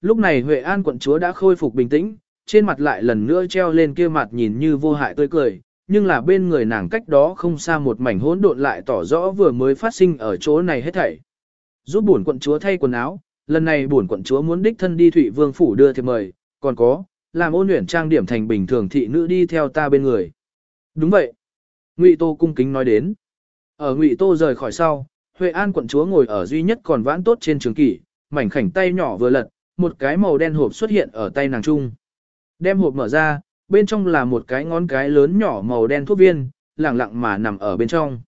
lúc này Huệ An quận chúa đã khôi phục bình tĩnh, trên mặt lại lần nữa treo lên kia mặt nhìn như vô hại tươi cười, nhưng là bên người nàng cách đó không xa một mảnh hỗn độn lại tỏ rõ vừa mới phát sinh ở chỗ này hết thảy. Giúp bổn quận chúa thay quần áo, lần này bổn quận chúa muốn đích thân đi Thụy Vương phủ đưa thiệp mời, còn có, làm ôn luyện trang điểm thành bình thường thị nữ đi theo ta bên người. Đúng vậy. Ngụy Tô cung kính nói đến. Ở Ngụy Tô rời khỏi sau, Huệ An quận chúa ngồi ở duy nhất còn vãn tốt trên trường kỷ, mảnh khảnh tay nhỏ vừa lật, một cái màu đen hộp xuất hiện ở tay nàng trung. Đem hộp mở ra, bên trong là một cái ngón cái lớn nhỏ màu đen thuốc viên, lẳng lặng mà nằm ở bên trong.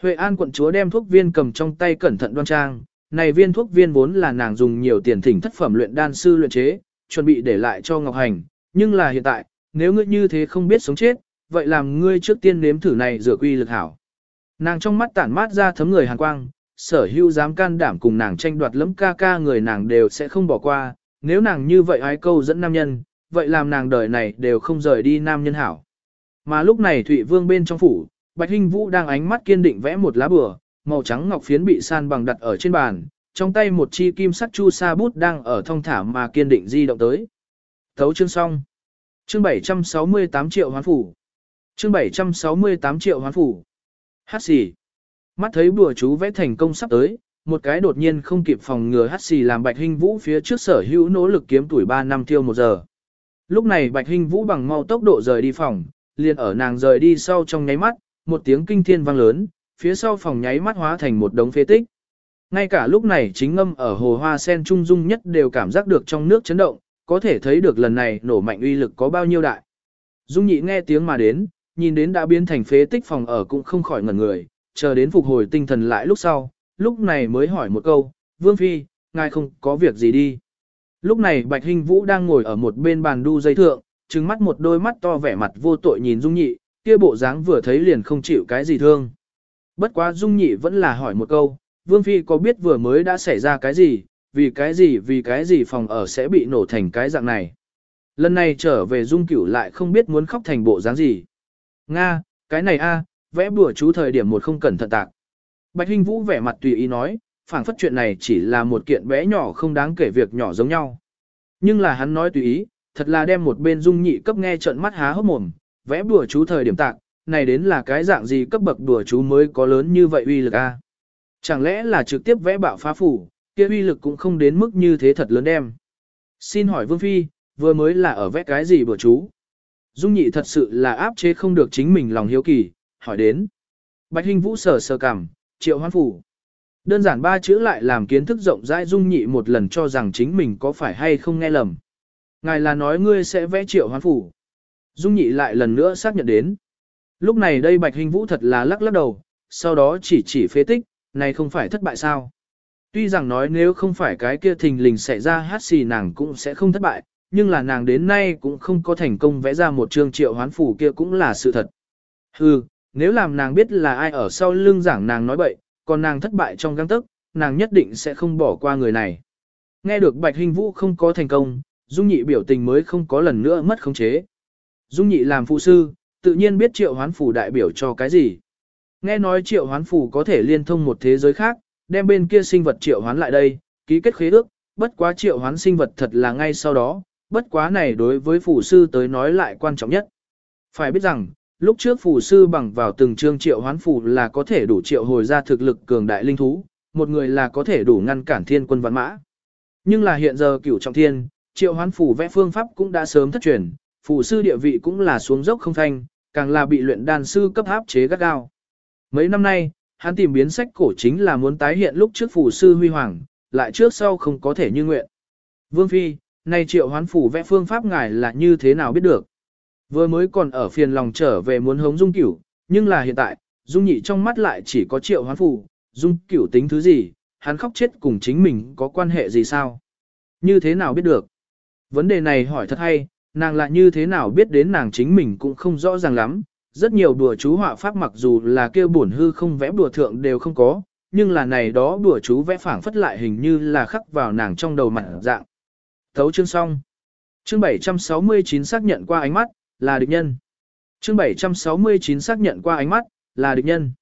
Huệ An quận chúa đem thuốc viên cầm trong tay cẩn thận đoan trang, này viên thuốc viên vốn là nàng dùng nhiều tiền thỉnh thất phẩm luyện đan sư luyện chế, chuẩn bị để lại cho Ngọc Hành, nhưng là hiện tại, nếu ngươi như thế không biết sống chết, vậy làm ngươi trước tiên nếm thử này rửa quy lực hảo. Nàng trong mắt tản mát ra thấm người hàn quang, sở hữu dám can đảm cùng nàng tranh đoạt lẫm ca ca người nàng đều sẽ không bỏ qua, nếu nàng như vậy ái câu dẫn nam nhân, vậy làm nàng đời này đều không rời đi nam nhân hảo. Mà lúc này Thụy Vương bên trong phủ, Bạch Hinh Vũ đang ánh mắt kiên định vẽ một lá bừa, màu trắng ngọc phiến bị san bằng đặt ở trên bàn, trong tay một chi kim sắc chu sa bút đang ở thông thả mà kiên định di động tới. Thấu chương xong. Chương 768 triệu hoán phủ. Chương 768 triệu hoán phủ. Hát xì. Mắt thấy bùa chú vẽ thành công sắp tới, một cái đột nhiên không kịp phòng ngừa hắt xì làm Bạch Hinh Vũ phía trước sở hữu nỗ lực kiếm tuổi 3 năm tiêu một giờ. Lúc này Bạch Hinh Vũ bằng mau tốc độ rời đi phòng, liền ở nàng rời đi sau trong nháy mắt, một tiếng kinh thiên vang lớn, phía sau phòng nháy mắt hóa thành một đống phế tích. Ngay cả lúc này chính ngâm ở hồ hoa sen trung dung nhất đều cảm giác được trong nước chấn động, có thể thấy được lần này nổ mạnh uy lực có bao nhiêu đại. Dung nhị nghe tiếng mà đến, nhìn đến đã biến thành phế tích phòng ở cũng không khỏi ngẩn người, chờ đến phục hồi tinh thần lại lúc sau, lúc này mới hỏi một câu, Vương Phi, ngài không có việc gì đi. Lúc này Bạch Hinh Vũ đang ngồi ở một bên bàn đu dây thượng, trừng mắt một đôi mắt to vẻ mặt vô tội nhìn Dung Nhị, kia bộ dáng vừa thấy liền không chịu cái gì thương. Bất quá Dung Nhị vẫn là hỏi một câu, Vương Phi có biết vừa mới đã xảy ra cái gì, vì cái gì vì cái gì phòng ở sẽ bị nổ thành cái dạng này. Lần này trở về Dung Cửu lại không biết muốn khóc thành bộ dáng gì. Nga, cái này a, vẽ bùa chú thời điểm một không cẩn thận tạc. Bạch Hinh Vũ vẻ mặt tùy ý nói, phảng phất chuyện này chỉ là một kiện bé nhỏ không đáng kể việc nhỏ giống nhau. Nhưng là hắn nói tùy ý, thật là đem một bên dung nhị cấp nghe trận mắt há hốc mồm, vẽ bùa chú thời điểm tạc, này đến là cái dạng gì cấp bậc bùa chú mới có lớn như vậy uy lực a? Chẳng lẽ là trực tiếp vẽ bạo phá phủ, kia uy lực cũng không đến mức như thế thật lớn đem. Xin hỏi Vương Phi, vừa mới là ở vẽ cái gì bùa chú? Dung nhị thật sự là áp chế không được chính mình lòng hiếu kỳ, hỏi đến. Bạch Hình Vũ sờ sờ cảm, triệu hoan phủ. Đơn giản ba chữ lại làm kiến thức rộng rãi dung nhị một lần cho rằng chính mình có phải hay không nghe lầm. Ngài là nói ngươi sẽ vẽ triệu hoán phủ. Dung nhị lại lần nữa xác nhận đến. Lúc này đây bạch hình vũ thật là lắc lắc đầu, sau đó chỉ chỉ phế tích, này không phải thất bại sao. Tuy rằng nói nếu không phải cái kia thình lình xảy ra hát xì nàng cũng sẽ không thất bại, nhưng là nàng đến nay cũng không có thành công vẽ ra một chương triệu hoán phủ kia cũng là sự thật. Hừ, nếu làm nàng biết là ai ở sau lưng giảng nàng nói bậy, còn nàng thất bại trong găng tức, nàng nhất định sẽ không bỏ qua người này. Nghe được Bạch Hình Vũ không có thành công, Dung Nhị biểu tình mới không có lần nữa mất khống chế. Dung Nhị làm phụ sư, tự nhiên biết triệu hoán phủ đại biểu cho cái gì. Nghe nói triệu hoán phủ có thể liên thông một thế giới khác, đem bên kia sinh vật triệu hoán lại đây, ký kết khế ước, bất quá triệu hoán sinh vật thật là ngay sau đó, bất quá này đối với phủ sư tới nói lại quan trọng nhất. Phải biết rằng, Lúc trước phù sư bằng vào từng chương triệu hoán phù là có thể đủ triệu hồi ra thực lực cường đại linh thú, một người là có thể đủ ngăn cản thiên quân văn mã. Nhưng là hiện giờ cửu trọng thiên, triệu hoán phù vẽ phương pháp cũng đã sớm thất truyền, phù sư địa vị cũng là xuống dốc không thanh, càng là bị luyện đan sư cấp áp chế gắt gao. Mấy năm nay, hắn tìm biến sách cổ chính là muốn tái hiện lúc trước phù sư huy hoàng, lại trước sau không có thể như nguyện. Vương Phi, nay triệu hoán phủ vẽ phương pháp ngài là như thế nào biết được? Vừa mới còn ở phiền lòng trở về muốn hống dung cửu, nhưng là hiện tại, dung nhị trong mắt lại chỉ có triệu hoán phù, dung cửu tính thứ gì, hắn khóc chết cùng chính mình có quan hệ gì sao? Như thế nào biết được? Vấn đề này hỏi thật hay, nàng lại như thế nào biết đến nàng chính mình cũng không rõ ràng lắm. Rất nhiều đùa chú họa pháp mặc dù là kêu bổn hư không vẽ đùa thượng đều không có, nhưng là này đó đùa chú vẽ phảng phất lại hình như là khắc vào nàng trong đầu mặt dạng. Thấu chương xong. Chương 769 xác nhận qua ánh mắt, là địch nhân. Chương 769 xác nhận qua ánh mắt, là địch nhân.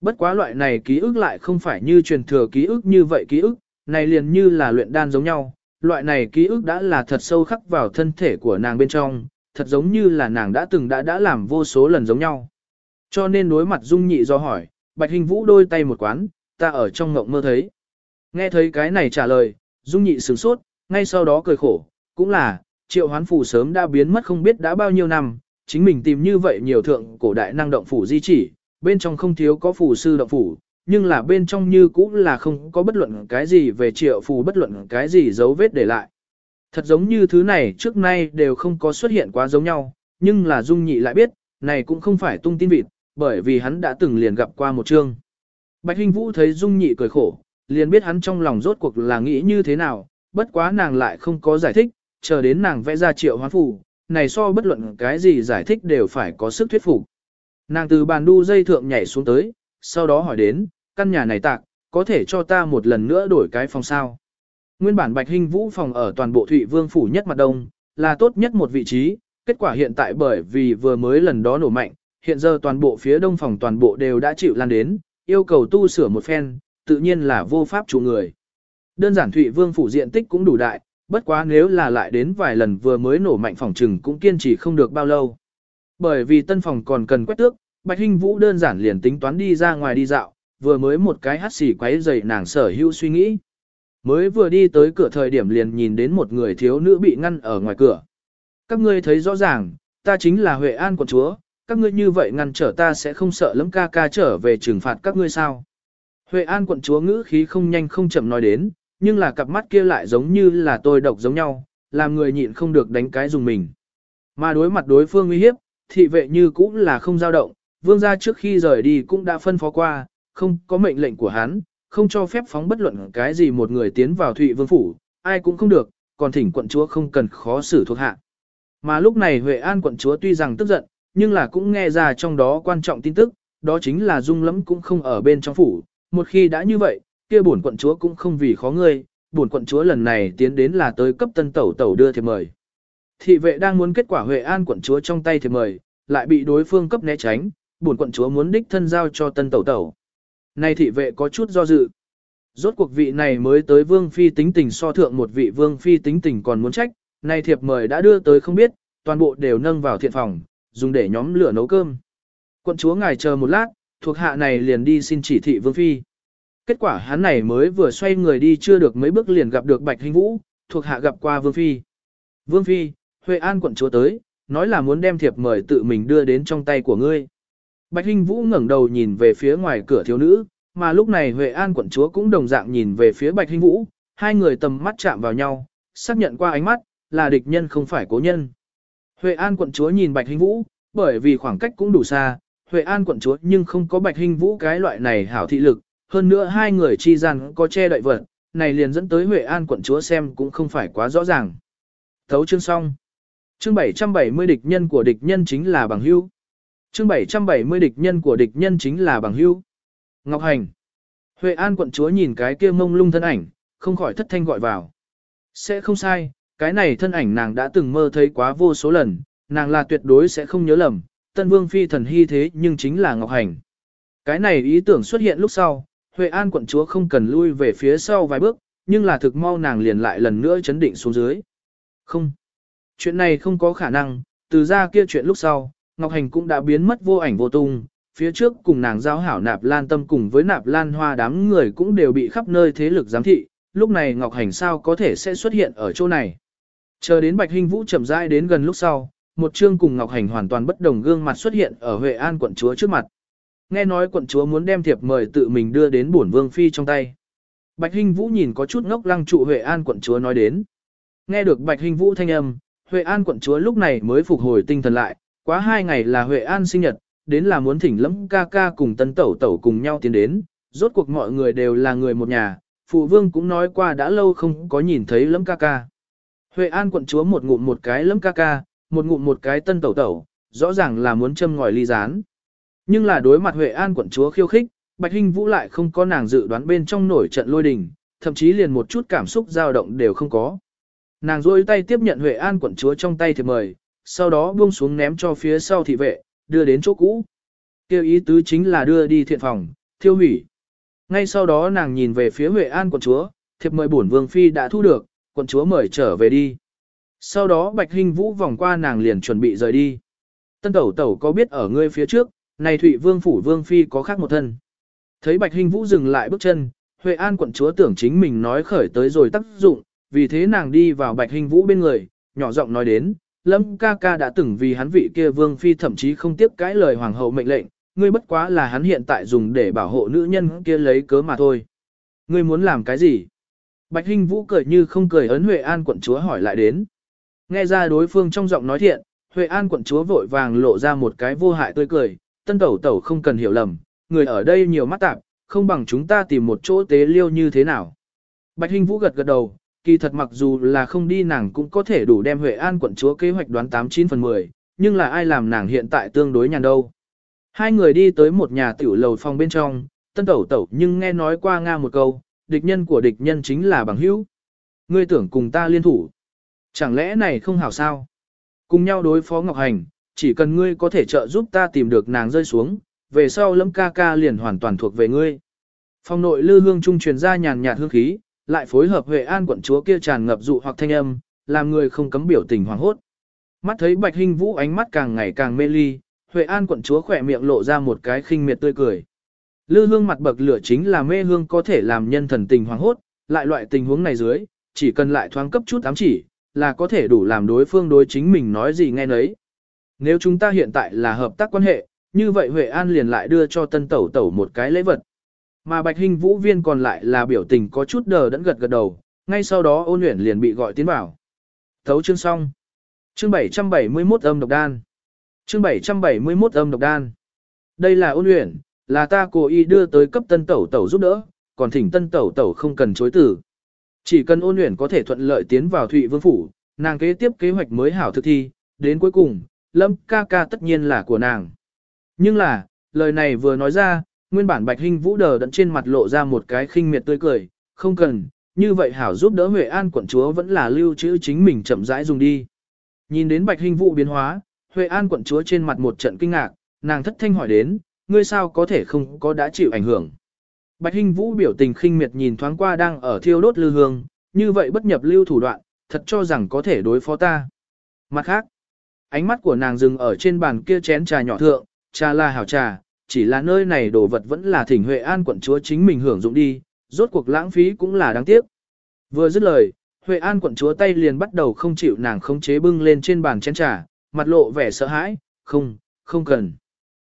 Bất quá loại này ký ức lại không phải như truyền thừa ký ức như vậy ký ức, này liền như là luyện đan giống nhau, Loại này ký ức đã là thật sâu khắc vào thân thể của nàng bên trong, thật giống như là nàng đã từng đã đã làm vô số lần giống nhau. Cho nên đối mặt Dung Nhị do hỏi, Bạch Hình Vũ đôi tay một quán, ta ở trong ngộng mơ thấy. Nghe thấy cái này trả lời, Dung Nhị sửng sốt, ngay sau đó cười khổ, cũng là, triệu hoán phủ sớm đã biến mất không biết đã bao nhiêu năm, chính mình tìm như vậy nhiều thượng cổ đại năng động phủ di chỉ, bên trong không thiếu có phủ sư động phủ, nhưng là bên trong như cũng là không có bất luận cái gì về triệu phù bất luận cái gì dấu vết để lại. Thật giống như thứ này trước nay đều không có xuất hiện quá giống nhau, nhưng là Dung Nhị lại biết, này cũng không phải tung tin vịt, bởi vì hắn đã từng liền gặp qua một chương. Bạch Hinh Vũ thấy Dung Nhị cười khổ, liền biết hắn trong lòng rốt cuộc là nghĩ như thế nào, bất quá nàng lại không có giải thích, chờ đến nàng vẽ ra triệu hoán phù, này so bất luận cái gì giải thích đều phải có sức thuyết phục. Nàng từ bàn đu dây thượng nhảy xuống tới, sau đó hỏi đến, căn nhà này tạc, có thể cho ta một lần nữa đổi cái phòng sao. Nguyên bản Bạch Hinh Vũ phòng ở toàn bộ Thụy Vương phủ nhất mặt đông, là tốt nhất một vị trí, kết quả hiện tại bởi vì vừa mới lần đó nổ mạnh, hiện giờ toàn bộ phía đông phòng toàn bộ đều đã chịu lan đến, yêu cầu tu sửa một phen, tự nhiên là vô pháp chủ người. Đơn giản Thụy Vương phủ diện tích cũng đủ đại, bất quá nếu là lại đến vài lần vừa mới nổ mạnh phòng trừng cũng kiên trì không được bao lâu. Bởi vì tân phòng còn cần quét tước, Bạch Hinh Vũ đơn giản liền tính toán đi ra ngoài đi dạo, vừa mới một cái hắt xì quấy dày nàng sở hữu suy nghĩ. Mới vừa đi tới cửa thời điểm liền nhìn đến một người thiếu nữ bị ngăn ở ngoài cửa. Các ngươi thấy rõ ràng, ta chính là Huệ An quận chúa, các ngươi như vậy ngăn trở ta sẽ không sợ lắm ca ca trở về trừng phạt các ngươi sao. Huệ An quận chúa ngữ khí không nhanh không chậm nói đến, nhưng là cặp mắt kia lại giống như là tôi độc giống nhau, làm người nhịn không được đánh cái dùng mình. Mà đối mặt đối phương uy hiếp, thị vệ như cũng là không dao động, vương gia trước khi rời đi cũng đã phân phó qua, không có mệnh lệnh của hắn, không cho phép phóng bất luận cái gì một người tiến vào Thụy Vương Phủ, ai cũng không được, còn thỉnh quận chúa không cần khó xử thuộc hạ. Mà lúc này Huệ An quận chúa tuy rằng tức giận, nhưng là cũng nghe ra trong đó quan trọng tin tức, đó chính là Dung lắm cũng không ở bên trong phủ, một khi đã như vậy, kia bổn quận chúa cũng không vì khó ngươi, bổn quận chúa lần này tiến đến là tới cấp tân tẩu tẩu đưa thiệp mời. Thị vệ đang muốn kết quả Huệ An quận chúa trong tay thiệp mời, lại bị đối phương cấp né tránh, bổn quận chúa muốn đích thân giao cho tân tẩu tẩu. Này thị vệ có chút do dự. Rốt cuộc vị này mới tới vương phi tính tình so thượng một vị vương phi tính tình còn muốn trách, này thiệp mời đã đưa tới không biết, toàn bộ đều nâng vào thiện phòng, dùng để nhóm lửa nấu cơm. Quận chúa ngài chờ một lát, thuộc hạ này liền đi xin chỉ thị vương phi. Kết quả hắn này mới vừa xoay người đi chưa được mấy bước liền gặp được Bạch Hinh Vũ, thuộc hạ gặp qua vương phi. Vương phi, Huệ An quận chúa tới, nói là muốn đem thiệp mời tự mình đưa đến trong tay của ngươi. Bạch Hinh Vũ ngẩng đầu nhìn về phía ngoài cửa thiếu nữ, mà lúc này Huệ An quận chúa cũng đồng dạng nhìn về phía Bạch Hinh Vũ, hai người tầm mắt chạm vào nhau, xác nhận qua ánh mắt, là địch nhân không phải cố nhân. Huệ An quận chúa nhìn Bạch Hinh Vũ, bởi vì khoảng cách cũng đủ xa, Huệ An quận chúa nhưng không có Bạch Hinh Vũ cái loại này hảo thị lực, hơn nữa hai người chi gian có che đậy vật, này liền dẫn tới Huệ An quận chúa xem cũng không phải quá rõ ràng. Thấu chương xong. Chương 770 địch nhân của địch nhân chính là bằng hưu Chương 770 địch nhân của địch nhân chính là bằng hưu Ngọc Hành. Huệ An quận chúa nhìn cái kia mông lung thân ảnh, không khỏi thất thanh gọi vào. Sẽ không sai, cái này thân ảnh nàng đã từng mơ thấy quá vô số lần, nàng là tuyệt đối sẽ không nhớ lầm, tân vương phi thần hy thế nhưng chính là Ngọc Hành. Cái này ý tưởng xuất hiện lúc sau, Huệ An quận chúa không cần lui về phía sau vài bước, nhưng là thực mau nàng liền lại lần nữa chấn định xuống dưới. Không. Chuyện này không có khả năng, từ ra kia chuyện lúc sau, Ngọc Hành cũng đã biến mất vô ảnh vô tung, phía trước cùng nàng giao hảo nạp lan tâm cùng với nạp lan hoa đám người cũng đều bị khắp nơi thế lực giám thị, lúc này Ngọc Hành sao có thể sẽ xuất hiện ở chỗ này. Chờ đến Bạch Hinh Vũ chậm rãi đến gần lúc sau, một chương cùng Ngọc Hành hoàn toàn bất đồng gương mặt xuất hiện ở Huệ An quận chúa trước mặt. Nghe nói quận chúa muốn đem thiệp mời tự mình đưa đến bổn vương phi trong tay. Bạch Hinh Vũ nhìn có chút ngốc lăng trụ Huệ An quận chúa nói đến. Nghe được Bạch Hinh Vũ thanh âm, Huệ An quận chúa lúc này mới phục hồi tinh thần lại, quá hai ngày là Huệ An sinh nhật, đến là muốn thỉnh lẫm ca ca cùng tân tẩu tẩu cùng nhau tiến đến, rốt cuộc mọi người đều là người một nhà, phụ vương cũng nói qua đã lâu không có nhìn thấy lẫm ca ca. Huệ An quận chúa một ngụm một cái lẫm ca ca, một ngụm một cái tân tẩu tẩu, rõ ràng là muốn châm ngòi ly gián. Nhưng là đối mặt Huệ An quận chúa khiêu khích, Bạch Hinh Vũ lại không có nàng dự đoán bên trong nổi trận lôi đình, thậm chí liền một chút cảm xúc dao động đều không có. Nàng rôi tay tiếp nhận Huệ An quận chúa trong tay thì mời, sau đó buông xuống ném cho phía sau thị vệ, đưa đến chỗ cũ. Kêu ý tứ chính là đưa đi thiện phòng, thiêu hủy. Ngay sau đó nàng nhìn về phía Huệ An quận chúa, thiệp mời bổn vương phi đã thu được, quận chúa mời trở về đi. Sau đó Bạch Hinh Vũ vòng qua nàng liền chuẩn bị rời đi. Tân tẩu tẩu có biết ở ngươi phía trước, này Thụy Vương phủ Vương Phi có khác một thân. Thấy Bạch hình Vũ dừng lại bước chân, Huệ An quận chúa tưởng chính mình nói khởi tới rồi tác dụng, vì thế nàng đi vào Bạch hình Vũ bên người, nhỏ giọng nói đến, Lâm ca ca đã từng vì hắn vị kia Vương Phi thậm chí không tiếp cãi lời Hoàng hậu mệnh lệnh, ngươi bất quá là hắn hiện tại dùng để bảo hộ nữ nhân kia lấy cớ mà thôi. Ngươi muốn làm cái gì? Bạch Hinh Vũ cười như không cười ấn Huệ An quận chúa hỏi lại đến. Nghe ra đối phương trong giọng nói thiện, Huệ An quận chúa vội vàng lộ ra một cái vô hại tươi cười, tân tẩu tẩu không cần hiểu lầm, người ở đây nhiều mắt tạp, không bằng chúng ta tìm một chỗ tế liêu như thế nào. Bạch Hinh Vũ gật gật đầu, kỳ thật mặc dù là không đi nàng cũng có thể đủ đem Huệ An quận chúa kế hoạch đoán 89 phần 10, nhưng là ai làm nàng hiện tại tương đối nhàn đâu. Hai người đi tới một nhà tiểu lầu phòng bên trong, tân tẩu tẩu nhưng nghe nói qua Nga một câu, địch nhân của địch nhân chính là bằng hữu. Ngươi tưởng cùng ta liên thủ. Chẳng lẽ này không hảo sao? Cùng nhau đối phó Ngọc Hành, chỉ cần ngươi có thể trợ giúp ta tìm được nàng rơi xuống, về sau lâm ca ca liền hoàn toàn thuộc về ngươi. Phòng nội lư hương trung truyền ra nhàn nhạt hương khí, lại phối hợp Huệ An quận chúa kia tràn ngập dụ hoặc thanh âm, làm người không cấm biểu tình hoảng hốt. Mắt thấy Bạch Hinh Vũ ánh mắt càng ngày càng mê ly, Huệ An quận chúa khỏe miệng lộ ra một cái khinh miệt tươi cười. Lư hương mặt bậc lửa chính là mê hương có thể làm nhân thần tình hoảng hốt, lại loại tình huống này dưới, chỉ cần lại thoáng cấp chút ám chỉ, là có thể đủ làm đối phương đối chính mình nói gì nghe nấy. Nếu chúng ta hiện tại là hợp tác quan hệ, như vậy Huệ An liền lại đưa cho tân tẩu tẩu một cái lễ vật. Mà Bạch Hình Vũ Viên còn lại là biểu tình có chút đờ đẫn gật gật đầu, ngay sau đó ôn luyện liền bị gọi tiến vào. Thấu chương xong. Chương 771 âm độc đan. Chương 771 âm độc đan. Đây là ôn luyện, là ta cố ý đưa tới cấp tân tẩu tẩu giúp đỡ, còn thỉnh tân tẩu tẩu không cần chối từ. Chỉ cần ôn luyện có thể thuận lợi tiến vào Thụy Vương Phủ, nàng kế tiếp kế hoạch mới hảo thực thi, đến cuối cùng, lâm ca ca tất nhiên là của nàng. Nhưng là, lời này vừa nói ra, nguyên bản bạch hình vũ đờ đẫn trên mặt lộ ra một cái khinh miệt tươi cười, không cần, như vậy hảo giúp đỡ Huệ An quận chúa vẫn là lưu trữ chính mình chậm rãi dùng đi. Nhìn đến bạch hình vũ biến hóa, Huệ An quận chúa trên mặt một trận kinh ngạc, nàng thất thanh hỏi đến, ngươi sao có thể không có đã chịu ảnh hưởng. Bạch Hinh Vũ biểu tình khinh miệt nhìn thoáng qua đang ở thiêu đốt lư hương, như vậy bất nhập lưu thủ đoạn, thật cho rằng có thể đối phó ta. Mặt khác, ánh mắt của nàng dừng ở trên bàn kia chén trà nhỏ thượng, trà là hảo trà, chỉ là nơi này đồ vật vẫn là thỉnh Huệ An quận chúa chính mình hưởng dụng đi, rốt cuộc lãng phí cũng là đáng tiếc. Vừa dứt lời, Huệ An quận chúa tay liền bắt đầu không chịu nàng không chế bưng lên trên bàn chén trà, mặt lộ vẻ sợ hãi, không, không cần.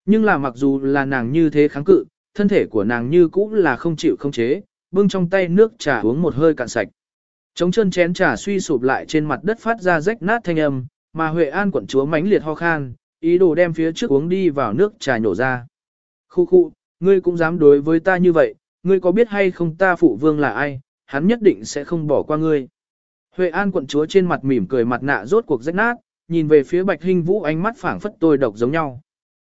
Nhưng là mặc dù là nàng như thế kháng cự, thân thể của nàng như cũ là không chịu không chế, bưng trong tay nước trà uống một hơi cạn sạch. Trống chân chén trà suy sụp lại trên mặt đất phát ra rách nát thanh âm, mà Huệ An quận chúa mãnh liệt ho khan, ý đồ đem phía trước uống đi vào nước trà nhổ ra. Khu khu, ngươi cũng dám đối với ta như vậy, ngươi có biết hay không ta phụ vương là ai, hắn nhất định sẽ không bỏ qua ngươi. Huệ An quận chúa trên mặt mỉm cười mặt nạ rốt cuộc rách nát, nhìn về phía Bạch Hinh Vũ ánh mắt phảng phất tôi độc giống nhau.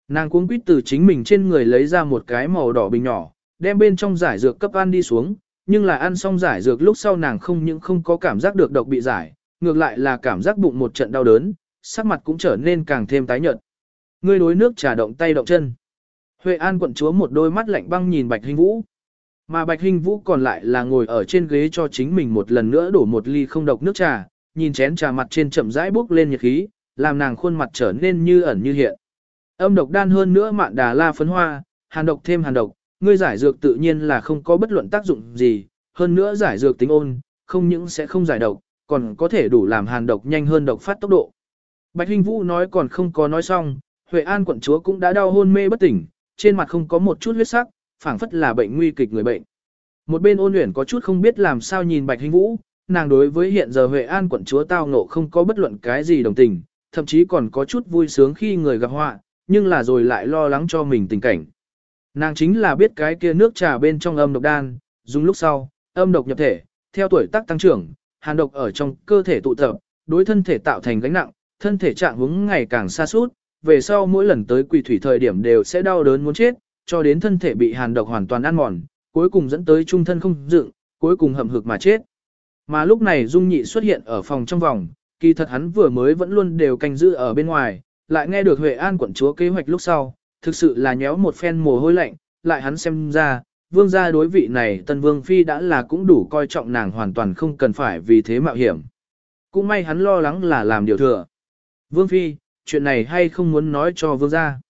Nàng cuống quýt từ chính mình trên người lấy ra một cái màu đỏ bình nhỏ, đem bên trong giải dược cấp ăn đi xuống, nhưng là ăn xong giải dược lúc sau nàng không những không có cảm giác được độc bị giải, ngược lại là cảm giác bụng một trận đau đớn, sắc mặt cũng trở nên càng thêm tái nhợt. Ngươi đối nước trà động tay động chân. Huệ An quận chúa một đôi mắt lạnh băng nhìn Bạch Hinh Vũ. Mà Bạch Hinh Vũ còn lại là ngồi ở trên ghế cho chính mình một lần nữa đổ một ly không độc nước trà, nhìn chén trà mặt trên chậm rãi bốc lên nhiệt khí, làm nàng khuôn mặt trở nên như ẩn như hiện. Âm độc đan hơn nữa mạn đà la phấn hoa, hàn độc thêm hàn độc, ngươi giải dược tự nhiên là không có bất luận tác dụng gì, hơn nữa giải dược tính ôn, không những sẽ không giải độc, còn có thể đủ làm hàn độc nhanh hơn độc phát tốc độ. Bạch Hinh Vũ nói còn không có nói xong, Huệ An quận chúa cũng đã đau hôn mê bất tỉnh, trên mặt không có một chút huyết sắc, phảng phất là bệnh nguy kịch người bệnh. Một bên ôn luyện có chút không biết làm sao nhìn Bạch Hinh Vũ, nàng đối với hiện giờ Huệ An quận chúa tao ngộ không có bất luận cái gì đồng tình, thậm chí còn có chút vui sướng khi người gặp họa, nhưng là rồi lại lo lắng cho mình tình cảnh. Nàng chính là biết cái kia nước trà bên trong âm độc đan, dùng lúc sau, âm độc nhập thể, theo tuổi tác tăng trưởng, hàn độc ở trong cơ thể tụ tập, đối thân thể tạo thành gánh nặng, thân thể trạng hướng ngày càng xa suốt, về sau mỗi lần tới quỷ thủy thời điểm đều sẽ đau đớn muốn chết, cho đến thân thể bị hàn độc hoàn toàn ăn mòn, cuối cùng dẫn tới trung thân không dựng, cuối cùng hầm hực mà chết. Mà lúc này Dung Nhị xuất hiện ở phòng trong vòng, kỳ thật hắn vừa mới vẫn luôn đều canh giữ ở bên ngoài, lại nghe được Huệ An quận chúa kế hoạch lúc sau, thực sự là nhéo một phen mồ hôi lạnh, lại hắn xem ra, vương gia đối vị này tân vương phi đã là cũng đủ coi trọng nàng hoàn toàn không cần phải vì thế mạo hiểm. Cũng may hắn lo lắng là làm điều thừa. Vương phi, chuyện này hay không muốn nói cho vương gia.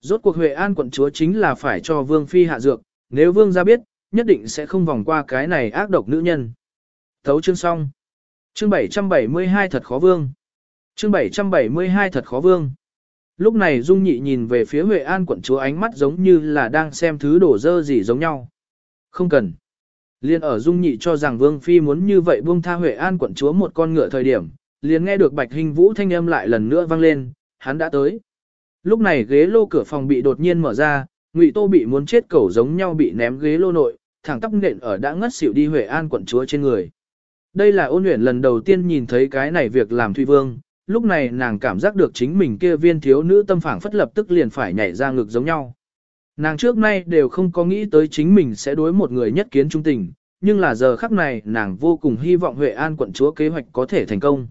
Rốt cuộc Huệ An quận chúa chính là phải cho vương phi hạ dược, nếu vương gia biết, nhất định sẽ không vòng qua cái này ác độc nữ nhân. Thấu chương xong. Chương 772 thật khó vương. Chương 772 thật khó vương. Lúc này Dung Nhị nhìn về phía Huệ An quận chúa ánh mắt giống như là đang xem thứ đổ dơ gì giống nhau. Không cần. Liên ở Dung Nhị cho rằng Vương Phi muốn như vậy buông tha Huệ An quận chúa một con ngựa thời điểm, liền nghe được Bạch Hình Vũ thanh âm lại lần nữa vang lên, hắn đã tới. Lúc này ghế lô cửa phòng bị đột nhiên mở ra, Ngụy Tô bị muốn chết cẩu giống nhau bị ném ghế lô nội, thẳng tóc nện ở đã ngất xỉu đi Huệ An quận chúa trên người. Đây là ôn luyện lần đầu tiên nhìn thấy cái này việc làm Thụy Vương, lúc này nàng cảm giác được chính mình kia viên thiếu nữ tâm phảng phất lập tức liền phải nhảy ra ngực giống nhau. Nàng trước nay đều không có nghĩ tới chính mình sẽ đối một người nhất kiến trung tình, nhưng là giờ khắc này nàng vô cùng hy vọng Huệ An quận chúa kế hoạch có thể thành công.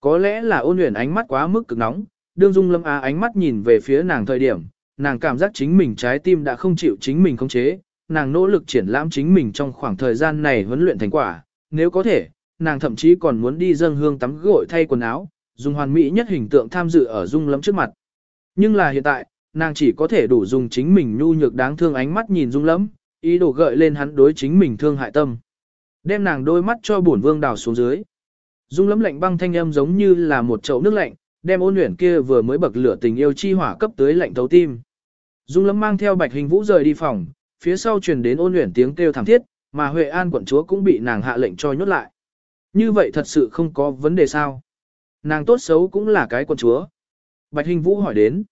Có lẽ là ôn luyện ánh mắt quá mức cực nóng, đương dung lâm á ánh mắt nhìn về phía nàng thời điểm, nàng cảm giác chính mình trái tim đã không chịu chính mình khống chế, nàng nỗ lực triển lãm chính mình trong khoảng thời gian này huấn luyện thành quả, nếu có thể, nàng thậm chí còn muốn đi dâng hương tắm gội thay quần áo, dùng hoàn mỹ nhất hình tượng tham dự ở dung lâm trước mặt. Nhưng là hiện tại, nàng chỉ có thể đủ dùng chính mình nhu nhược đáng thương ánh mắt nhìn dung lâm, ý đồ gợi lên hắn đối chính mình thương hại tâm. Đem nàng đôi mắt cho bổn vương đào xuống dưới. Dung lâm lạnh băng thanh âm giống như là một chậu nước lạnh, đem ôn luyện kia vừa mới bậc lửa tình yêu chi hỏa cấp tới lạnh thấu tim. Dung lâm mang theo bạch hình vũ rời đi phòng, phía sau truyền đến ôn luyện tiếng kêu thảm thiết, mà Huệ An quận chúa cũng bị nàng hạ lệnh cho nhốt lại. Như vậy thật sự không có vấn đề sao? Nàng tốt xấu cũng là cái con chúa. Bạch Hình Vũ hỏi đến.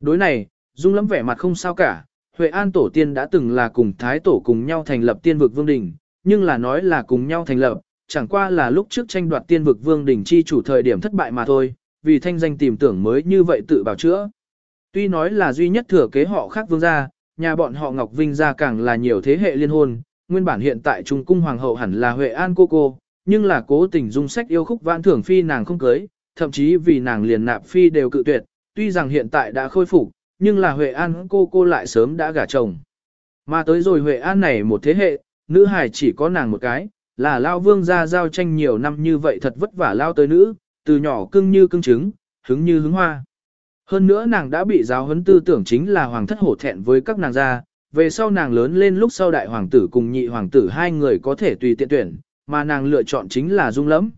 Đối này, Dung Lâm vẻ mặt không sao cả, Huệ An tổ tiên đã từng là cùng Thái tổ cùng nhau thành lập tiên vực vương đỉnh, nhưng là nói là cùng nhau thành lập, chẳng qua là lúc trước tranh đoạt tiên vực vương đỉnh chi chủ thời điểm thất bại mà thôi, vì thanh danh tìm tưởng mới như vậy tự bảo chữa. Tuy nói là duy nhất thừa kế họ khác vương gia, nhà bọn họ Ngọc Vinh gia càng là nhiều thế hệ liên hôn, nguyên bản hiện tại Trung cung hoàng hậu hẳn là Huệ An cô cô, nhưng là cố tình dung sách yêu khúc vãn thưởng phi nàng không cưới, thậm chí vì nàng liền nạp phi đều cự tuyệt, tuy rằng hiện tại đã khôi phục, nhưng là Huệ An cô cô lại sớm đã gả chồng. Mà tới rồi Huệ An này một thế hệ, nữ hài chỉ có nàng một cái, là lao vương gia giao tranh nhiều năm như vậy thật vất vả lao tới nữ, từ nhỏ cưng như cưng trứng, hứng như hứng hoa. Hơn nữa nàng đã bị giáo huấn tư tưởng chính là hoàng thất hổ thẹn với các nàng gia, về sau nàng lớn lên lúc sau đại hoàng tử cùng nhị hoàng tử hai người có thể tùy tiện tuyển, mà nàng lựa chọn chính là dung lẫm.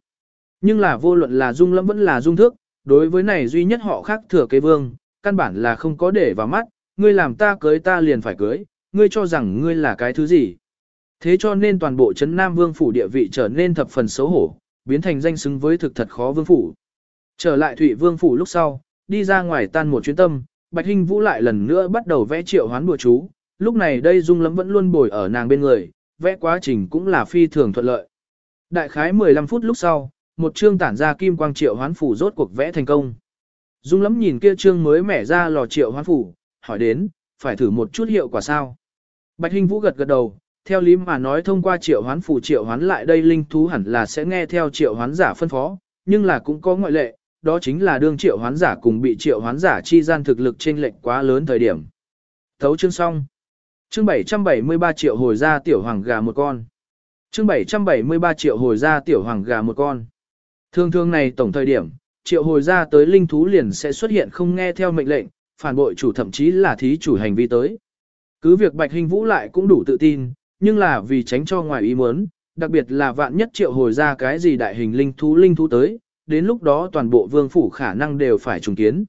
Nhưng là vô luận là dung lẫm vẫn là dung thước, đối với này duy nhất họ khác thừa kế vương, căn bản là không có để vào mắt, ngươi làm ta cưới ta liền phải cưới, ngươi cho rằng ngươi là cái thứ gì. Thế cho nên toàn bộ chấn Nam Vương phủ địa vị trở nên thập phần xấu hổ, biến thành danh xứng với thực thật khó vương phủ. Trở lại Thụy Vương phủ lúc sau, đi ra ngoài tan một chuyến tâm, Bạch Hinh Vũ lại lần nữa bắt đầu vẽ triệu hoán bùa chú, lúc này đây Dung Lâm vẫn luôn bồi ở nàng bên người, vẽ quá trình cũng là phi thường thuận lợi. Đại khái 15 phút lúc sau, một chương tản ra kim quang triệu hoán phủ rốt cuộc vẽ thành công. Dung lắm nhìn kia chương mới mẻ ra lò triệu hoán phủ, hỏi đến, phải thử một chút hiệu quả sao. Bạch Hinh Vũ gật gật đầu, theo lý mà nói thông qua triệu hoán phủ triệu hoán lại đây linh thú hẳn là sẽ nghe theo triệu hoán giả phân phó, nhưng là cũng có ngoại lệ, đó chính là đương triệu hoán giả cùng bị triệu hoán giả chi gian thực lực trên lệnh quá lớn thời điểm. Thấu chương xong. Chương 773 triệu hồi ra tiểu hoàng gà một con. Chương 773 triệu hồi ra tiểu hoàng gà một con. Thường thường này tổng thời điểm, triệu hồi ra tới linh thú liền sẽ xuất hiện không nghe theo mệnh lệnh, phản bội chủ thậm chí là thí chủ hành vi tới. Cứ việc Bạch Hình Vũ lại cũng đủ tự tin, nhưng là vì tránh cho ngoài ý muốn, đặc biệt là vạn nhất triệu hồi ra cái gì đại hình linh thú linh thú tới, đến lúc đó toàn bộ vương phủ khả năng đều phải trùng kiến.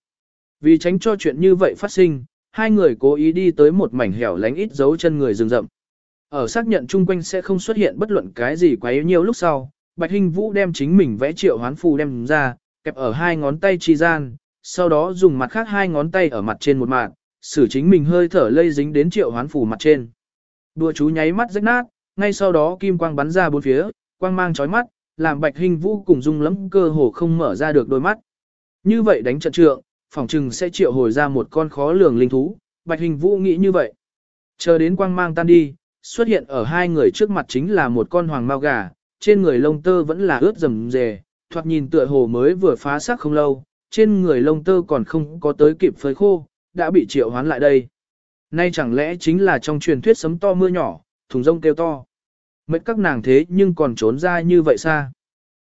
Vì tránh cho chuyện như vậy phát sinh, hai người cố ý đi tới một mảnh hẻo lánh ít dấu chân người rừng rậm. Ở xác nhận chung quanh sẽ không xuất hiện bất luận cái gì quá yếu nhiều lúc sau, Bạch Hinh Vũ đem chính mình vẽ triệu hoán phù đem ra, kẹp ở hai ngón tay chi gian, sau đó dùng mặt khác hai ngón tay ở mặt trên một mặt, xử chính mình hơi thở lây dính đến triệu hoán phù mặt trên. Đùa chú nháy mắt rách nát, ngay sau đó kim quang bắn ra bốn phía, quang mang chói mắt, làm Bạch Hinh Vũ cùng dung lắm cơ hồ không mở ra được đôi mắt. Như vậy đánh trận trượng, phỏng chừng sẽ triệu hồi ra một con khó lường linh thú, Bạch Hình Vũ nghĩ như vậy. Chờ đến quang mang tan đi, xuất hiện ở hai người trước mặt chính là một con hoàng mao gà, trên người lông tơ vẫn là ướt rầm rề, thoạt nhìn tựa hồ mới vừa phá xác không lâu, trên người lông tơ còn không có tới kịp phơi khô, đã bị triệu hoán lại đây. Nay chẳng lẽ chính là trong truyền thuyết sấm to mưa nhỏ, thùng rông kêu to. Mấy các nàng thế nhưng còn trốn ra như vậy xa.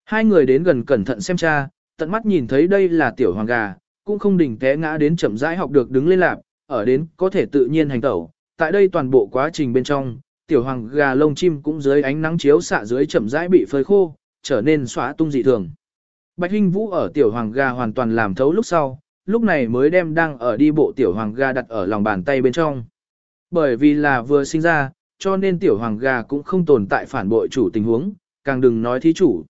Hai người đến gần cẩn thận xem cha, tận mắt nhìn thấy đây là tiểu hoàng gà, cũng không đỉnh té ngã đến chậm rãi học được đứng lên lạp, ở đến có thể tự nhiên hành tẩu. Tại đây toàn bộ quá trình bên trong, tiểu hoàng gà lông chim cũng dưới ánh nắng chiếu xạ dưới chậm rãi bị phơi khô, trở nên xóa tung dị thường. Bạch Hinh Vũ ở tiểu hoàng gà hoàn toàn làm thấu lúc sau, lúc này mới đem đang ở đi bộ tiểu hoàng gà đặt ở lòng bàn tay bên trong. Bởi vì là vừa sinh ra, cho nên tiểu hoàng gà cũng không tồn tại phản bội chủ tình huống, càng đừng nói thí chủ.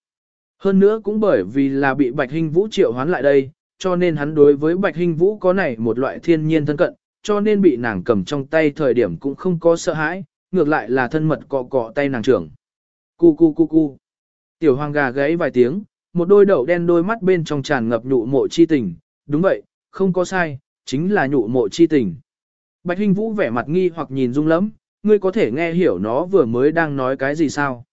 Hơn nữa cũng bởi vì là bị Bạch Hinh Vũ triệu hoán lại đây, cho nên hắn đối với Bạch Hinh Vũ có này một loại thiên nhiên thân cận, cho nên bị nàng cầm trong tay thời điểm cũng không có sợ hãi, ngược lại là thân mật cọ cọ tay nàng trưởng. Cu cu cu cu. Tiểu hoàng gà gáy vài tiếng, một đôi đậu đen đôi mắt bên trong tràn ngập nhụ mộ chi tình, đúng vậy, không có sai, chính là nhụ mộ chi tình. Bạch Hinh Vũ vẻ mặt nghi hoặc nhìn Dung Lẫm, ngươi có thể nghe hiểu nó vừa mới đang nói cái gì sao?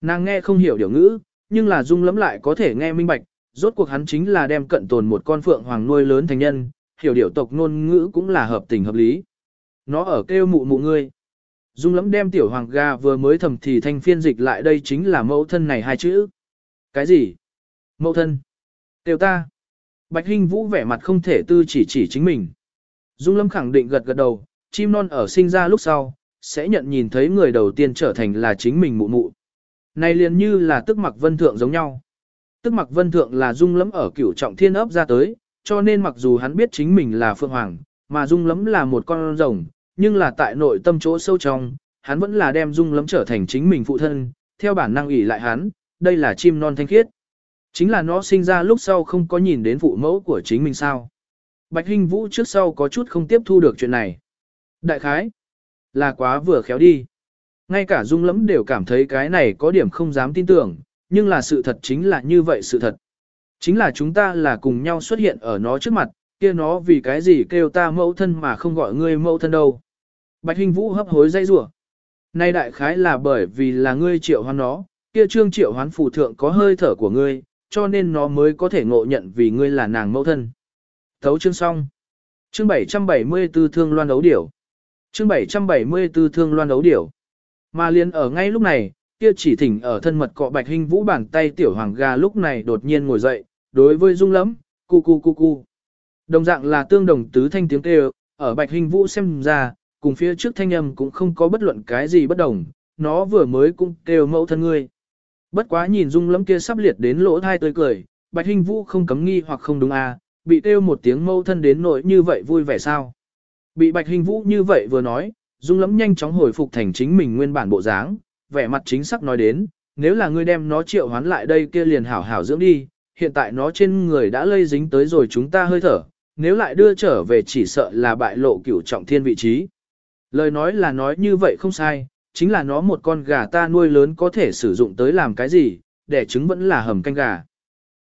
Nàng nghe không hiểu điều ngữ, nhưng là Dung Lẫm lại có thể nghe minh bạch, rốt cuộc hắn chính là đem cận tồn một con phượng hoàng nuôi lớn thành nhân, hiểu điều tộc ngôn ngữ cũng là hợp tình hợp lý. Nó ở kêu mụ mụ ngươi. Dung Lẫm đem tiểu hoàng gà vừa mới thầm thì thanh phiên dịch lại đây chính là mẫu thân này hai chữ. Cái gì? Mẫu thân. Tiểu ta. Bạch Hinh Vũ vẻ mặt không thể tư chỉ chỉ chính mình. Dung Lâm khẳng định gật gật đầu, chim non ở sinh ra lúc sau, sẽ nhận nhìn thấy người đầu tiên trở thành là chính mình mụ mụ. Này liền như là tức mặc vân thượng giống nhau. Tức mặc vân thượng là Dung Lâm ở cửu trọng thiên ấp ra tới, cho nên mặc dù hắn biết chính mình là Phượng Hoàng, mà Dung Lâm là một con rồng, nhưng là tại nội tâm chỗ sâu trong, hắn vẫn là đem Dung lắm trở thành chính mình phụ thân, theo bản năng ủy lại hắn, đây là chim non thanh khiết. Chính là nó sinh ra lúc sau không có nhìn đến phụ mẫu của chính mình sao. Bạch Hinh Vũ trước sau có chút không tiếp thu được chuyện này. Đại khái, là quá vừa khéo đi. Ngay cả Dung Lẫm đều cảm thấy cái này có điểm không dám tin tưởng, nhưng là sự thật chính là như vậy sự thật. Chính là chúng ta là cùng nhau xuất hiện ở nó trước mặt, kia nó vì cái gì kêu ta mẫu thân mà không gọi ngươi mẫu thân đâu. Bạch hình Vũ hấp hối dây rủa. Nay đại khái là bởi vì là ngươi triệu hoán nó, kia trương triệu hoán phù thượng có hơi thở của ngươi, cho nên nó mới có thể ngộ nhận vì ngươi là nàng mẫu thân. Thấu chương xong. Chương 774 thương loan đấu điểu. Chương 774 thương loan đấu điểu. Mà liền ở ngay lúc này, kia chỉ thỉnh ở thân mật cọ bạch hình vũ bàn tay tiểu hoàng gà lúc này đột nhiên ngồi dậy, đối với dung lắm, cu cu cu cu. Đồng dạng là tương đồng tứ thanh tiếng kêu, ở bạch hình vũ xem ra, cùng phía trước thanh âm cũng không có bất luận cái gì bất đồng, nó vừa mới cũng kêu mẫu thân ngươi. Bất quá nhìn dung lắm kia sắp liệt đến lỗ thai tươi cười, bạch hình vũ không cấm nghi hoặc không đúng à, bị kêu một tiếng mẫu thân đến nỗi như vậy vui vẻ sao. Bị bạch hình vũ như vậy vừa nói, dung lắm nhanh chóng hồi phục thành chính mình nguyên bản bộ dáng, vẻ mặt chính xác nói đến, nếu là ngươi đem nó triệu hoán lại đây kia liền hảo hảo dưỡng đi, hiện tại nó trên người đã lây dính tới rồi chúng ta hơi thở, nếu lại đưa trở về chỉ sợ là bại lộ cửu trọng thiên vị trí. Lời nói là nói như vậy không sai, chính là nó một con gà ta nuôi lớn có thể sử dụng tới làm cái gì, để trứng vẫn là hầm canh gà.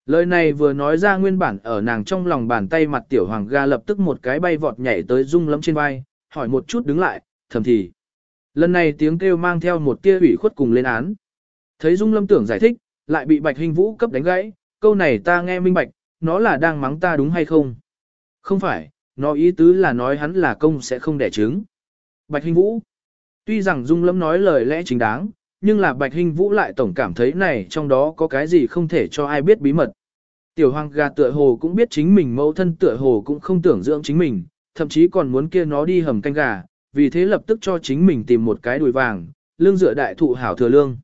Lời này vừa nói ra nguyên bản ở nàng trong lòng bàn tay mặt tiểu hoàng gà lập tức một cái bay vọt nhảy tới rung lắm trên vai, hỏi một chút đứng lại, thầm thì. Lần này tiếng kêu mang theo một tia ủy khuất cùng lên án. Thấy Dung Lâm tưởng giải thích, lại bị Bạch Hình Vũ cấp đánh gãy, câu này ta nghe minh bạch, nó là đang mắng ta đúng hay không? Không phải, nó ý tứ là nói hắn là công sẽ không đẻ trứng. Bạch Hinh Vũ. Tuy rằng Dung Lâm nói lời lẽ chính đáng, nhưng là Bạch Hinh Vũ lại tổng cảm thấy này trong đó có cái gì không thể cho ai biết bí mật. Tiểu hoàng gà tựa hồ cũng biết chính mình mẫu thân tựa hồ cũng không tưởng dưỡng chính mình, thậm chí còn muốn kia nó đi hầm canh gà, vì thế lập tức cho chính mình tìm một cái đùi vàng, lương dựa đại thụ hảo thừa lương.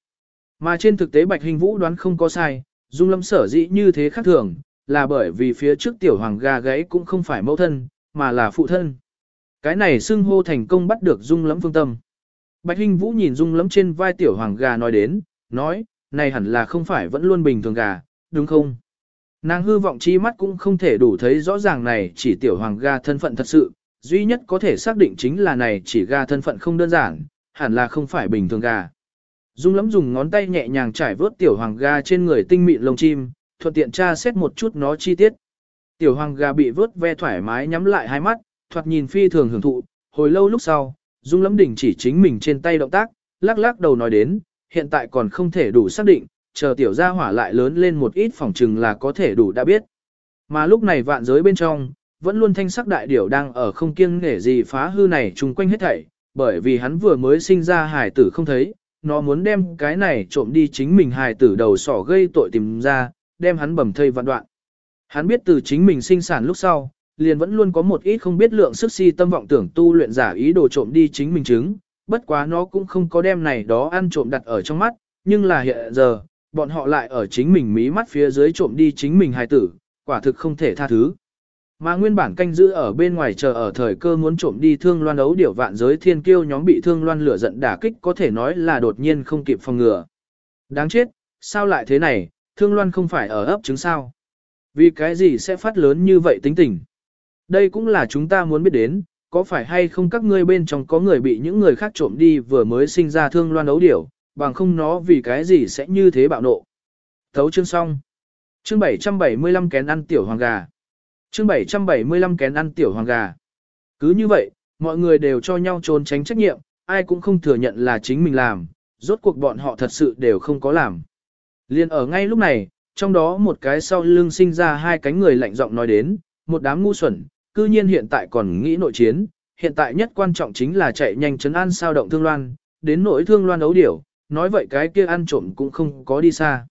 Mà trên thực tế Bạch Hình Vũ đoán không có sai, Dung Lâm sở dĩ như thế khác thường, là bởi vì phía trước tiểu hoàng gà gãy cũng không phải mẫu thân, mà là phụ thân. Cái này xưng hô thành công bắt được Dung Lẫm phương tâm. Bạch Hinh Vũ nhìn Dung Lẫm trên vai tiểu hoàng gà nói đến, nói, này hẳn là không phải vẫn luôn bình thường gà, đúng không? Nàng hư vọng chi mắt cũng không thể đủ thấy rõ ràng này chỉ tiểu hoàng gà thân phận thật sự, duy nhất có thể xác định chính là này chỉ gà thân phận không đơn giản, hẳn là không phải bình thường gà. Dung lắm dùng ngón tay nhẹ nhàng trải vớt tiểu hoàng gà trên người tinh mịn lông chim, thuận tiện tra xét một chút nó chi tiết. Tiểu hoàng gà bị vớt ve thoải mái nhắm lại hai mắt, thoạt nhìn phi thường hưởng thụ, hồi lâu lúc sau, Dung Lâm đỉnh chỉ chính mình trên tay động tác, lắc lắc đầu nói đến, hiện tại còn không thể đủ xác định, chờ tiểu gia hỏa lại lớn lên một ít phòng trừng là có thể đủ đã biết. Mà lúc này vạn giới bên trong, vẫn luôn thanh sắc đại điểu đang ở không kiêng nể gì phá hư này chung quanh hết thảy, bởi vì hắn vừa mới sinh ra hài tử không thấy, nó muốn đem cái này trộm đi chính mình hài tử đầu sỏ gây tội tìm ra, đem hắn bầm thây vạn đoạn. Hắn biết từ chính mình sinh sản lúc sau, liền vẫn luôn có một ít không biết lượng sức si tâm vọng tưởng tu luyện giả ý đồ trộm đi chính mình chứng, bất quá nó cũng không có đem này đó ăn trộm đặt ở trong mắt, nhưng là hiện giờ, bọn họ lại ở chính mình mí mắt phía dưới trộm đi chính mình hài tử, quả thực không thể tha thứ. Mà nguyên bản canh giữ ở bên ngoài chờ ở thời cơ muốn trộm đi thương loan đấu điểu vạn giới thiên kiêu nhóm bị thương loan lửa giận đả kích có thể nói là đột nhiên không kịp phòng ngừa. Đáng chết, sao lại thế này, thương loan không phải ở ấp trứng sao? Vì cái gì sẽ phát lớn như vậy tính tình? Đây cũng là chúng ta muốn biết đến, có phải hay không các ngươi bên trong có người bị những người khác trộm đi vừa mới sinh ra thương loan ấu điểu, bằng không nó vì cái gì sẽ như thế bạo nộ. Thấu chương xong. Chương 775 kén ăn tiểu hoàng gà. Chương 775 kén ăn tiểu hoàng gà. Cứ như vậy, mọi người đều cho nhau trốn tránh trách nhiệm, ai cũng không thừa nhận là chính mình làm, rốt cuộc bọn họ thật sự đều không có làm. Liên ở ngay lúc này, trong đó một cái sau lưng sinh ra hai cánh người lạnh giọng nói đến, một đám ngu xuẩn, cư nhiên hiện tại còn nghĩ nội chiến, hiện tại nhất quan trọng chính là chạy nhanh chấn an sao động thương loan, đến nỗi thương loan đấu điểu, nói vậy cái kia ăn trộm cũng không có đi xa.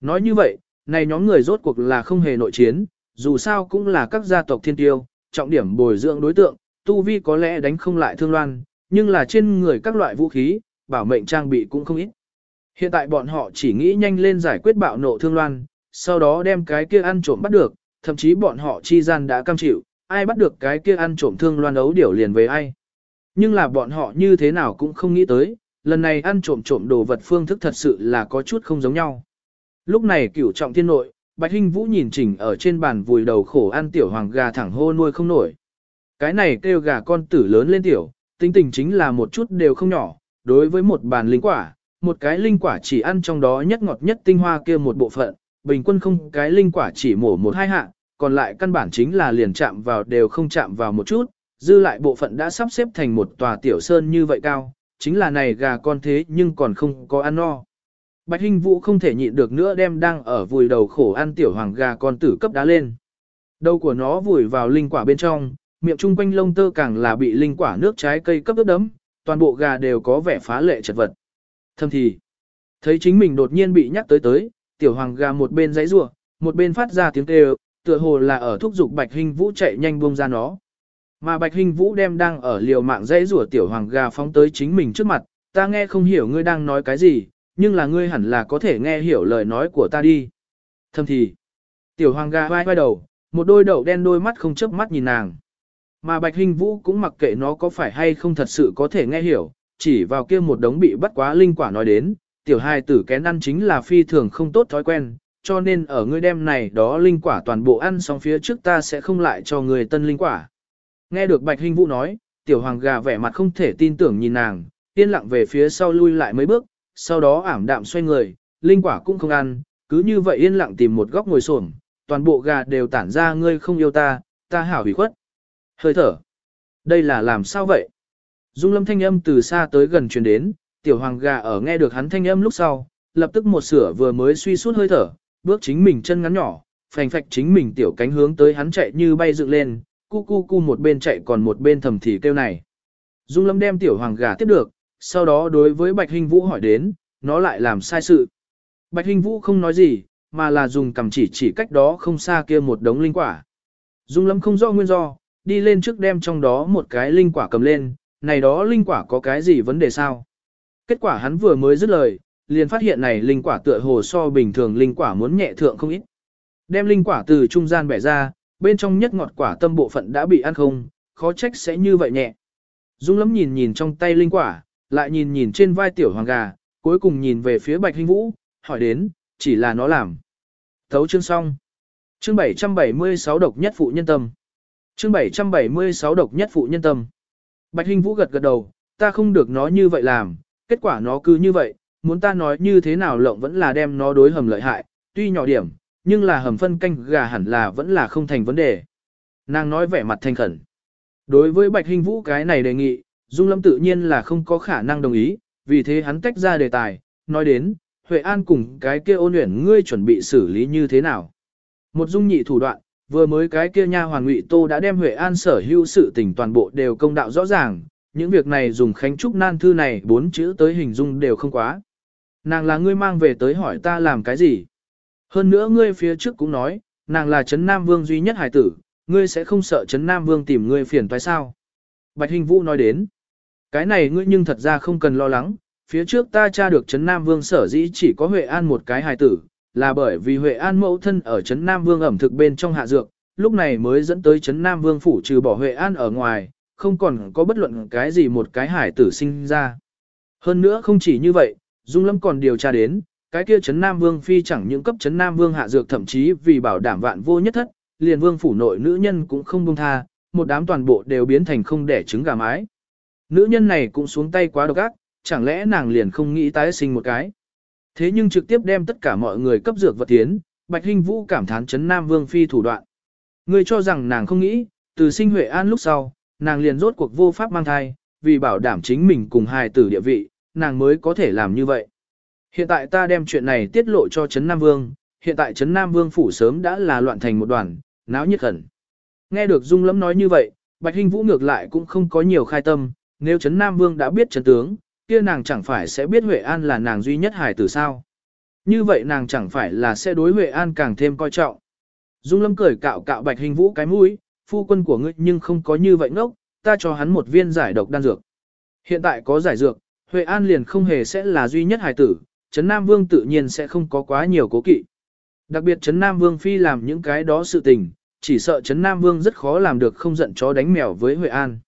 Nói như vậy, này nhóm người rốt cuộc là không hề nội chiến, dù sao cũng là các gia tộc thiên tiêu, trọng điểm bồi dưỡng đối tượng, tu vi có lẽ đánh không lại thương loan, nhưng là trên người các loại vũ khí, bảo mệnh trang bị cũng không ít. Hiện tại bọn họ chỉ nghĩ nhanh lên giải quyết bạo nộ thương loan, sau đó đem cái kia ăn trộm bắt được, thậm chí bọn họ chi gian đã cam chịu, ai bắt được cái kia ăn trộm thương loan ấu điểu liền về ai. Nhưng là bọn họ như thế nào cũng không nghĩ tới, lần này ăn trộm trộm đồ vật phương thức thật sự là có chút không giống nhau. Lúc này cửu trọng thiên nội, Bạch Hinh Vũ nhìn chỉnh ở trên bàn vùi đầu khổ ăn tiểu hoàng gà thẳng hô nuôi không nổi. Cái này kêu gà con tử lớn lên tiểu, tinh tình chính là một chút đều không nhỏ, đối với một bàn linh quả, một cái linh quả chỉ ăn trong đó nhất ngọt nhất tinh hoa kia một bộ phận, bình quân không cái linh quả chỉ mổ một hai hạ, còn lại căn bản chính là liền chạm vào đều không chạm vào một chút, dư lại bộ phận đã sắp xếp thành một tòa tiểu sơn như vậy cao, chính là này gà con thế nhưng còn không có ăn no. Bạch Hinh Vũ không thể nhịn được nữa đem đang ở vùi đầu khổ ăn tiểu hoàng gà con tử cấp đá lên. Đầu của nó vùi vào linh quả bên trong, miệng trung quanh lông tơ càng là bị linh quả nước trái cây cấp ướt đấm, toàn bộ gà đều có vẻ phá lệ chật vật. Thâm thì, thấy chính mình đột nhiên bị nhắc tới tới, tiểu hoàng gà một bên giãy rủa, một bên phát ra tiếng kêu, tựa hồ là ở thúc giục Bạch hình Vũ chạy nhanh buông ra nó. Mà Bạch hình Vũ đem đang ở liều mạng dãy rủa tiểu hoàng gà phóng tới chính mình trước mặt, ta nghe không hiểu ngươi đang nói cái gì, nhưng là ngươi hẳn là có thể nghe hiểu lời nói của ta đi. Thâm thì, tiểu hoàng gà vai vai đầu, một đôi đậu đen đôi mắt không chớp mắt nhìn nàng. Mà Bạch hình Vũ cũng mặc kệ nó có phải hay không thật sự có thể nghe hiểu, chỉ vào kia một đống bị bắt quá linh quả nói đến, tiểu hai tử kén ăn chính là phi thường không tốt thói quen, cho nên ở ngươi đem này đó linh quả toàn bộ ăn xong phía trước ta sẽ không lại cho người tân linh quả. Nghe được Bạch Hinh Vũ nói, tiểu hoàng gà vẻ mặt không thể tin tưởng nhìn nàng, yên lặng về phía sau lui lại mấy bước, sau đó ảm đạm xoay người, linh quả cũng không ăn, cứ như vậy yên lặng tìm một góc ngồi xổm, toàn bộ gà đều tản ra ngươi không yêu ta, ta hảo hủy khuất. Hơi thở. Đây là làm sao vậy? Dung lâm thanh âm từ xa tới gần truyền đến, tiểu hoàng gà ở nghe được hắn thanh âm lúc sau, lập tức một sửa vừa mới suy suốt hơi thở, bước chính mình chân ngắn nhỏ, phành phạch chính mình tiểu cánh hướng tới hắn chạy như bay dựng lên, cu cu cu một bên chạy còn một bên thầm thì kêu này. Dung lâm đem tiểu hoàng gà tiếp được, sau đó đối với Bạch hình Vũ hỏi đến, nó lại làm sai sự. Bạch hình Vũ không nói gì, mà là dùng cầm chỉ chỉ cách đó không xa kia một đống linh quả. Dung lâm không rõ nguyên do, đi lên trước đem trong đó một cái linh quả cầm lên, này đó linh quả có cái gì vấn đề sao? Kết quả hắn vừa mới dứt lời, liền phát hiện này linh quả tựa hồ so bình thường linh quả muốn nhẹ thượng không ít. Đem linh quả từ trung gian bẻ ra, bên trong nhất ngọt quả tâm bộ phận đã bị ăn không, khó trách sẽ như vậy nhẹ. Dung lắm nhìn nhìn trong tay linh quả, lại nhìn nhìn trên vai tiểu hoàng gà, cuối cùng nhìn về phía bạch hình vũ, hỏi đến, chỉ là nó làm. Thấu chương xong. Chương 776 độc nhất phụ nhân tâm. Chương 776 độc nhất phụ nhân tâm. Bạch hình vũ gật gật đầu, ta không được nó như vậy làm, kết quả nó cứ như vậy, muốn ta nói như thế nào lộng vẫn là đem nó đối hầm lợi hại, tuy nhỏ điểm, nhưng là hầm phân canh gà hẳn là vẫn là không thành vấn đề. Nàng nói vẻ mặt thanh khẩn. Đối với Bạch Hình Vũ cái này đề nghị, Dung Lâm tự nhiên là không có khả năng đồng ý, vì thế hắn tách ra đề tài, nói đến, Huệ An cùng cái kia ôn luyện ngươi chuẩn bị xử lý như thế nào. Một dung nhị thủ đoạn, vừa mới cái kia nha hoàn ngụy tô đã đem Huệ An sở hữu sự tình toàn bộ đều công đạo rõ ràng, những việc này dùng khánh trúc nan thư này bốn chữ tới hình dung đều không quá. Nàng là ngươi mang về tới hỏi ta làm cái gì? Hơn nữa ngươi phía trước cũng nói, nàng là Trấn Nam Vương duy nhất hải tử, ngươi sẽ không sợ Trấn Nam Vương tìm ngươi phiền toái sao? Bạch Hình Vũ nói đến, cái này ngươi nhưng thật ra không cần lo lắng, phía trước ta tra được Trấn Nam Vương sở dĩ chỉ có Huệ An một cái hải tử, là bởi vì Huệ An mẫu thân ở Trấn Nam Vương ẩm thực bên trong hạ dược, lúc này mới dẫn tới Trấn Nam Vương phủ trừ bỏ Huệ An ở ngoài, không còn có bất luận cái gì một cái hải tử sinh ra. Hơn nữa không chỉ như vậy, Dung Lâm còn điều tra đến, cái kia Trấn Nam Vương phi chẳng những cấp Trấn Nam Vương hạ dược thậm chí vì bảo đảm vạn vô nhất thất, liền vương phủ nội nữ nhân cũng không buông tha, một đám toàn bộ đều biến thành không đẻ trứng gà mái. Nữ nhân này cũng xuống tay quá độc ác, chẳng lẽ nàng liền không nghĩ tái sinh một cái. Thế nhưng trực tiếp đem tất cả mọi người cấp dược vật tiến, Bạch Hinh Vũ cảm thán chấn Nam Vương Phi thủ đoạn. Người cho rằng nàng không nghĩ, từ sinh Huệ An lúc sau, nàng liền rốt cuộc vô pháp mang thai, vì bảo đảm chính mình cùng hài tử địa vị, nàng mới có thể làm như vậy. Hiện tại ta đem chuyện này tiết lộ cho Trấn Nam Vương, hiện tại Trấn Nam Vương phủ sớm đã là loạn thành một đoàn, náo nhiệt khẩn. Nghe được Dung Lâm nói như vậy, Bạch Hinh Vũ ngược lại cũng không có nhiều khai tâm, nếu Trấn Nam Vương đã biết Trấn Tướng, kia nàng chẳng phải sẽ biết Huệ An là nàng duy nhất hài tử sao. Như vậy nàng chẳng phải là sẽ đối Huệ An càng thêm coi trọng. Dung Lâm cười cạo cạo Bạch Hình Vũ cái mũi, phu quân của ngươi nhưng không có như vậy ngốc, ta cho hắn một viên giải độc đan dược. Hiện tại có giải dược, Huệ An liền không hề sẽ là duy nhất hài tử, Trấn Nam Vương tự nhiên sẽ không có quá nhiều cố kỵ. Đặc biệt Trấn Nam Vương phi làm những cái đó sự tình, chỉ sợ Trấn Nam Vương rất khó làm được không giận chó đánh mèo với Huệ An.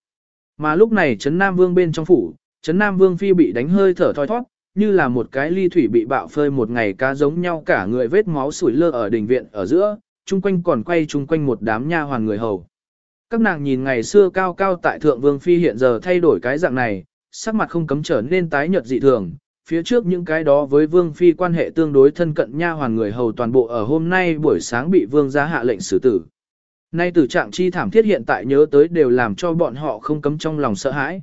Mà lúc này Trấn Nam Vương bên trong phủ, Trấn Nam Vương Phi bị đánh hơi thở thoi thoát, như là một cái ly thủy bị bạo phơi một ngày cá giống nhau cả người vết máu sủi lơ ở đình viện ở giữa, chung quanh còn quay chung quanh một đám nha hoàn người hầu. Các nàng nhìn ngày xưa cao cao tại thượng Vương Phi hiện giờ thay đổi cái dạng này, sắc mặt không cấm trở nên tái nhợt dị thường. Phía trước những cái đó với Vương Phi quan hệ tương đối thân cận nha hoàn người hầu toàn bộ ở hôm nay buổi sáng bị Vương gia hạ lệnh xử tử. Nay tử trạng chi thảm thiết hiện tại nhớ tới đều làm cho bọn họ không cấm trong lòng sợ hãi.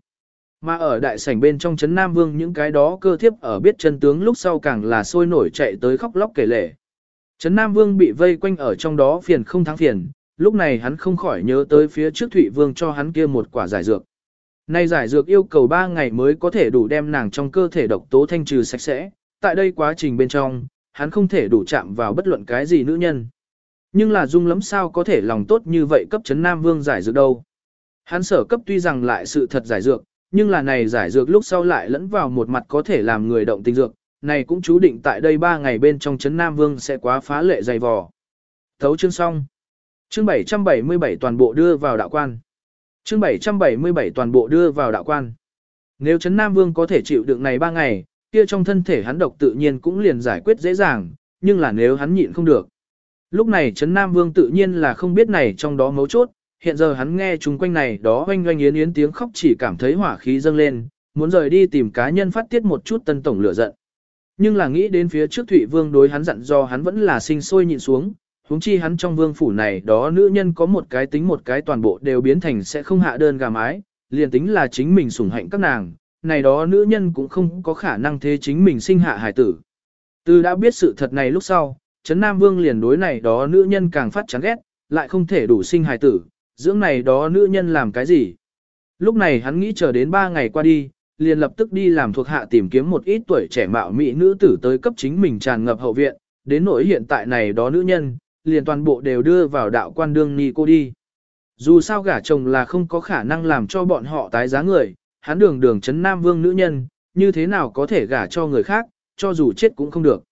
Mà ở đại sảnh bên trong chấn Nam Vương những cái đó cơ thiếp ở biết chân tướng lúc sau càng là sôi nổi chạy tới khóc lóc kể lể. Trấn Nam Vương bị vây quanh ở trong đó phiền không thắng phiền, lúc này hắn không khỏi nhớ tới phía trước Thụy Vương cho hắn kia một quả giải dược. Nay giải dược yêu cầu 3 ngày mới có thể đủ đem nàng trong cơ thể độc tố thanh trừ sạch sẽ, tại đây quá trình bên trong, hắn không thể đủ chạm vào bất luận cái gì nữ nhân. Nhưng là dung lắm sao có thể lòng tốt như vậy cấp chấn Nam Vương giải dược đâu. Hắn sở cấp tuy rằng lại sự thật giải dược, nhưng là này giải dược lúc sau lại lẫn vào một mặt có thể làm người động tình dược, này cũng chú định tại đây 3 ngày bên trong chấn Nam Vương sẽ quá phá lệ dày vò. Thấu chương xong. Chương 777 toàn bộ đưa vào đạo quan. Chương 777 toàn bộ đưa vào đạo quan. Nếu chấn Nam Vương có thể chịu đựng này 3 ngày, kia trong thân thể hắn độc tự nhiên cũng liền giải quyết dễ dàng, nhưng là nếu hắn nhịn không được. Lúc này chấn Nam Vương tự nhiên là không biết này trong đó mấu chốt, hiện giờ hắn nghe chung quanh này đó oanh oanh yến yến tiếng khóc chỉ cảm thấy hỏa khí dâng lên, muốn rời đi tìm cá nhân phát tiết một chút tân tổng lửa giận. Nhưng là nghĩ đến phía trước Thụy Vương đối hắn dặn do hắn vẫn là sinh sôi nhịn xuống, huống chi hắn trong vương phủ này đó nữ nhân có một cái tính một cái toàn bộ đều biến thành sẽ không hạ đơn gà mái, liền tính là chính mình sủng hạnh các nàng, này đó nữ nhân cũng không có khả năng thế chính mình sinh hạ hải tử. Từ đã biết sự thật này lúc sau, Trấn Nam Vương liền đối này đó nữ nhân càng phát chán ghét, lại không thể đủ sinh hài tử, dưỡng này đó nữ nhân làm cái gì. Lúc này hắn nghĩ chờ đến 3 ngày qua đi, liền lập tức đi làm thuộc hạ tìm kiếm một ít tuổi trẻ mạo mỹ nữ tử tới cấp chính mình tràn ngập hậu viện, đến nỗi hiện tại này đó nữ nhân, liền toàn bộ đều đưa vào đạo quan đương ni cô đi. Dù sao gả chồng là không có khả năng làm cho bọn họ tái giá người, hắn đường đường chấn nam vương nữ nhân, như thế nào có thể gả cho người khác, cho dù chết cũng không được.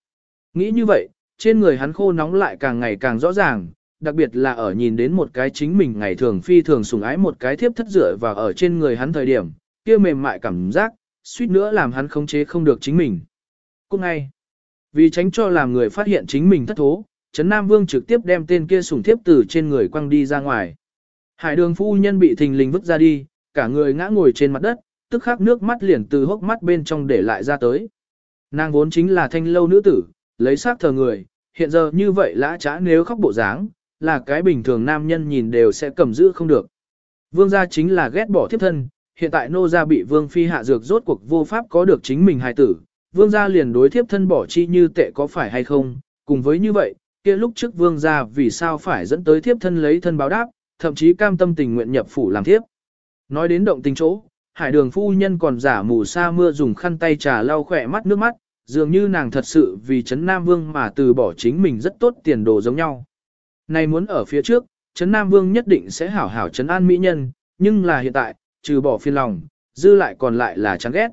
Nghĩ như vậy, trên người hắn khô nóng lại càng ngày càng rõ ràng, đặc biệt là ở nhìn đến một cái chính mình ngày thường phi thường sủng ái một cái thiếp thất dựa và ở trên người hắn thời điểm, kia mềm mại cảm giác, suýt nữa làm hắn khống chế không được chính mình. Cũng ngay, vì tránh cho làm người phát hiện chính mình thất thố, Trấn Nam Vương trực tiếp đem tên kia sủng thiếp từ trên người quăng đi ra ngoài. Hải đường phu nhân bị thình lình vứt ra đi, cả người ngã ngồi trên mặt đất, tức khắc nước mắt liền từ hốc mắt bên trong để lại ra tới. Nàng vốn chính là thanh lâu nữ tử, lấy xác thờ người, hiện giờ như vậy lã trá nếu khóc bộ dáng, là cái bình thường nam nhân nhìn đều sẽ cầm giữ không được. Vương gia chính là ghét bỏ thiếp thân, hiện tại nô gia bị vương phi hạ dược rốt cuộc vô pháp có được chính mình hài tử, vương gia liền đối thiếp thân bỏ chi như tệ có phải hay không, cùng với như vậy, kia lúc trước vương gia vì sao phải dẫn tới thiếp thân lấy thân báo đáp, thậm chí cam tâm tình nguyện nhập phủ làm thiếp. Nói đến động tình chỗ, hải đường phu nhân còn giả mù sa mưa dùng khăn tay trà lau khỏe mắt nước mắt, dường như nàng thật sự vì chấn Nam Vương mà từ bỏ chính mình rất tốt tiền đồ giống nhau. Này muốn ở phía trước, Trấn Nam Vương nhất định sẽ hảo hảo trấn an mỹ nhân, nhưng là hiện tại, trừ bỏ phiền lòng, dư lại còn lại là chán ghét.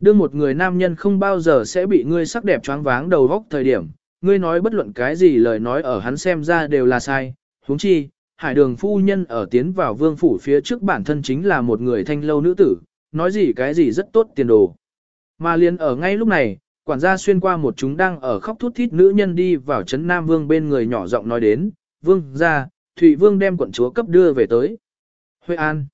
Đương một người nam nhân không bao giờ sẽ bị ngươi sắc đẹp choáng váng đầu góc thời điểm, ngươi nói bất luận cái gì lời nói ở hắn xem ra đều là sai, huống chi, hải đường phu nhân ở tiến vào vương phủ phía trước bản thân chính là một người thanh lâu nữ tử, nói gì cái gì rất tốt tiền đồ. Mà liền ở ngay lúc này, quản gia xuyên qua một chúng đang ở khóc thút thít nữ nhân đi vào trấn Nam Vương bên người nhỏ giọng nói đến, Vương ra, Thụy Vương đem quận chúa cấp đưa về tới. Huệ An.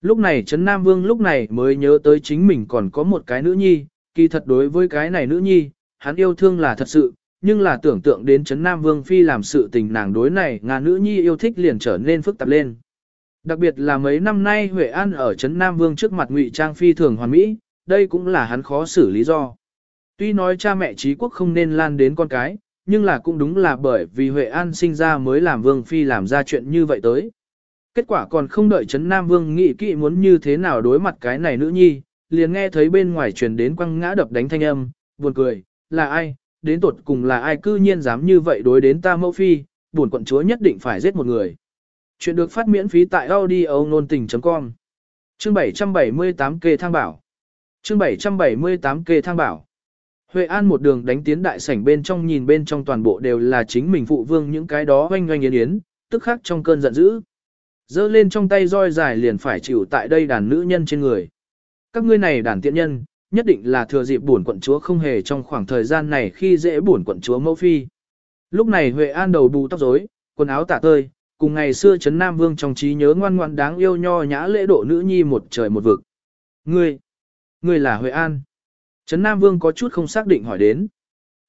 Lúc này trấn Nam Vương lúc này mới nhớ tới chính mình còn có một cái nữ nhi, kỳ thật đối với cái này nữ nhi, hắn yêu thương là thật sự, nhưng là tưởng tượng đến Trấn Nam Vương Phi làm sự tình nàng đối này ngà nữ nhi yêu thích liền trở nên phức tạp lên. Đặc biệt là mấy năm nay Huệ An ở Trấn Nam Vương trước mặt ngụy trang phi thường hoàn mỹ, đây cũng là hắn khó xử lý do. Tuy nói cha mẹ trí quốc không nên lan đến con cái, nhưng là cũng đúng là bởi vì Huệ An sinh ra mới làm Vương Phi làm ra chuyện như vậy tới. Kết quả còn không đợi Trấn Nam Vương nghĩ kỹ muốn như thế nào đối mặt cái này nữ nhi, liền nghe thấy bên ngoài truyền đến quăng ngã đập đánh thanh âm, buồn cười, là ai, đến tột cùng là ai cư nhiên dám như vậy đối đến ta mẫu phi, buồn quận chúa nhất định phải giết một người. Chuyện được phát miễn phí tại audio nôn tình.com Chương 778 kê thang bảo Chương 778 kê thang bảo Huệ An một đường đánh tiến đại sảnh bên trong nhìn bên trong toàn bộ đều là chính mình phụ vương những cái đó oanh oanh yến yến, tức khắc trong cơn giận dữ. Dơ lên trong tay roi dài liền phải chịu tại đây đàn nữ nhân trên người. Các ngươi này đàn tiện nhân, nhất định là thừa dịp buồn quận chúa không hề trong khoảng thời gian này khi dễ buồn quận chúa mẫu phi. Lúc này Huệ An đầu bù tóc rối, quần áo tả tơi, cùng ngày xưa Trấn Nam Vương trong trí nhớ ngoan ngoan đáng yêu nho nhã lễ độ nữ nhi một trời một vực. Ngươi, ngươi là Huệ An. Trấn Nam Vương có chút không xác định hỏi đến.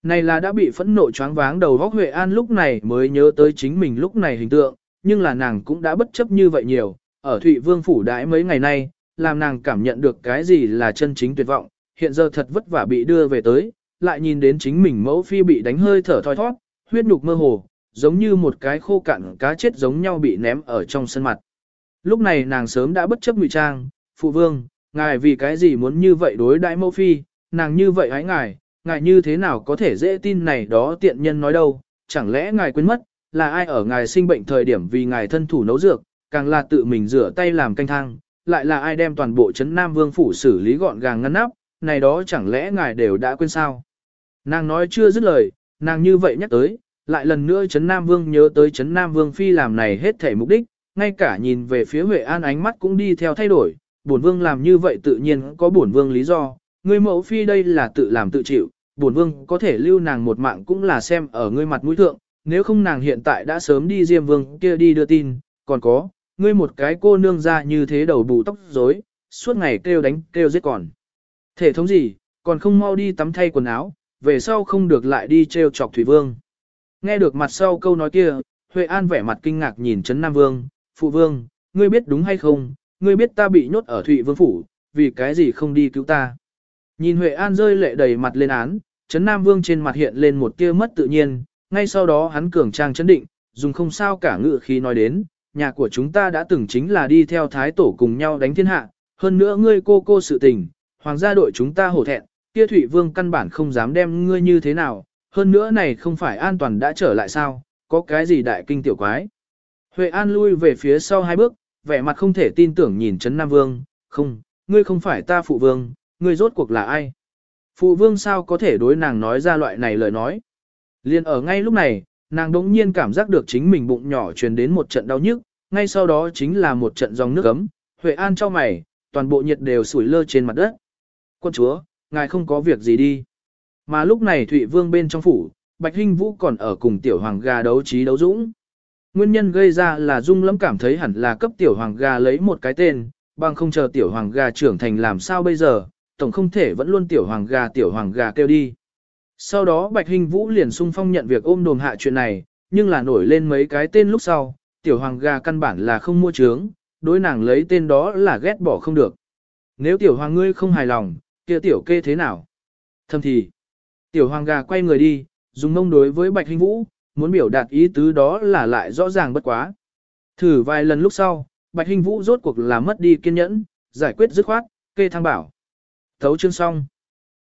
Này là đã bị phẫn nộ choáng váng đầu góc Huệ An lúc này mới nhớ tới chính mình lúc này hình tượng, nhưng là nàng cũng đã bất chấp như vậy nhiều, ở Thụy Vương phủ đãi mấy ngày nay, làm nàng cảm nhận được cái gì là chân chính tuyệt vọng, hiện giờ thật vất vả bị đưa về tới, lại nhìn đến chính mình mẫu phi bị đánh hơi thở thoi thoát, huyết nhục mơ hồ, giống như một cái khô cạn cá chết giống nhau bị ném ở trong sân mặt. Lúc này nàng sớm đã bất chấp ngụy trang, phụ vương, ngài vì cái gì muốn như vậy đối đãi mẫu phi, nàng như vậy hãy ngài, ngài như thế nào có thể dễ tin này đó tiện nhân nói đâu, chẳng lẽ ngài quên mất, là ai ở ngài sinh bệnh thời điểm vì ngài thân thủ nấu dược, càng là tự mình rửa tay làm canh thang, lại là ai đem toàn bộ chấn Nam Vương phủ xử lý gọn gàng ngăn nắp, này đó chẳng lẽ ngài đều đã quên sao? Nàng nói chưa dứt lời, nàng như vậy nhắc tới, lại lần nữa chấn Nam Vương nhớ tới chấn Nam Vương phi làm này hết thể mục đích, ngay cả nhìn về phía Huệ An ánh mắt cũng đi theo thay đổi, bổn vương làm như vậy tự nhiên có bổn vương lý do, Ngươi mẫu phi đây là tự làm tự chịu, bổn vương có thể lưu nàng một mạng cũng là xem ở ngươi mặt mũi thượng, nếu không nàng hiện tại đã sớm đi Diêm Vương kia đi đưa tin, còn có, ngươi một cái cô nương ra như thế đầu bù tóc rối, suốt ngày kêu đánh kêu giết còn. Thể thống gì, còn không mau đi tắm thay quần áo, về sau không được lại đi treo chọc Thủy Vương. Nghe được mặt sau câu nói kia, Huệ An vẻ mặt kinh ngạc nhìn Trấn Nam Vương, Phụ Vương, ngươi biết đúng hay không, ngươi biết ta bị nhốt ở Thụy Vương Phủ, vì cái gì không đi cứu ta. Nhìn Huệ An rơi lệ đầy mặt lên án, Trấn Nam Vương trên mặt hiện lên một tia mất tự nhiên, ngay sau đó hắn cường trang chấn định, dùng không sao cả ngự khi nói đến, nhà của chúng ta đã từng chính là đi theo thái tổ cùng nhau đánh thiên hạ, hơn nữa ngươi cô cô sự tình, hoàng gia đội chúng ta hổ thẹn, kia Thụy Vương căn bản không dám đem ngươi như thế nào, hơn nữa này không phải an toàn đã trở lại sao, có cái gì đại kinh tiểu quái. Huệ An lui về phía sau hai bước, vẻ mặt không thể tin tưởng nhìn Trấn Nam Vương, không, ngươi không phải ta phụ vương, ngươi rốt cuộc là ai? Phụ vương sao có thể đối nàng nói ra loại này lời nói? Liên ở ngay lúc này, nàng đống nhiên cảm giác được chính mình bụng nhỏ truyền đến một trận đau nhức, ngay sau đó chính là một trận dòng nước ấm, Huệ An cho mày, toàn bộ nhiệt đều sủi lơ trên mặt đất. Quân chúa, ngài không có việc gì đi. Mà lúc này Thụy Vương bên trong phủ, Bạch Hinh Vũ còn ở cùng tiểu hoàng gà đấu trí đấu dũng. Nguyên nhân gây ra là Dung Lâm cảm thấy hẳn là cấp tiểu hoàng gà lấy một cái tên, bằng không chờ tiểu hoàng gà trưởng thành làm sao bây giờ, tổng không thể vẫn luôn tiểu hoàng gà tiểu hoàng gà kêu đi. Sau đó Bạch hình Vũ liền sung phong nhận việc ôm đồn hạ chuyện này, nhưng là nổi lên mấy cái tên lúc sau, tiểu hoàng gà căn bản là không mua trướng, đối nàng lấy tên đó là ghét bỏ không được. Nếu tiểu hoàng ngươi không hài lòng, kia tiểu kê thế nào? Thầm thì, tiểu hoàng gà quay người đi, dùng mông đối với Bạch hình Vũ, muốn biểu đạt ý tứ đó là lại rõ ràng bất quá. Thử vài lần lúc sau, Bạch hình Vũ rốt cuộc là mất đi kiên nhẫn, giải quyết dứt khoát, kê thang bảo. Thấu chương xong.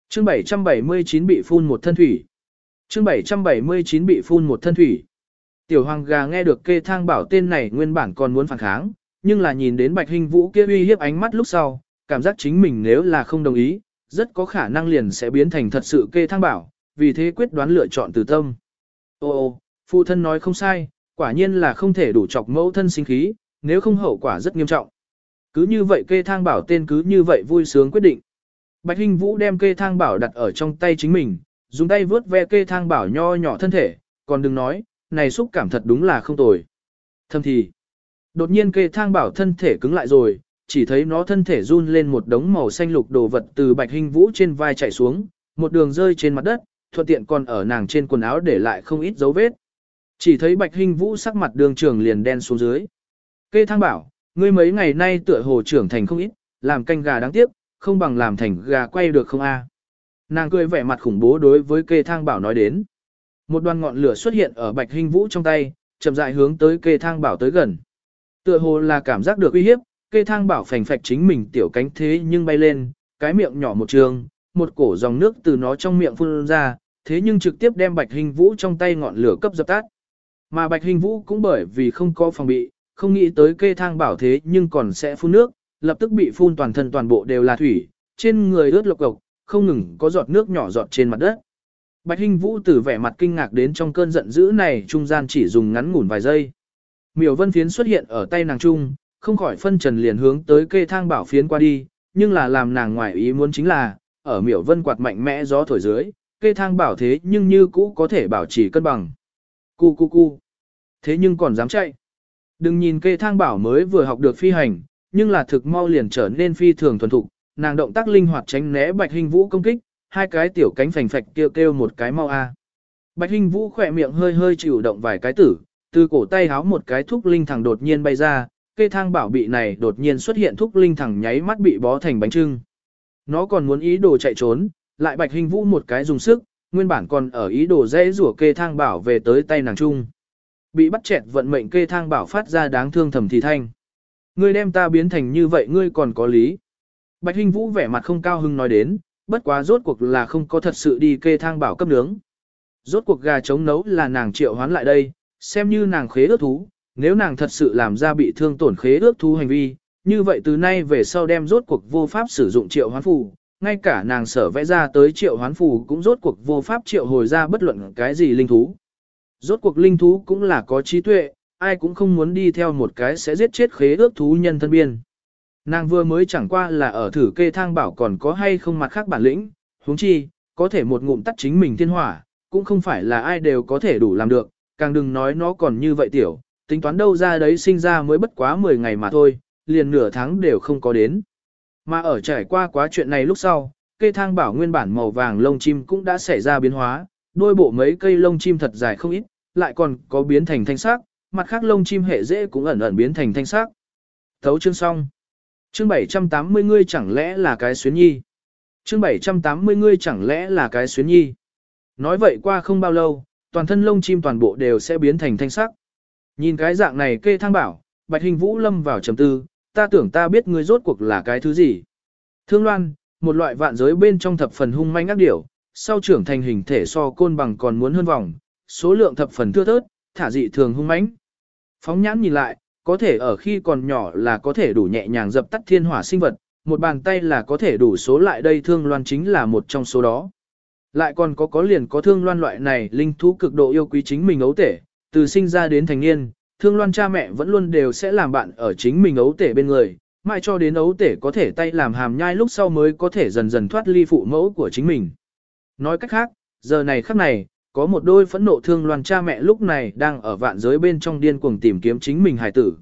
Chương 779 bị phun một thân thủy. Chương 779 bị phun một thân thủy. Tiểu hoàng gà nghe được kê thang bảo tên này nguyên bản còn muốn phản kháng, nhưng là nhìn đến bạch hình vũ kia uy hiếp ánh mắt lúc sau, cảm giác chính mình nếu là không đồng ý, rất có khả năng liền sẽ biến thành thật sự kê thang bảo, vì thế quyết đoán lựa chọn từ tâm. Ô ô, phụ thân nói không sai, quả nhiên là không thể đủ chọc mẫu thân sinh khí, nếu không hậu quả rất nghiêm trọng. Cứ như vậy kê thang bảo tên cứ như vậy vui sướng quyết định. Bạch Hinh Vũ đem kê thang bảo đặt ở trong tay chính mình, dùng tay vướt ve kê thang bảo nho nhỏ thân thể, còn đừng nói, này xúc cảm thật đúng là không tồi. Thâm thì, đột nhiên kê thang bảo thân thể cứng lại rồi, chỉ thấy nó thân thể run lên một đống màu xanh lục đồ vật từ Bạch Hinh Vũ trên vai chạy xuống, một đường rơi trên mặt đất, thuận tiện còn ở nàng trên quần áo để lại không ít dấu vết. Chỉ thấy Bạch Hinh Vũ sắc mặt đường trường liền đen xuống dưới. Kê thang bảo, ngươi mấy ngày nay tựa hồ trưởng thành không ít, làm canh gà đáng tiếc, không bằng làm thành gà quay được không a? Nàng cười vẻ mặt khủng bố đối với kê thang bảo nói đến. Một đoàn ngọn lửa xuất hiện ở bạch hình vũ trong tay, chậm rãi hướng tới kê thang bảo tới gần. Tựa hồ là cảm giác được uy hiếp, kê thang bảo phành phạch chính mình tiểu cánh thế nhưng bay lên, cái miệng nhỏ một trường, một cổ dòng nước từ nó trong miệng phun ra, thế nhưng trực tiếp đem bạch hình vũ trong tay ngọn lửa cấp dập tắt. Mà bạch hình vũ cũng bởi vì không có phòng bị, không nghĩ tới kê thang bảo thế nhưng còn sẽ phun nước, lập tức bị phun toàn thân toàn bộ đều là thủy, trên người ướt lộc cộc, không ngừng có giọt nước nhỏ giọt trên mặt đất. Bạch Hinh Vũ từ vẻ mặt kinh ngạc đến trong cơn giận dữ này trung gian chỉ dùng ngắn ngủn vài giây. Miểu vân phiến xuất hiện ở tay nàng trung, không khỏi phân trần liền hướng tới kê thang bảo phiến qua đi, nhưng là làm nàng ngoài ý muốn chính là, ở miểu vân quạt mạnh mẽ gió thổi dưới, kê thang bảo thế nhưng như cũ có thể bảo trì cân bằng. Cu cu cu. Thế nhưng còn dám chạy. Đừng nhìn kê thang bảo mới vừa học được phi hành, nhưng là thực mau liền trở nên phi thường thuần thục, nàng động tác linh hoạt tránh né Bạch Hình Vũ công kích, hai cái tiểu cánh phành phạch kêu kêu một cái mau a. Bạch Hình Vũ khỏe miệng hơi hơi chịu động vài cái tử, từ cổ tay háo một cái thúc linh thẳng đột nhiên bay ra, cây thang bảo bị này đột nhiên xuất hiện thúc linh thẳng nháy mắt bị bó thành bánh trưng. Nó còn muốn ý đồ chạy trốn, lại Bạch Hình Vũ một cái dùng sức, nguyên bản còn ở ý đồ dễ rủa kê thang bảo về tới tay nàng trung. Bị bắt chẹt vận mệnh kê thang bảo phát ra đáng thương thầm thì thanh. Ngươi đem ta biến thành như vậy ngươi còn có lý. Bạch Hinh Vũ vẻ mặt không cao hưng nói đến, bất quá rốt cuộc là không có thật sự đi kê thang bảo cấp nướng. Rốt cuộc gà trống nấu là nàng triệu hoán lại đây, xem như nàng khế ước thú, nếu nàng thật sự làm ra bị thương tổn khế ước thú hành vi, như vậy từ nay về sau đem rốt cuộc vô pháp sử dụng triệu hoán phù, ngay cả nàng sở vẽ ra tới triệu hoán phù cũng rốt cuộc vô pháp triệu hồi ra bất luận cái gì linh thú. Rốt cuộc linh thú cũng là có trí tuệ, ai cũng không muốn đi theo một cái sẽ giết chết khế ước thú nhân thân biên. Nàng vừa mới chẳng qua là ở thử kê thang bảo còn có hay không mặt khác bản lĩnh, huống chi, có thể một ngụm tắt chính mình thiên hỏa, cũng không phải là ai đều có thể đủ làm được, càng đừng nói nó còn như vậy tiểu, tính toán đâu ra đấy sinh ra mới bất quá 10 ngày mà thôi, liền nửa tháng đều không có đến. Mà ở trải qua quá chuyện này lúc sau, cây thang bảo nguyên bản màu vàng lông chim cũng đã xảy ra biến hóa, đôi bộ mấy cây lông chim thật dài không ít, lại còn có biến thành thanh sắc, mặt khác lông chim hệ dễ cũng ẩn ẩn biến thành thanh sắc. Thấu chương xong. Chương 780 ngươi chẳng lẽ là cái xuyến nhi? Chương 780 ngươi chẳng lẽ là cái xuyến nhi? Nói vậy qua không bao lâu, toàn thân lông chim toàn bộ đều sẽ biến thành thanh sắc. Nhìn cái dạng này kê thang bảo, Bạch Hình Vũ lâm vào trầm tư, ta tưởng ta biết ngươi rốt cuộc là cái thứ gì. Thương Loan, một loại vạn giới bên trong thập phần hung manh ác điểu, sau trưởng thành hình thể so côn bằng còn muốn hơn vòng, số lượng thập phần thưa thớt, thả dị thường hung mãnh. Phóng nhãn nhìn lại, có thể ở khi còn nhỏ là có thể đủ nhẹ nhàng dập tắt thiên hỏa sinh vật, một bàn tay là có thể đủ số lại đây thương loan chính là một trong số đó. Lại còn có có liền có thương loan loại này linh thú cực độ yêu quý chính mình ấu tể, từ sinh ra đến thành niên, thương loan cha mẹ vẫn luôn đều sẽ làm bạn ở chính mình ấu tể bên người, mãi cho đến ấu tể có thể tay làm hàm nhai lúc sau mới có thể dần dần thoát ly phụ mẫu của chính mình. Nói cách khác, giờ này khắc này, có một đôi phẫn nộ thương loan cha mẹ lúc này đang ở vạn giới bên trong điên cuồng tìm kiếm chính mình hài tử.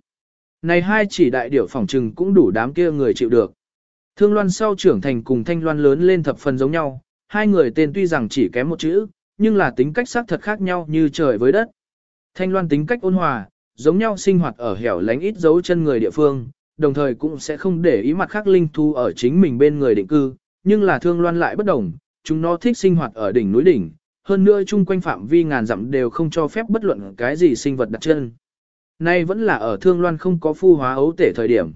Này hai chỉ đại điểu phỏng trừng cũng đủ đám kia người chịu được. Thương loan sau trưởng thành cùng thanh loan lớn lên thập phần giống nhau, hai người tên tuy rằng chỉ kém một chữ, nhưng là tính cách xác thật khác nhau như trời với đất. Thanh loan tính cách ôn hòa, giống nhau sinh hoạt ở hẻo lánh ít dấu chân người địa phương, đồng thời cũng sẽ không để ý mặt khác linh thu ở chính mình bên người định cư, nhưng là thương loan lại bất đồng, chúng nó thích sinh hoạt ở đỉnh núi đỉnh, hơn nữa chung quanh phạm vi ngàn dặm đều không cho phép bất luận cái gì sinh vật đặt chân. Nay vẫn là ở thương loan không có phu hóa ấu tể thời điểm.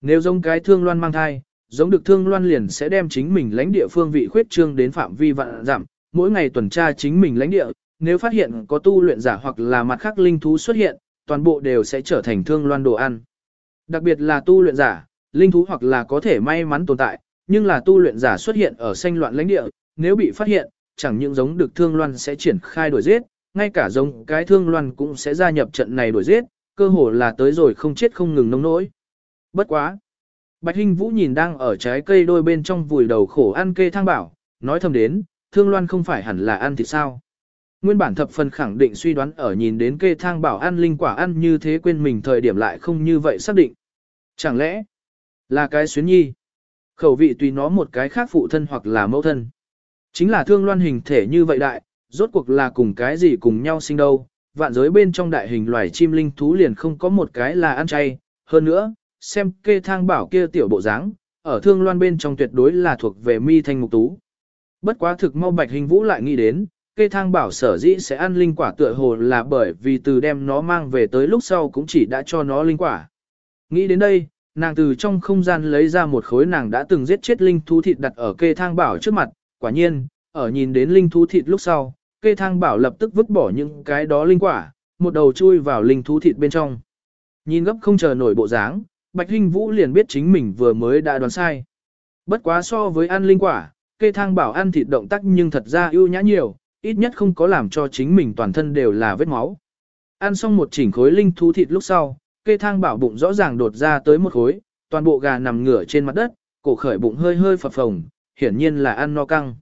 Nếu giống cái thương loan mang thai, giống được thương loan liền sẽ đem chính mình lãnh địa phương vị khuyết trương đến phạm vi vạn dặm, mỗi ngày tuần tra chính mình lãnh địa, nếu phát hiện có tu luyện giả hoặc là mặt khác linh thú xuất hiện, toàn bộ đều sẽ trở thành thương loan đồ ăn. Đặc biệt là tu luyện giả, linh thú hoặc là có thể may mắn tồn tại, nhưng là tu luyện giả xuất hiện ở xanh loạn lãnh địa, nếu bị phát hiện, chẳng những giống được thương loan sẽ triển khai đuổi giết, ngay cả giống cái thương loan cũng sẽ gia nhập trận này đuổi giết, cơ hồ là tới rồi không chết không ngừng nông nỗi. Bất quá. Bạch Hinh Vũ nhìn đang ở trái cây đôi bên trong vùi đầu khổ ăn kê thang bảo, nói thầm đến, thương loan không phải hẳn là ăn thì sao. Nguyên bản thập phần khẳng định suy đoán ở nhìn đến kê thang bảo ăn linh quả ăn như thế quên mình thời điểm lại không như vậy xác định. Chẳng lẽ là cái xuyến nhi? Khẩu vị tùy nó một cái khác phụ thân hoặc là mẫu thân. Chính là thương loan hình thể như vậy đại, rốt cuộc là cùng cái gì cùng nhau sinh đâu. Vạn giới bên trong đại hình loài chim linh thú liền không có một cái là ăn chay. Hơn nữa, xem kê thang bảo kia tiểu bộ dáng, ở thương loan bên trong tuyệt đối là thuộc về mi thanh mục tú. Bất quá thực mau bạch hình vũ lại nghĩ đến, kê thang bảo sở dĩ sẽ ăn linh quả tựa hồ là bởi vì từ đem nó mang về tới lúc sau cũng chỉ đã cho nó linh quả. Nghĩ đến đây, nàng từ trong không gian lấy ra một khối nàng đã từng giết chết linh thú thịt đặt ở kê thang bảo trước mặt, quả nhiên, ở nhìn đến linh thú thịt lúc sau, kê thang bảo lập tức vứt bỏ những cái đó linh quả, một đầu chui vào linh thú thịt bên trong. Nhìn gấp không chờ nổi bộ dáng, Bạch Hinh Vũ liền biết chính mình vừa mới đã đoán sai. Bất quá so với ăn linh quả, kê thang bảo ăn thịt động tác nhưng thật ra ưu nhã nhiều, ít nhất không có làm cho chính mình toàn thân đều là vết máu. Ăn xong một chỉnh khối linh thú thịt lúc sau, kê thang bảo bụng rõ ràng đột ra tới một khối, toàn bộ gà nằm ngửa trên mặt đất, cổ khởi bụng hơi hơi phập phồng, hiển nhiên là ăn no căng.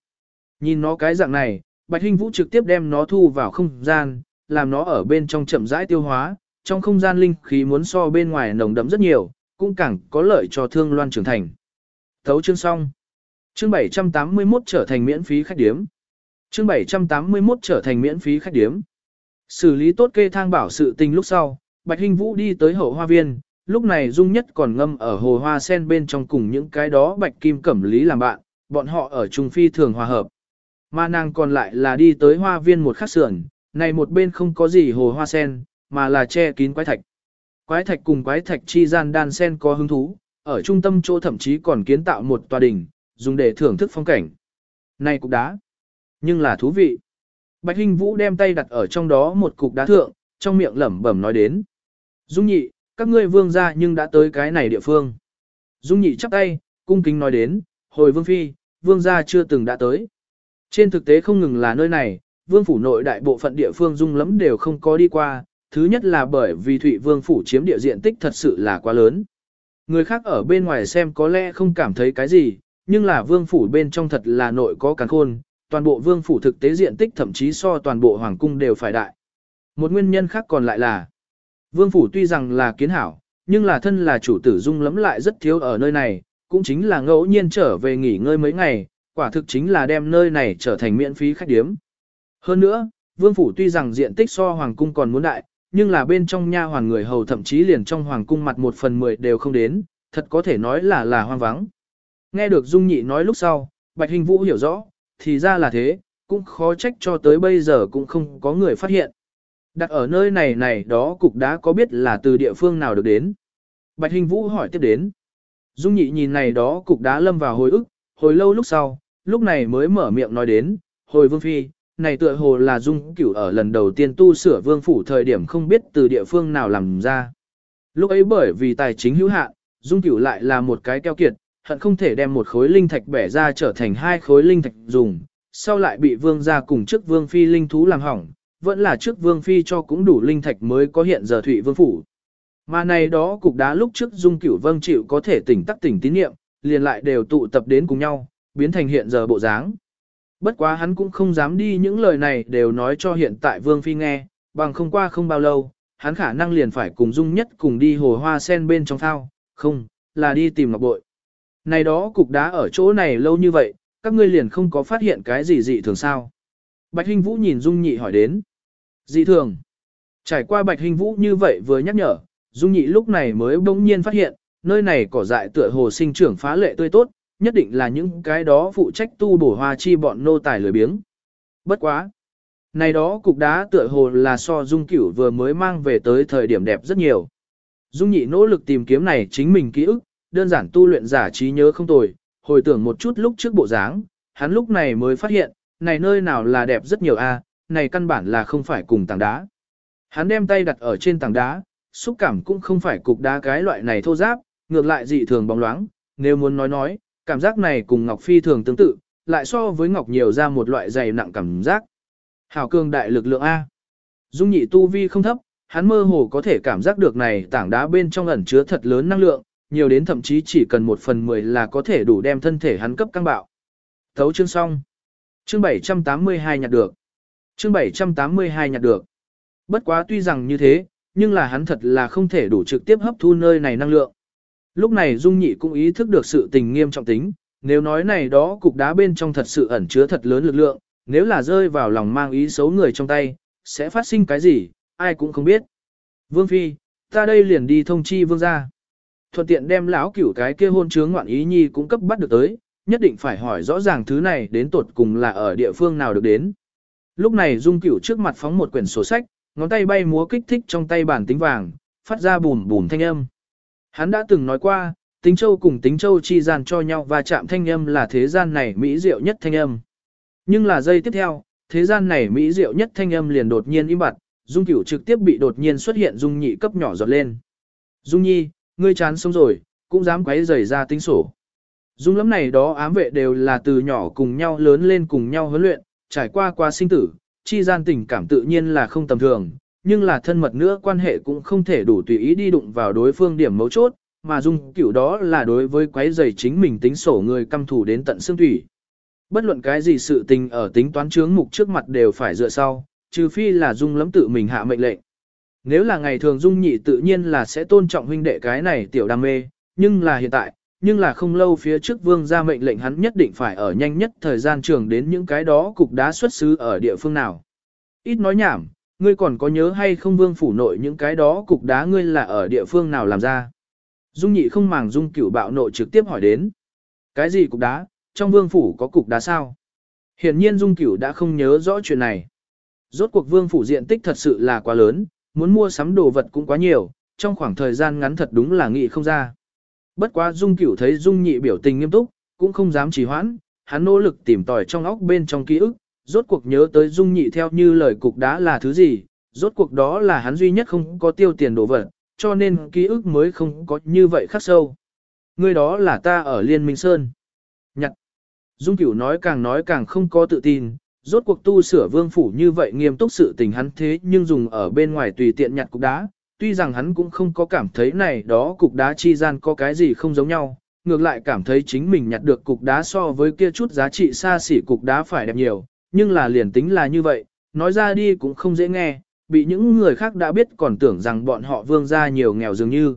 Nhìn nó cái dạng này, Bạch Hinh Vũ trực tiếp đem nó thu vào không gian, làm nó ở bên trong chậm rãi tiêu hóa, trong không gian linh khí muốn so bên ngoài nồng đậm rất nhiều, cũng càng có lợi cho thương loan trưởng thành. Thấu chương xong. Chương 781 trở thành miễn phí khách điếm. Chương 781 trở thành miễn phí khách điếm. Xử lý tốt kê thang bảo sự tình lúc sau, Bạch Hinh Vũ đi tới hậu hoa viên, lúc này Dung Nhất còn ngâm ở hồ hoa sen bên trong cùng những cái đó Bạch Kim Cẩm Lý làm bạn, bọn họ ở Trung Phi thường hòa hợp. Mà nàng còn lại là đi tới hoa viên một khắc sườn, này một bên không có gì hồ hoa sen, mà là che kín quái thạch. Quái thạch cùng quái thạch chi gian đan sen có hứng thú, ở trung tâm chỗ thậm chí còn kiến tạo một tòa đỉnh, dùng để thưởng thức phong cảnh. Này cục đá, nhưng là thú vị. Bạch Hinh Vũ đem tay đặt ở trong đó một cục đá thượng, trong miệng lẩm bẩm nói đến. Dung nhị, các ngươi vương gia nhưng đã tới cái này địa phương. Dung nhị chắp tay, cung kính nói đến, hồi vương phi, vương gia chưa từng đã tới. Trên thực tế không ngừng là nơi này, vương phủ nội đại bộ phận địa phương dung lắm đều không có đi qua, thứ nhất là bởi vì Thụy Vương phủ chiếm địa diện tích thật sự là quá lớn. Người khác ở bên ngoài xem có lẽ không cảm thấy cái gì, nhưng là vương phủ bên trong thật là nội có càng khôn, toàn bộ vương phủ thực tế diện tích thậm chí so toàn bộ hoàng cung đều phải đại. Một nguyên nhân khác còn lại là, vương phủ tuy rằng là kiến hảo, nhưng là thân là chủ tử dung lắm lại rất thiếu ở nơi này, cũng chính là ngẫu nhiên trở về nghỉ ngơi mấy ngày, quả thực chính là đem nơi này trở thành miễn phí khách điếm. Hơn nữa, vương phủ tuy rằng diện tích so hoàng cung còn muốn đại, nhưng là bên trong nha hoàn người hầu thậm chí liền trong hoàng cung mặt một phần mười đều không đến, thật có thể nói là là hoang vắng. Nghe được Dung Nhị nói lúc sau, Bạch Hình Vũ hiểu rõ, thì ra là thế, cũng khó trách cho tới bây giờ cũng không có người phát hiện. Đặt ở nơi này này đó cục đá có biết là từ địa phương nào được đến. Bạch Hình Vũ hỏi tiếp đến. Dung Nhị nhìn này đó cục đá lâm vào hồi ức, hồi lâu lúc sau, lúc này mới mở miệng nói đến, hồi Vương Phi, này tựa hồ là dung cửu ở lần đầu tiên tu sửa vương phủ thời điểm không biết từ địa phương nào làm ra. Lúc ấy bởi vì tài chính hữu hạn, dung cửu lại là một cái keo kiệt, hận không thể đem một khối linh thạch bẻ ra trở thành hai khối linh thạch dùng, sau lại bị vương gia cùng trước vương phi linh thú làm hỏng, vẫn là trước vương phi cho cũng đủ linh thạch mới có hiện giờ thụy vương phủ. Mà này đó cục đá lúc trước dung cửu vâng chịu có thể tỉnh tắc tỉnh tín niệm, liền lại đều tụ tập đến cùng nhau, biến thành hiện giờ bộ dáng. Bất quá hắn cũng không dám đi những lời này đều nói cho hiện tại Vương Phi nghe, bằng không qua không bao lâu, hắn khả năng liền phải cùng Dung Nhất cùng đi hồ hoa sen bên trong thao, không, là đi tìm ngọc bội. Này đó cục đá ở chỗ này lâu như vậy, các ngươi liền không có phát hiện cái gì dị thường sao. Bạch Hinh Vũ nhìn Dung Nhị hỏi đến. Dị thường. Trải qua Bạch Hinh Vũ như vậy vừa nhắc nhở, Dung Nhị lúc này mới bỗng nhiên phát hiện, nơi này cỏ dại tựa hồ sinh trưởng phá lệ tươi tốt, nhất định là những cái đó phụ trách tu bổ hoa chi bọn nô tài lười biếng. Bất quá. Này đó cục đá tựa hồ là so dung cửu vừa mới mang về tới thời điểm đẹp rất nhiều. Dung nhị nỗ lực tìm kiếm này chính mình ký ức, đơn giản tu luyện giả trí nhớ không tồi, hồi tưởng một chút lúc trước bộ dáng, hắn lúc này mới phát hiện, này nơi nào là đẹp rất nhiều a, này căn bản là không phải cùng tảng đá. Hắn đem tay đặt ở trên tảng đá, xúc cảm cũng không phải cục đá cái loại này thô giáp, ngược lại dị thường bóng loáng, nếu muốn nói nói, cảm giác này cùng ngọc phi thường tương tự, lại so với ngọc nhiều ra một loại dày nặng cảm giác. Hảo cường đại lực lượng A. Dung nhị tu vi không thấp, hắn mơ hồ có thể cảm giác được này tảng đá bên trong ẩn chứa thật lớn năng lượng, nhiều đến thậm chí chỉ cần một phần mười là có thể đủ đem thân thể hắn cấp căng bạo. Thấu chương xong. Chương 782 nhặt được. Chương 782 nhặt được. Bất quá tuy rằng như thế, nhưng là hắn thật là không thể đủ trực tiếp hấp thu nơi này năng lượng. Lúc này Dung Nhị cũng ý thức được sự tình nghiêm trọng tính, nếu nói này đó cục đá bên trong thật sự ẩn chứa thật lớn lực lượng, nếu là rơi vào lòng mang ý xấu người trong tay, sẽ phát sinh cái gì, ai cũng không biết. Vương Phi, ta đây liền đi thông chi vương gia. Thuận tiện đem lão cửu cái kia hôn chướng ngoạn ý nhi cũng cấp bắt được tới, nhất định phải hỏi rõ ràng thứ này đến tột cùng là ở địa phương nào được đến. Lúc này Dung Cửu trước mặt phóng một quyển sổ sách, ngón tay bay múa kích thích trong tay bản tính vàng, phát ra bùm bùm thanh âm. Hắn đã từng nói qua, tính châu cùng tính châu chi gian cho nhau và chạm thanh âm là thế gian này mỹ diệu nhất thanh âm. Nhưng là giây tiếp theo, thế gian này mỹ diệu nhất thanh âm liền đột nhiên im bặt, Dung Cửu trực tiếp bị đột nhiên xuất hiện Dung Nhị cấp nhỏ giọt lên. Dung Nhi, ngươi chán sống rồi, cũng dám quấy rầy ra tính sổ. Dung lắm này đó ám vệ đều là từ nhỏ cùng nhau lớn lên cùng nhau huấn luyện, trải qua qua sinh tử, chi gian tình cảm tự nhiên là không tầm thường, nhưng là thân mật nữa quan hệ cũng không thể đủ tùy ý đi đụng vào đối phương điểm mấu chốt, mà dung cửu đó là đối với quái giày chính mình tính sổ người căm thủ đến tận xương thủy. Bất luận cái gì sự tình ở tính toán chướng mục trước mặt đều phải dựa sau, trừ phi là dung lắm tự mình hạ mệnh lệnh. Nếu là ngày thường dung nhị tự nhiên là sẽ tôn trọng huynh đệ cái này tiểu đam mê, nhưng là hiện tại, nhưng là không lâu phía trước vương ra mệnh lệnh hắn nhất định phải ở nhanh nhất thời gian trường đến những cái đó cục đá xuất xứ ở địa phương nào. Ít nói nhảm, ngươi còn có nhớ hay không vương phủ nội những cái đó cục đá ngươi là ở địa phương nào làm ra. Dung nhị không màng dung cửu bạo nội trực tiếp hỏi đến. Cái gì cục đá, trong vương phủ có cục đá sao? Hiển nhiên dung cửu đã không nhớ rõ chuyện này. Rốt cuộc vương phủ diện tích thật sự là quá lớn, muốn mua sắm đồ vật cũng quá nhiều, trong khoảng thời gian ngắn thật đúng là nghị không ra. Bất quá Dung Cửu thấy Dung Nhị biểu tình nghiêm túc, cũng không dám trì hoãn, hắn nỗ lực tìm tòi trong óc bên trong ký ức, rốt cuộc nhớ tới Dung Nhị theo như lời cục đá là thứ gì, rốt cuộc đó là hắn duy nhất không có tiêu tiền đồ vật, cho nên ký ức mới không có như vậy khắc sâu. Người đó là ta ở Liên Minh Sơn. Nhặt. Dung Cửu nói càng nói càng không có tự tin, rốt cuộc tu sửa vương phủ như vậy nghiêm túc sự tình hắn thế nhưng dùng ở bên ngoài tùy tiện nhặt cục đá, tuy rằng hắn cũng không có cảm thấy này đó cục đá chi gian có cái gì không giống nhau, ngược lại cảm thấy chính mình nhặt được cục đá so với kia chút giá trị xa xỉ cục đá phải đẹp nhiều, nhưng là liền tính là như vậy, nói ra đi cũng không dễ nghe, bị những người khác đã biết còn tưởng rằng bọn họ vương ra nhiều nghèo dường như.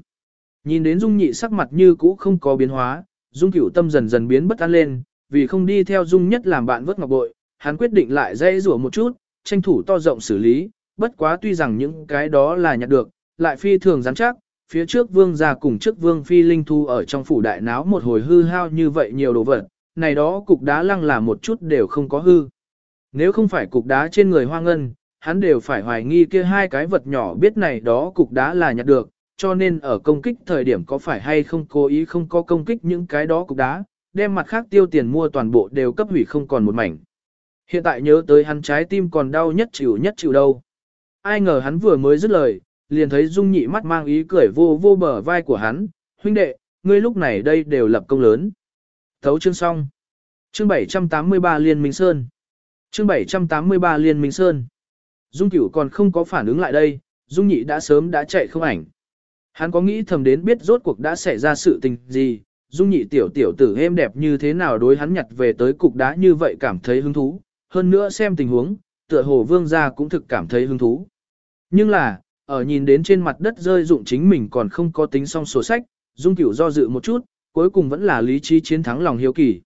Nhìn đến Dung Nhị sắc mặt như cũ không có biến hóa, Dung Cửu tâm dần dần biến bất an lên, vì không đi theo Dung Nhất làm bạn vớt ngọc bội, hắn quyết định lại dây rủa một chút, tranh thủ to rộng xử lý, bất quá tuy rằng những cái đó là nhặt được, lại phi thường rắn chắc, phía trước vương gia cùng trước vương phi linh thu ở trong phủ đại náo một hồi hư hao như vậy nhiều đồ vật, này đó cục đá lăng là một chút đều không có hư. Nếu không phải cục đá trên người hoa ngân, hắn đều phải hoài nghi kia hai cái vật nhỏ biết này đó cục đá là nhặt được, cho nên ở công kích thời điểm có phải hay không cố ý không có công kích những cái đó cục đá, đem mặt khác tiêu tiền mua toàn bộ đều cấp hủy không còn một mảnh. Hiện tại nhớ tới hắn trái tim còn đau nhất chịu nhất chịu đâu. Ai ngờ hắn vừa mới dứt lời, liền thấy Dung Nhị mắt mang ý cười vô vô bờ vai của hắn, huynh đệ, ngươi lúc này đây đều lập công lớn. Thấu chương xong. Chương 783 Liên Minh Sơn. Chương 783 Liên Minh Sơn. Dung Cửu còn không có phản ứng lại đây, Dung Nhị đã sớm đã chạy không ảnh. Hắn có nghĩ thầm đến biết rốt cuộc đã xảy ra sự tình gì, Dung Nhị tiểu tiểu tử êm đẹp như thế nào đối hắn nhặt về tới cục đá như vậy cảm thấy hứng thú, hơn nữa xem tình huống, tựa hồ vương gia cũng thực cảm thấy hứng thú. Nhưng là, ở nhìn đến trên mặt đất rơi dụng chính mình còn không có tính xong sổ sách, Dung Cửu do dự một chút, cuối cùng vẫn là lý trí chiến thắng lòng hiếu kỳ.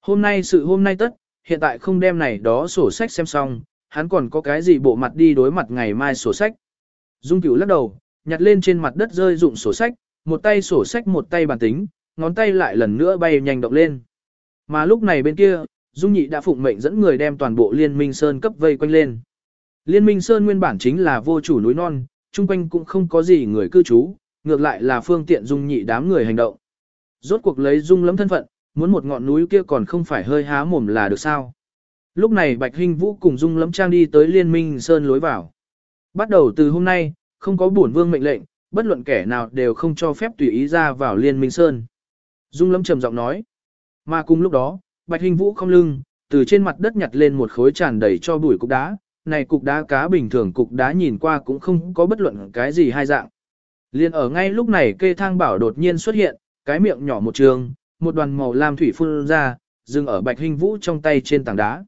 Hôm nay sự hôm nay tất, hiện tại không đem này đó sổ sách xem xong, hắn còn có cái gì bộ mặt đi đối mặt ngày mai sổ sách. Dung Cửu lắc đầu, nhặt lên trên mặt đất rơi dụng sổ sách, một tay sổ sách một tay bàn tính, ngón tay lại lần nữa bay nhanh động lên. Mà lúc này bên kia, Dung Nhị đã phụng mệnh dẫn người đem toàn bộ Liên Minh Sơn cấp vây quanh lên. Liên Minh Sơn nguyên bản chính là vô chủ núi non, chung quanh cũng không có gì người cư trú, ngược lại là phương tiện Dung Nhị đám người hành động. Rốt cuộc lấy Dung lắm thân phận, muốn một ngọn núi kia còn không phải hơi há mồm là được sao. Lúc này Bạch Hinh Vũ cùng Dung lắm trang đi tới Liên Minh Sơn lối vào. Bắt đầu từ hôm nay, không có bổn vương mệnh lệnh, bất luận kẻ nào đều không cho phép tùy ý ra vào Liên Minh Sơn. Dung lắm trầm giọng nói. Mà cùng lúc đó, Bạch Hinh Vũ không lưng, từ trên mặt đất nhặt lên một khối tràn đầy cho bụi cục đá, này cục đá cá bình thường cục đá nhìn qua cũng không có bất luận cái gì hai dạng. Liên ở ngay lúc này kê thang bảo đột nhiên xuất hiện, cái miệng nhỏ một trường, một đoàn màu lam thủy phun ra, dừng ở Bạch Hình Vũ trong tay trên tảng đá.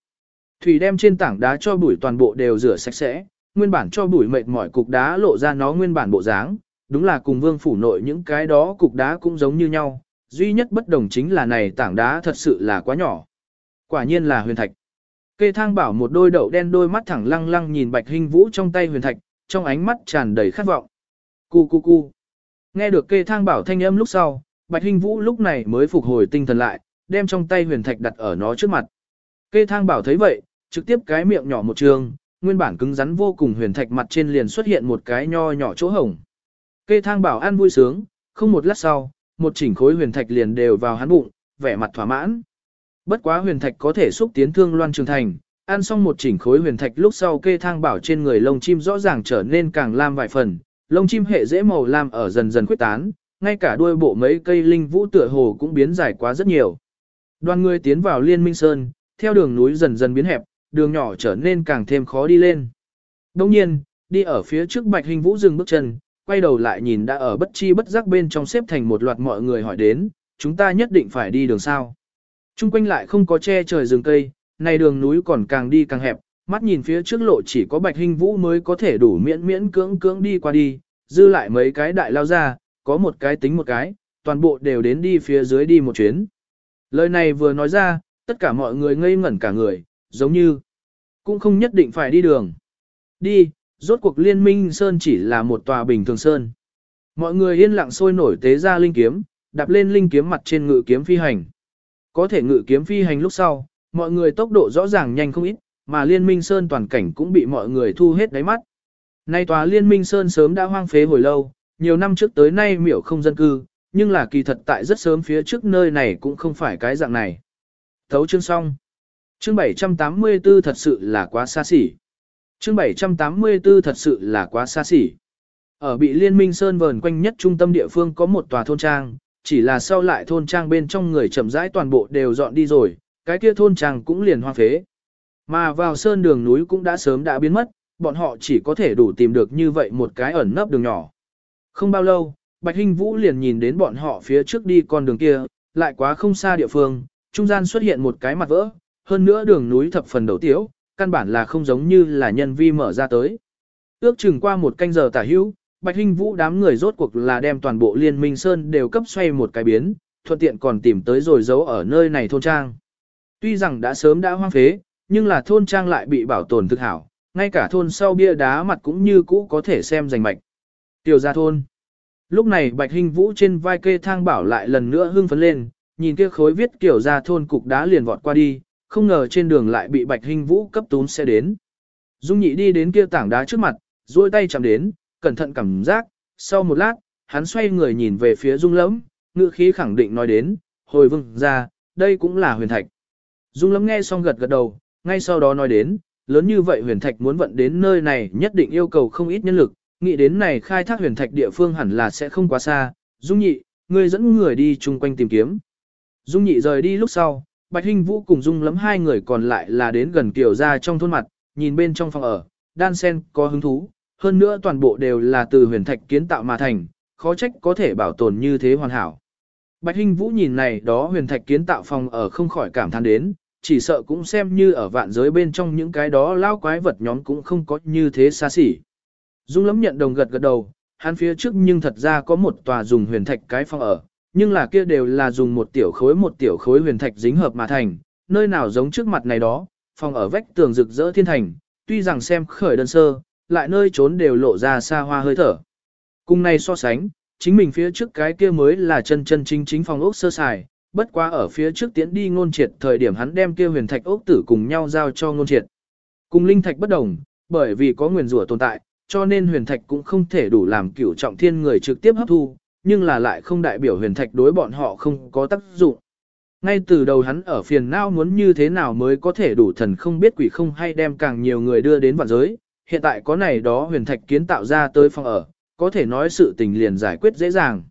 Thủy đem trên tảng đá cho bụi toàn bộ đều rửa sạch sẽ, nguyên bản cho bụi mệt mỏi cục đá lộ ra nó nguyên bản bộ dáng, đúng là cùng vương phủ nội những cái đó cục đá cũng giống như nhau, duy nhất bất đồng chính là này tảng đá thật sự là quá nhỏ. Quả nhiên là huyền thạch. Kê thang bảo một đôi đậu đen đôi mắt thẳng lăng lăng nhìn bạch hình vũ trong tay huyền thạch, trong ánh mắt tràn đầy khát vọng. Cu cu cu. Nghe được kê thang bảo thanh âm lúc sau, bạch hình vũ lúc này mới phục hồi tinh thần lại, đem trong tay huyền thạch đặt ở nó trước mặt. Kê thang bảo thấy vậy, trực tiếp cái miệng nhỏ một trường, nguyên bản cứng rắn vô cùng huyền thạch mặt trên liền xuất hiện một cái nho nhỏ chỗ hổng. Kê thang bảo ăn vui sướng, không một lát sau, một chỉnh khối huyền thạch liền đều vào hắn bụng, vẻ mặt thỏa mãn. Bất quá huyền thạch có thể xúc tiến thương loan trường thành, ăn xong một chỉnh khối huyền thạch lúc sau kê thang bảo trên người lông chim rõ ràng trở nên càng lam vài phần, lông chim hệ dễ màu lam ở dần dần khuyết tán, ngay cả đuôi bộ mấy cây linh vũ tựa hồ cũng biến dài quá rất nhiều. Đoàn người tiến vào liên minh sơn, theo đường núi dần dần biến hẹp, đường nhỏ trở nên càng thêm khó đi lên. Đồng nhiên, đi ở phía trước bạch hình vũ dừng bước chân, quay đầu lại nhìn đã ở bất chi bất giác bên trong xếp thành một loạt mọi người hỏi đến, chúng ta nhất định phải đi đường sao. Trung quanh lại không có che trời rừng cây, này đường núi còn càng đi càng hẹp, mắt nhìn phía trước lộ chỉ có bạch hình vũ mới có thể đủ miễn miễn cưỡng cưỡng đi qua đi, dư lại mấy cái đại lao ra, có một cái tính một cái, toàn bộ đều đến đi phía dưới đi một chuyến. Lời này vừa nói ra, tất cả mọi người ngây ngẩn cả người, giống như, cũng không nhất định phải đi đường. Đi, rốt cuộc liên minh sơn chỉ là một tòa bình thường sơn. Mọi người yên lặng sôi nổi tế ra linh kiếm, đạp lên linh kiếm mặt trên ngự kiếm phi hành. Có thể ngự kiếm phi hành lúc sau, mọi người tốc độ rõ ràng nhanh không ít, mà liên minh sơn toàn cảnh cũng bị mọi người thu hết đáy mắt. Nay tòa liên minh sơn sớm đã hoang phế hồi lâu, nhiều năm trước tới nay miểu không dân cư, nhưng là kỳ thật tại rất sớm phía trước nơi này cũng không phải cái dạng này. Thấu chương xong. Chương 784 thật sự là quá xa xỉ. Chương 784 thật sự là quá xa xỉ. Ở bị liên minh sơn vờn quanh nhất trung tâm địa phương có một tòa thôn trang, chỉ là sau lại thôn trang bên trong người chậm rãi toàn bộ đều dọn đi rồi, cái kia thôn trang cũng liền hoang phế. Mà vào sơn đường núi cũng đã sớm đã biến mất, bọn họ chỉ có thể đủ tìm được như vậy một cái ẩn nấp đường nhỏ. Không bao lâu, Bạch Hinh Vũ liền nhìn đến bọn họ phía trước đi con đường kia, lại quá không xa địa phương, trung gian xuất hiện một cái mặt vỡ, hơn nữa đường núi thập phần đầu tiếu, căn bản là không giống như là nhân vi mở ra tới. Ước chừng qua một canh giờ tả hữu, Bạch Hinh Vũ đám người rốt cuộc là đem toàn bộ liên minh sơn đều cấp xoay một cái biến, thuận tiện còn tìm tới rồi giấu ở nơi này thôn trang. Tuy rằng đã sớm đã hoang phế, nhưng là thôn trang lại bị bảo tồn thực hảo, ngay cả thôn sau bia đá mặt cũng như cũ có thể xem rành mạch. Tiểu gia thôn. Lúc này Bạch Hinh Vũ trên vai kê thang bảo lại lần nữa hưng phấn lên, nhìn kia khối viết kiểu gia thôn cục đá liền vọt qua đi, không ngờ trên đường lại bị Bạch Hinh Vũ cấp tún xe đến. Dung nhị đi đến kia tảng đá trước mặt, duỗi tay chạm đến, cẩn thận cảm giác, sau một lát, hắn xoay người nhìn về phía Dung Lẫm, ngữ khí khẳng định nói đến, hồi vương ra, đây cũng là huyền thạch. Dung Lẫm nghe xong gật gật đầu, ngay sau đó nói đến, lớn như vậy huyền thạch muốn vận đến nơi này nhất định yêu cầu không ít nhân lực, nghĩ đến này khai thác huyền thạch địa phương hẳn là sẽ không quá xa, Dung nhị, ngươi dẫn người đi chung quanh tìm kiếm. Dung nhị rời đi lúc sau, Bạch Hinh Vũ cùng Dung Lẫm hai người còn lại là đến gần kiểu ra trong thôn mặt, nhìn bên trong phòng ở, đan sen có hứng thú, hơn nữa toàn bộ đều là từ huyền thạch kiến tạo mà thành, khó trách có thể bảo tồn như thế hoàn hảo. Bạch Hinh Vũ nhìn này đó huyền thạch kiến tạo phòng ở không khỏi cảm thán đến, chỉ sợ cũng xem như ở vạn giới bên trong những cái đó lao quái vật nhóm cũng không có như thế xa xỉ. Dung lắm nhận đồng gật gật đầu, hắn phía trước nhưng thật ra có một tòa dùng huyền thạch cái phòng ở, nhưng là kia đều là dùng một tiểu khối một tiểu khối huyền thạch dính hợp mà thành, nơi nào giống trước mặt này đó, phòng ở vách tường rực rỡ thiên thành, tuy rằng xem khởi đơn sơ, lại nơi trốn đều lộ ra xa hoa hơi thở. Cùng này so sánh, chính mình phía trước cái kia mới là chân chân chính chính phòng ốc sơ sài, bất quá ở phía trước tiến đi ngôn triệt thời điểm hắn đem kia huyền thạch ốc tử cùng nhau giao cho ngôn triệt. Cùng linh thạch bất đồng, bởi vì có nguyền rủa tồn tại, cho nên huyền thạch cũng không thể đủ làm cửu trọng thiên người trực tiếp hấp thu, nhưng là lại không đại biểu huyền thạch đối bọn họ không có tác dụng. Ngay từ đầu hắn ở phiền não muốn như thế nào mới có thể đủ thần không biết quỷ không hay đem càng nhiều người đưa đến vạn giới, hiện tại có này đó huyền thạch kiến tạo ra tới phòng ở, có thể nói sự tình liền giải quyết dễ dàng.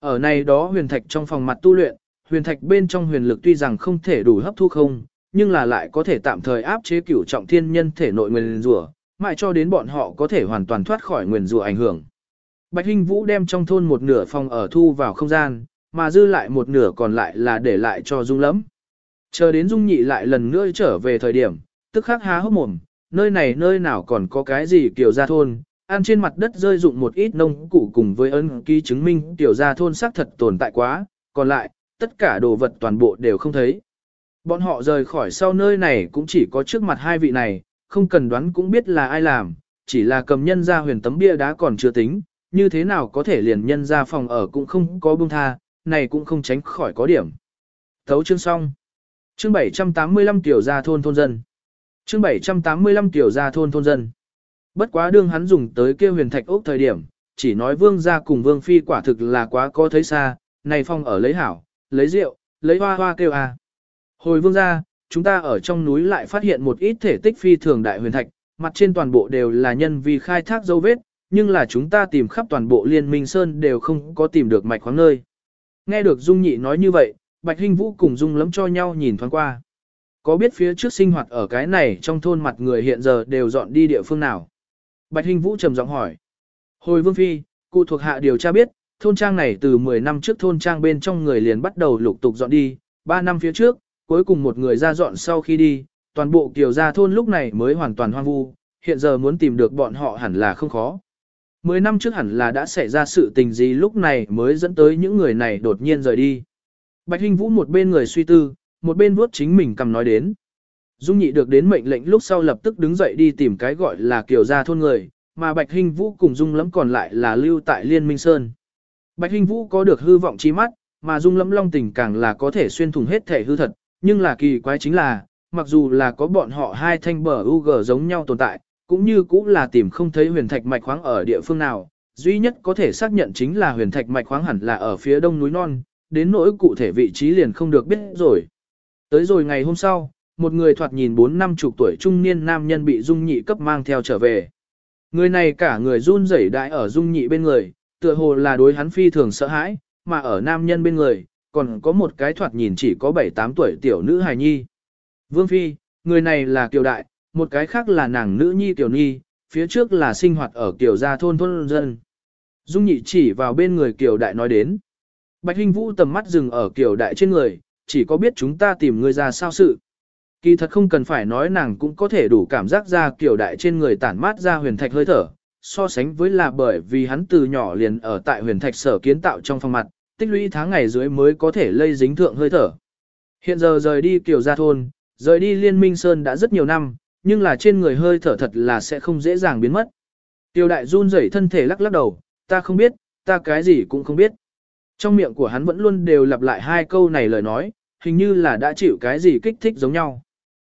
Ở này đó huyền thạch trong phòng mặt tu luyện, huyền thạch bên trong huyền lực tuy rằng không thể đủ hấp thu không, nhưng là lại có thể tạm thời áp chế cửu trọng thiên nhân thể nội nguyên rủa, mãi cho đến bọn họ có thể hoàn toàn thoát khỏi nguyên rủa ảnh hưởng. Bạch Hinh Vũ đem trong thôn một nửa phòng ở thu vào không gian, mà dư lại một nửa còn lại là để lại cho Dung Lẫm. Chờ đến Dung Nhị lại lần nữa trở về thời điểm, tức khắc há hốc mồm, nơi này nơi nào còn có cái gì kiểu gia thôn, ăn trên mặt đất rơi dụng một ít nông cụ cùng với ân ký chứng minh tiểu gia thôn xác thật tồn tại quá, còn lại, tất cả đồ vật toàn bộ đều không thấy. Bọn họ rời khỏi sau nơi này cũng chỉ có trước mặt hai vị này, không cần đoán cũng biết là ai làm, chỉ là cầm nhân ra huyền tấm bia đá còn chưa tính, như thế nào có thể liền nhân ra phòng ở cũng không có buông tha, này cũng không tránh khỏi có điểm. Thấu chương xong. Chương 785 tiểu gia thôn thôn dân. Chương 785 tiểu gia thôn thôn dân. Bất quá đương hắn dùng tới kêu huyền thạch ốc thời điểm, chỉ nói vương gia cùng vương phi quả thực là quá có thấy xa, này phong ở lấy hảo, lấy rượu, lấy hoa hoa kêu à. Hồi vương gia, chúng ta ở trong núi lại phát hiện một ít thể tích phi thường đại huyền thạch, mặt trên toàn bộ đều là nhân vì khai thác dấu vết, nhưng là chúng ta tìm khắp toàn bộ liên minh sơn đều không có tìm được mạch khoáng nơi. Nghe được Dung Nhị nói như vậy, Bạch Hinh Vũ cùng Dung lắm cho nhau nhìn thoáng qua. Có biết phía trước sinh hoạt ở cái này trong thôn mặt người hiện giờ đều dọn đi địa phương nào? Bạch Hinh Vũ trầm giọng hỏi. Hồi Vương Phi, cụ thuộc hạ điều tra biết, thôn trang này từ 10 năm trước thôn trang bên trong người liền bắt đầu lục tục dọn đi, 3 năm phía trước, cuối cùng một người ra dọn sau khi đi, toàn bộ kiều gia thôn lúc này mới hoàn toàn hoang vu, hiện giờ muốn tìm được bọn họ hẳn là không khó. Mười năm trước hẳn là đã xảy ra sự tình gì lúc này mới dẫn tới những người này đột nhiên rời đi. Bạch Hinh Vũ một bên người suy tư, một bên vuốt chính mình cầm nói đến. Dung nhị được đến mệnh lệnh lúc sau lập tức đứng dậy đi tìm cái gọi là kiều gia thôn người, mà Bạch Hinh Vũ cùng Dung lẫm còn lại là lưu tại Liên Minh Sơn. Bạch Hinh Vũ có được hư vọng chi mắt, mà Dung lẫm long tình càng là có thể xuyên thủng hết thể hư thật, nhưng là kỳ quái chính là, mặc dù là có bọn họ hai thanh bờ UG giống nhau tồn tại, cũng như cũng là tìm không thấy huyền thạch mạch khoáng ở địa phương nào, duy nhất có thể xác nhận chính là huyền thạch mạch khoáng hẳn là ở phía đông núi non, đến nỗi cụ thể vị trí liền không được biết rồi. Tới rồi ngày hôm sau, một người thoạt nhìn bốn năm chục tuổi trung niên nam nhân bị dung nhị cấp mang theo trở về. Người này cả người run rẩy đại ở dung nhị bên người, tựa hồ là đối hắn phi thường sợ hãi, mà ở nam nhân bên người, còn có một cái thoạt nhìn chỉ có 7-8 tuổi tiểu nữ hài nhi. Vương Phi, người này là Kiều Đại, một cái khác là nàng nữ nhi Kiều Nhi, phía trước là sinh hoạt ở Kiều Gia thôn thôn dân. Dung nhị chỉ vào bên người Kiều Đại nói đến. Bạch Hinh Vũ tầm mắt dừng ở Kiều Đại trên người, chỉ có biết chúng ta tìm ngươi ra sao sự. Kỳ thật không cần phải nói nàng cũng có thể đủ cảm giác ra Kiều Đại trên người tản mát ra huyền thạch hơi thở, so sánh với là bởi vì hắn từ nhỏ liền ở tại huyền thạch sở kiến tạo trong phòng mặt, tích lũy tháng ngày dưới mới có thể lây dính thượng hơi thở. Hiện giờ rời đi Kiều Gia thôn, rời đi Liên Minh Sơn đã rất nhiều năm, nhưng là trên người hơi thở thật là sẽ không dễ dàng biến mất. Tiêu đại run rẩy thân thể lắc lắc đầu, ta không biết, ta cái gì cũng không biết. Trong miệng của hắn vẫn luôn đều lặp lại hai câu này lời nói, hình như là đã chịu cái gì kích thích giống nhau.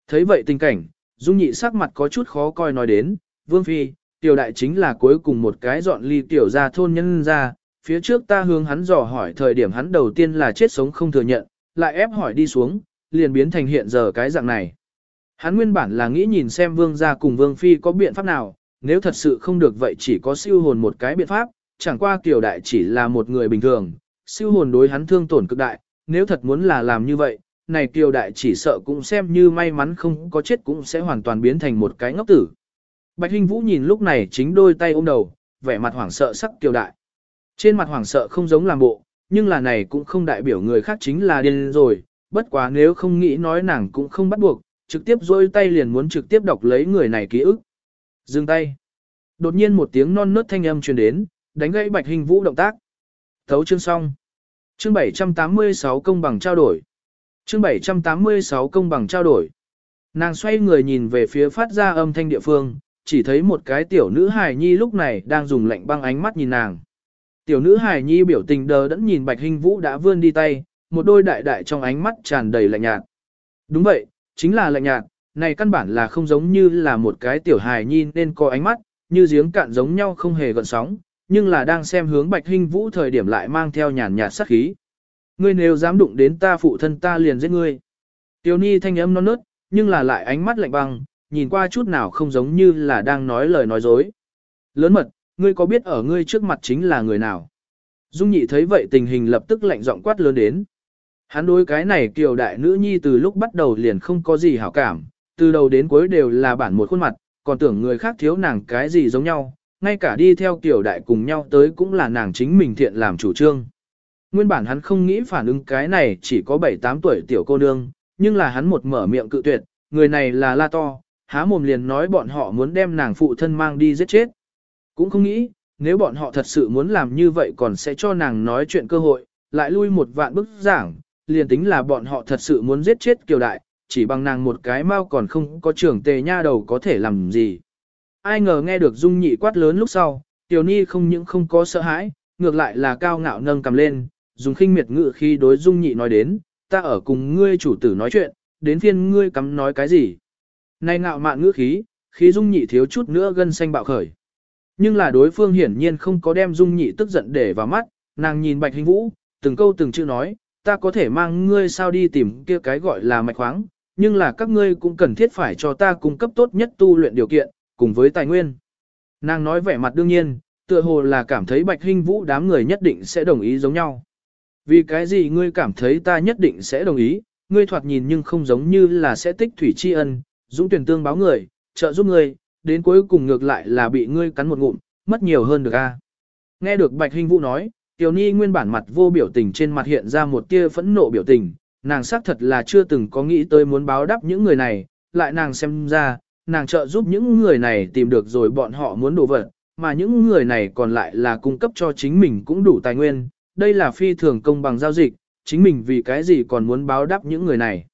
Thấy vậy tình cảnh, Dung nhị sắc mặt có chút khó coi nói đến, Vương Phi, tiểu đại chính là cuối cùng một cái dọn ly tiểu ra thôn nhân ra, phía trước ta hướng hắn dò hỏi thời điểm hắn đầu tiên là chết sống không thừa nhận, lại ép hỏi đi xuống, liền biến thành hiện giờ cái dạng này. Hắn nguyên bản là nghĩ nhìn xem vương gia cùng vương phi có biện pháp nào, nếu thật sự không được vậy chỉ có siêu hồn một cái biện pháp, chẳng qua tiểu đại chỉ là một người bình thường, siêu hồn đối hắn thương tổn cực đại, nếu thật muốn là làm như vậy, này kiều đại chỉ sợ cũng xem như may mắn không có chết cũng sẽ hoàn toàn biến thành một cái ngốc tử. Bạch Hinh Vũ nhìn lúc này chính đôi tay ôm đầu, vẻ mặt hoảng sợ sắc kiều đại. Trên mặt hoảng sợ không giống làm bộ, nhưng là này cũng không đại biểu người khác chính là điên rồi, bất quá nếu không nghĩ nói nàng cũng không bắt buộc, trực tiếp dôi tay liền muốn trực tiếp đọc lấy người này ký ức. Dừng tay. Đột nhiên một tiếng non nớt thanh âm truyền đến, đánh gãy Bạch Hình Vũ động tác. Thấu chương xong. Chương 786 công bằng trao đổi. Chương 786 công bằng trao đổi. Nàng xoay người nhìn về phía phát ra âm thanh địa phương, chỉ thấy một cái tiểu nữ hài nhi lúc này đang dùng lạnh băng ánh mắt nhìn nàng. Tiểu nữ hài nhi biểu tình đờ đẫn nhìn Bạch Hình Vũ đã vươn đi tay, một đôi đại đại trong ánh mắt tràn đầy lạnh nhạt. Đúng vậy, chính là lạnh nhạt, này căn bản là không giống như là một cái tiểu hài nhi nên có ánh mắt, như giếng cạn giống nhau không hề gợn sóng, nhưng là đang xem hướng Bạch Hinh Vũ thời điểm lại mang theo nhàn nhạt sát khí. Ngươi nếu dám đụng đến ta phụ thân ta liền giết ngươi. Tiểu Ni thanh âm non nớt, nhưng là lại ánh mắt lạnh băng, nhìn qua chút nào không giống như là đang nói lời nói dối. Lớn mật, ngươi có biết ở ngươi trước mặt chính là người nào? Dung nhị thấy vậy tình hình lập tức lạnh giọng quát lớn đến. Hắn đối cái này kiều đại nữ nhi từ lúc bắt đầu liền không có gì hảo cảm, từ đầu đến cuối đều là bản một khuôn mặt, còn tưởng người khác thiếu nàng cái gì giống nhau, ngay cả đi theo kiểu đại cùng nhau tới cũng là nàng chính mình thiện làm chủ trương. Nguyên bản hắn không nghĩ phản ứng cái này chỉ có 7-8 tuổi tiểu cô nương, nhưng là hắn một mở miệng cự tuyệt, người này là la to, há mồm liền nói bọn họ muốn đem nàng phụ thân mang đi giết chết. Cũng không nghĩ, nếu bọn họ thật sự muốn làm như vậy còn sẽ cho nàng nói chuyện cơ hội, lại lui một vạn bức giảng, liền tính là bọn họ thật sự muốn giết chết kiều đại, chỉ bằng nàng một cái mau còn không có trưởng tề nha đầu có thể làm gì. Ai ngờ nghe được dung nhị quát lớn lúc sau, tiểu ni không những không có sợ hãi, ngược lại là cao ngạo nâng cầm lên, dùng khinh miệt ngự khi đối dung nhị nói đến, ta ở cùng ngươi chủ tử nói chuyện, đến phiên ngươi cắm nói cái gì. Này ngạo mạn ngữ khí, khí dung nhị thiếu chút nữa gân xanh bạo khởi. Nhưng là đối phương hiển nhiên không có đem dung nhị tức giận để vào mắt, nàng nhìn bạch hình vũ, từng câu từng chữ nói, ta có thể mang ngươi sao đi tìm kia cái gọi là mạch khoáng, nhưng là các ngươi cũng cần thiết phải cho ta cung cấp tốt nhất tu luyện điều kiện, cùng với tài nguyên. Nàng nói vẻ mặt đương nhiên, tựa hồ là cảm thấy bạch hinh vũ đám người nhất định sẽ đồng ý giống nhau. Vì cái gì ngươi cảm thấy ta nhất định sẽ đồng ý, ngươi thoạt nhìn nhưng không giống như là sẽ tích thủy tri ân, dũng tuyển tương báo người, trợ giúp ngươi, đến cuối cùng ngược lại là bị ngươi cắn một ngụm, mất nhiều hơn được a. Nghe được Bạch Hinh Vũ nói, Tiểu Ni nguyên bản mặt vô biểu tình trên mặt hiện ra một tia phẫn nộ biểu tình, nàng xác thật là chưa từng có nghĩ tới muốn báo đáp những người này, lại nàng xem ra, nàng trợ giúp những người này tìm được rồi bọn họ muốn đổ vật, mà những người này còn lại là cung cấp cho chính mình cũng đủ tài nguyên, đây là phi thường công bằng giao dịch, chính mình vì cái gì còn muốn báo đáp những người này.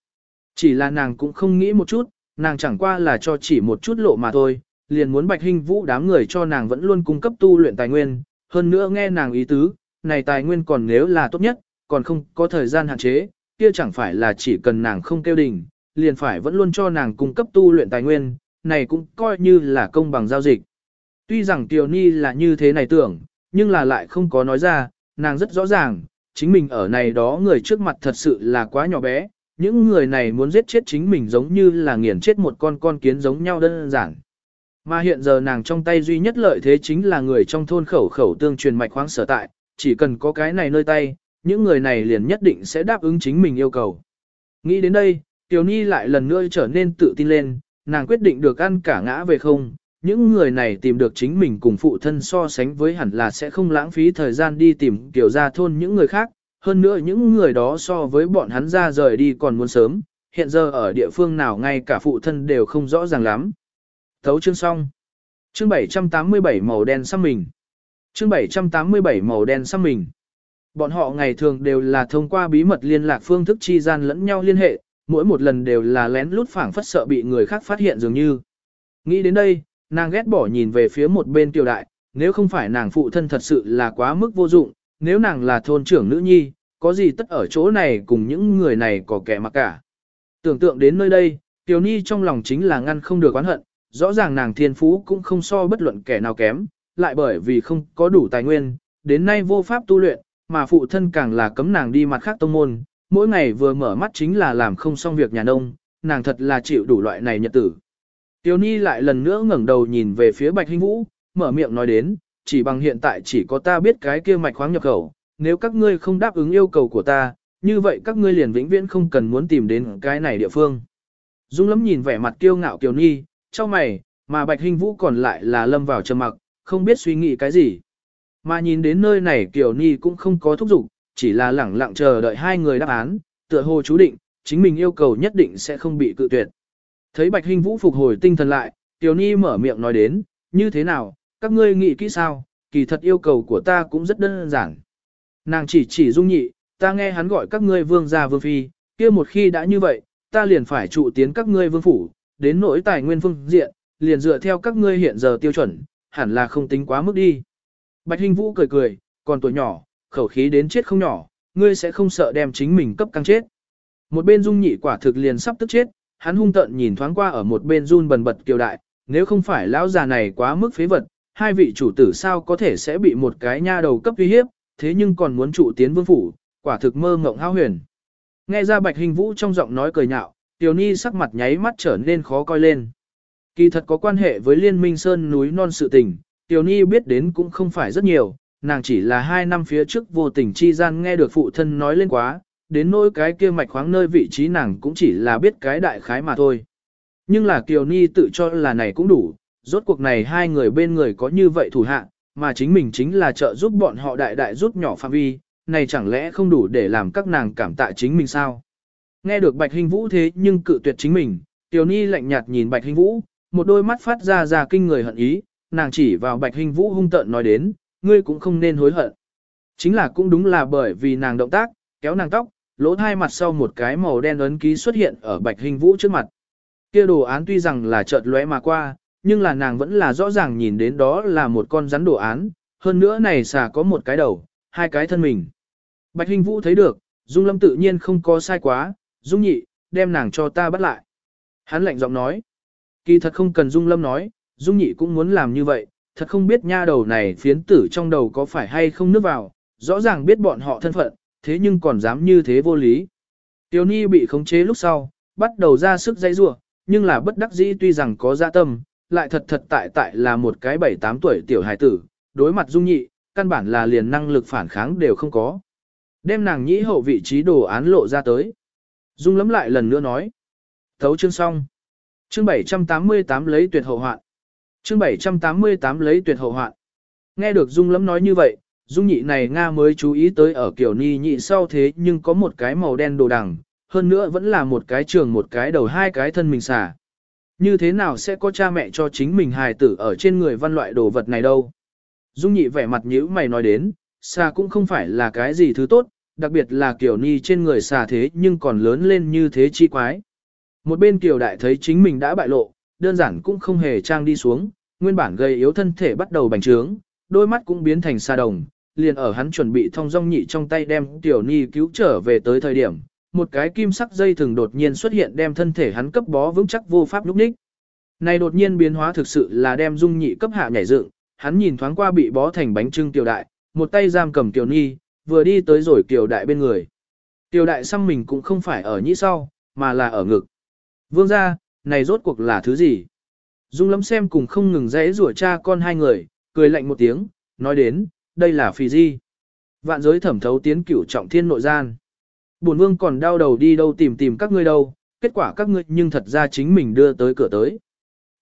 Chỉ là nàng cũng không nghĩ một chút, nàng chẳng qua là cho chỉ một chút lộ mà thôi, liền muốn bạch hình vũ đám người cho nàng vẫn luôn cung cấp tu luyện tài nguyên, hơn nữa nghe nàng ý tứ, này tài nguyên còn nếu là tốt nhất, còn không có thời gian hạn chế, kia chẳng phải là chỉ cần nàng không kêu đình, liền phải vẫn luôn cho nàng cung cấp tu luyện tài nguyên, này cũng coi như là công bằng giao dịch. Tuy rằng Tiểu Ni là như thế này tưởng, nhưng là lại không có nói ra, nàng rất rõ ràng, chính mình ở này đó người trước mặt thật sự là quá nhỏ bé, những người này muốn giết chết chính mình giống như là nghiền chết một con con kiến giống nhau đơn giản. Mà hiện giờ nàng trong tay duy nhất lợi thế chính là người trong thôn khẩu khẩu tương truyền mạch khoáng sở tại, chỉ cần có cái này nơi tay, những người này liền nhất định sẽ đáp ứng chính mình yêu cầu. Nghĩ đến đây, Tiểu Ni lại lần nữa trở nên tự tin lên, nàng quyết định được ăn cả ngã về không, những người này tìm được chính mình cùng phụ thân so sánh với hẳn là sẽ không lãng phí thời gian đi tìm kiểu ra thôn những người khác, hơn nữa những người đó so với bọn hắn ra rời đi còn muốn sớm, hiện giờ ở địa phương nào ngay cả phụ thân đều không rõ ràng lắm. Thấu chương xong. Chương 787 màu đen xăm mình. Chương 787 màu đen xăm mình. Bọn họ ngày thường đều là thông qua bí mật liên lạc phương thức chi gian lẫn nhau liên hệ, mỗi một lần đều là lén lút phảng phất sợ bị người khác phát hiện dường như. Nghĩ đến đây, nàng ghét bỏ nhìn về phía một bên tiểu đại, nếu không phải nàng phụ thân thật sự là quá mức vô dụng, nếu nàng là thôn trưởng nữ nhi, có gì tất ở chỗ này cùng những người này có kẻ mặc cả. Tưởng tượng đến nơi đây, Tiểu Ni trong lòng chính là ngăn không được oán hận, rõ ràng nàng thiên phú cũng không so bất luận kẻ nào kém, lại bởi vì không có đủ tài nguyên, đến nay vô pháp tu luyện, mà phụ thân càng là cấm nàng đi mặt khác tông môn, mỗi ngày vừa mở mắt chính là làm không xong việc nhà nông, nàng thật là chịu đủ loại này nhật tử. Tiểu Ni lại lần nữa ngẩng đầu nhìn về phía Bạch Hinh Vũ, mở miệng nói đến, chỉ bằng hiện tại chỉ có ta biết cái kia mạch khoáng nhập khẩu, nếu các ngươi không đáp ứng yêu cầu của ta, như vậy các ngươi liền vĩnh viễn không cần muốn tìm đến cái này địa phương. Dung lắm nhìn vẻ mặt kiêu ngạo Kiều Ni, cho mày, mà Bạch Hinh Vũ còn lại là lâm vào trầm mặc, không biết suy nghĩ cái gì. Mà nhìn đến nơi này Kiều Ni cũng không có thúc giục, chỉ là lẳng lặng chờ đợi hai người đáp án, tựa hồ chú định, chính mình yêu cầu nhất định sẽ không bị cự tuyệt. Thấy Bạch Hinh Vũ phục hồi tinh thần lại, Tiểu Ni mở miệng nói đến, như thế nào, các ngươi nghĩ kỹ sao, kỳ thật yêu cầu của ta cũng rất đơn giản. Nàng chỉ chỉ dung nhị, ta nghe hắn gọi các ngươi vương gia vương phi, kia một khi đã như vậy, ta liền phải trụ tiến các ngươi vương phủ, đến nỗi tài nguyên phương diện, liền dựa theo các ngươi hiện giờ tiêu chuẩn, hẳn là không tính quá mức đi. Bạch Hinh Vũ cười cười, còn tuổi nhỏ, khẩu khí đến chết không nhỏ, ngươi sẽ không sợ đem chính mình cấp căng chết. Một bên dung nhị quả thực liền sắp tức chết, hắn hung tợn nhìn thoáng qua ở một bên run bần bật kiều đại, nếu không phải lão già này quá mức phế vật, hai vị chủ tử sao có thể sẽ bị một cái nha đầu cấp uy hiếp, thế nhưng còn muốn trụ tiến vương phủ, quả thực mơ ngộng hao huyền. Nghe ra bạch hình vũ trong giọng nói cười nhạo, tiểu ni sắc mặt nháy mắt trở nên khó coi lên. Kỳ thật có quan hệ với liên minh sơn núi non sự tình, tiểu ni biết đến cũng không phải rất nhiều, nàng chỉ là hai năm phía trước vô tình chi gian nghe được phụ thân nói lên quá, đến nỗi cái kia mạch khoáng nơi vị trí nàng cũng chỉ là biết cái đại khái mà thôi. Nhưng là Kiều Ni tự cho là này cũng đủ, rốt cuộc này hai người bên người có như vậy thủ hạ, mà chính mình chính là trợ giúp bọn họ đại đại rút nhỏ phạm vi, này chẳng lẽ không đủ để làm các nàng cảm tạ chính mình sao? Nghe được Bạch Hình Vũ thế nhưng cự tuyệt chính mình, Tiểu Ni lạnh nhạt nhìn Bạch Hình Vũ, một đôi mắt phát ra ra kinh người hận ý, nàng chỉ vào Bạch Hình Vũ hung tợn nói đến, ngươi cũng không nên hối hận. Chính là cũng đúng là bởi vì nàng động tác, kéo nàng tóc, lỗ hai mặt sau một cái màu đen ấn ký xuất hiện ở Bạch Hình Vũ trước mặt. Kia đồ án tuy rằng là chợt lóe mà qua, nhưng là nàng vẫn là rõ ràng nhìn đến đó là một con rắn đồ án, hơn nữa này xà có một cái đầu, hai cái thân mình. Bạch Hình Vũ thấy được, Dung Lâm tự nhiên không có sai quá, Dung nhị, đem nàng cho ta bắt lại. Hắn lạnh giọng nói, kỳ thật không cần Dung Lâm nói, Dung nhị cũng muốn làm như vậy, thật không biết nha đầu này phiến tử trong đầu có phải hay không nước vào, rõ ràng biết bọn họ thân phận, thế nhưng còn dám như thế vô lý. Tiểu Ni bị khống chế lúc sau, bắt đầu ra sức dây rủa nhưng là bất đắc dĩ tuy rằng có dạ tâm, lại thật thật tại tại là một cái 7-8 tuổi tiểu hài tử, đối mặt dung nhị, căn bản là liền năng lực phản kháng đều không có. Đem nàng nhĩ hậu vị trí đồ án lộ ra tới. Dung lắm lại lần nữa nói. Thấu chương xong. Chương 788 lấy tuyệt hậu hoạn. Chương 788 lấy tuyệt hậu hoạn. Nghe được Dung Lâm nói như vậy, Dung nhị này Nga mới chú ý tới ở kiểu ni nhị sau thế nhưng có một cái màu đen đồ đằng, hơn nữa vẫn là một cái trường một cái đầu hai cái thân mình xả. Như thế nào sẽ có cha mẹ cho chính mình hài tử ở trên người văn loại đồ vật này đâu? Dung nhị vẻ mặt nhíu mày nói đến, xà cũng không phải là cái gì thứ tốt, đặc biệt là kiểu ni trên người xà thế nhưng còn lớn lên như thế chi quái. Một bên kiều đại thấy chính mình đã bại lộ, đơn giản cũng không hề trang đi xuống, nguyên bản gây yếu thân thể bắt đầu bành trướng, đôi mắt cũng biến thành xa đồng, liền ở hắn chuẩn bị thông dong nhị trong tay đem tiểu ni cứu trở về tới thời điểm, một cái kim sắc dây thường đột nhiên xuất hiện đem thân thể hắn cấp bó vững chắc vô pháp lúc ních. Này đột nhiên biến hóa thực sự là đem dung nhị cấp hạ nhảy dựng, hắn nhìn thoáng qua bị bó thành bánh trưng tiểu đại, một tay giam cầm tiểu ni, vừa đi tới rồi tiểu đại bên người. Tiểu đại xăm mình cũng không phải ở nhĩ sau, mà là ở ngực. Vương gia này rốt cuộc là thứ gì? Dung lắm xem cùng không ngừng rẽ rủa cha con hai người, cười lạnh một tiếng, nói đến, đây là phì di. Vạn giới thẩm thấu tiến cửu trọng thiên nội gian. Bổn vương còn đau đầu đi đâu tìm tìm các ngươi đâu, kết quả các ngươi nhưng thật ra chính mình đưa tới cửa tới.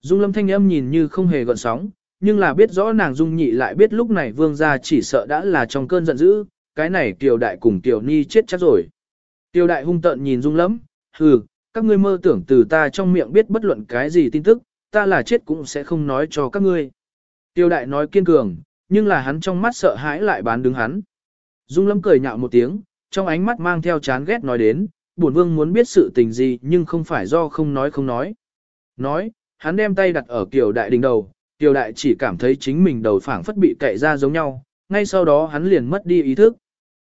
Dung lâm thanh âm nhìn như không hề gợn sóng, nhưng là biết rõ nàng dung nhị lại biết lúc này vương gia chỉ sợ đã là trong cơn giận dữ, cái này tiểu đại cùng tiểu ni chết chắc rồi. Tiểu đại hung tợn nhìn dung lắm, hừ, các ngươi mơ tưởng từ ta trong miệng biết bất luận cái gì tin tức, ta là chết cũng sẽ không nói cho các ngươi. Tiêu đại nói kiên cường, nhưng là hắn trong mắt sợ hãi lại bán đứng hắn. Dung lâm cười nhạo một tiếng, trong ánh mắt mang theo chán ghét nói đến, bổn vương muốn biết sự tình gì nhưng không phải do không nói không nói. Nói, hắn đem tay đặt ở kiều đại đỉnh đầu, kiều đại chỉ cảm thấy chính mình đầu phảng phất bị cậy ra giống nhau, ngay sau đó hắn liền mất đi ý thức.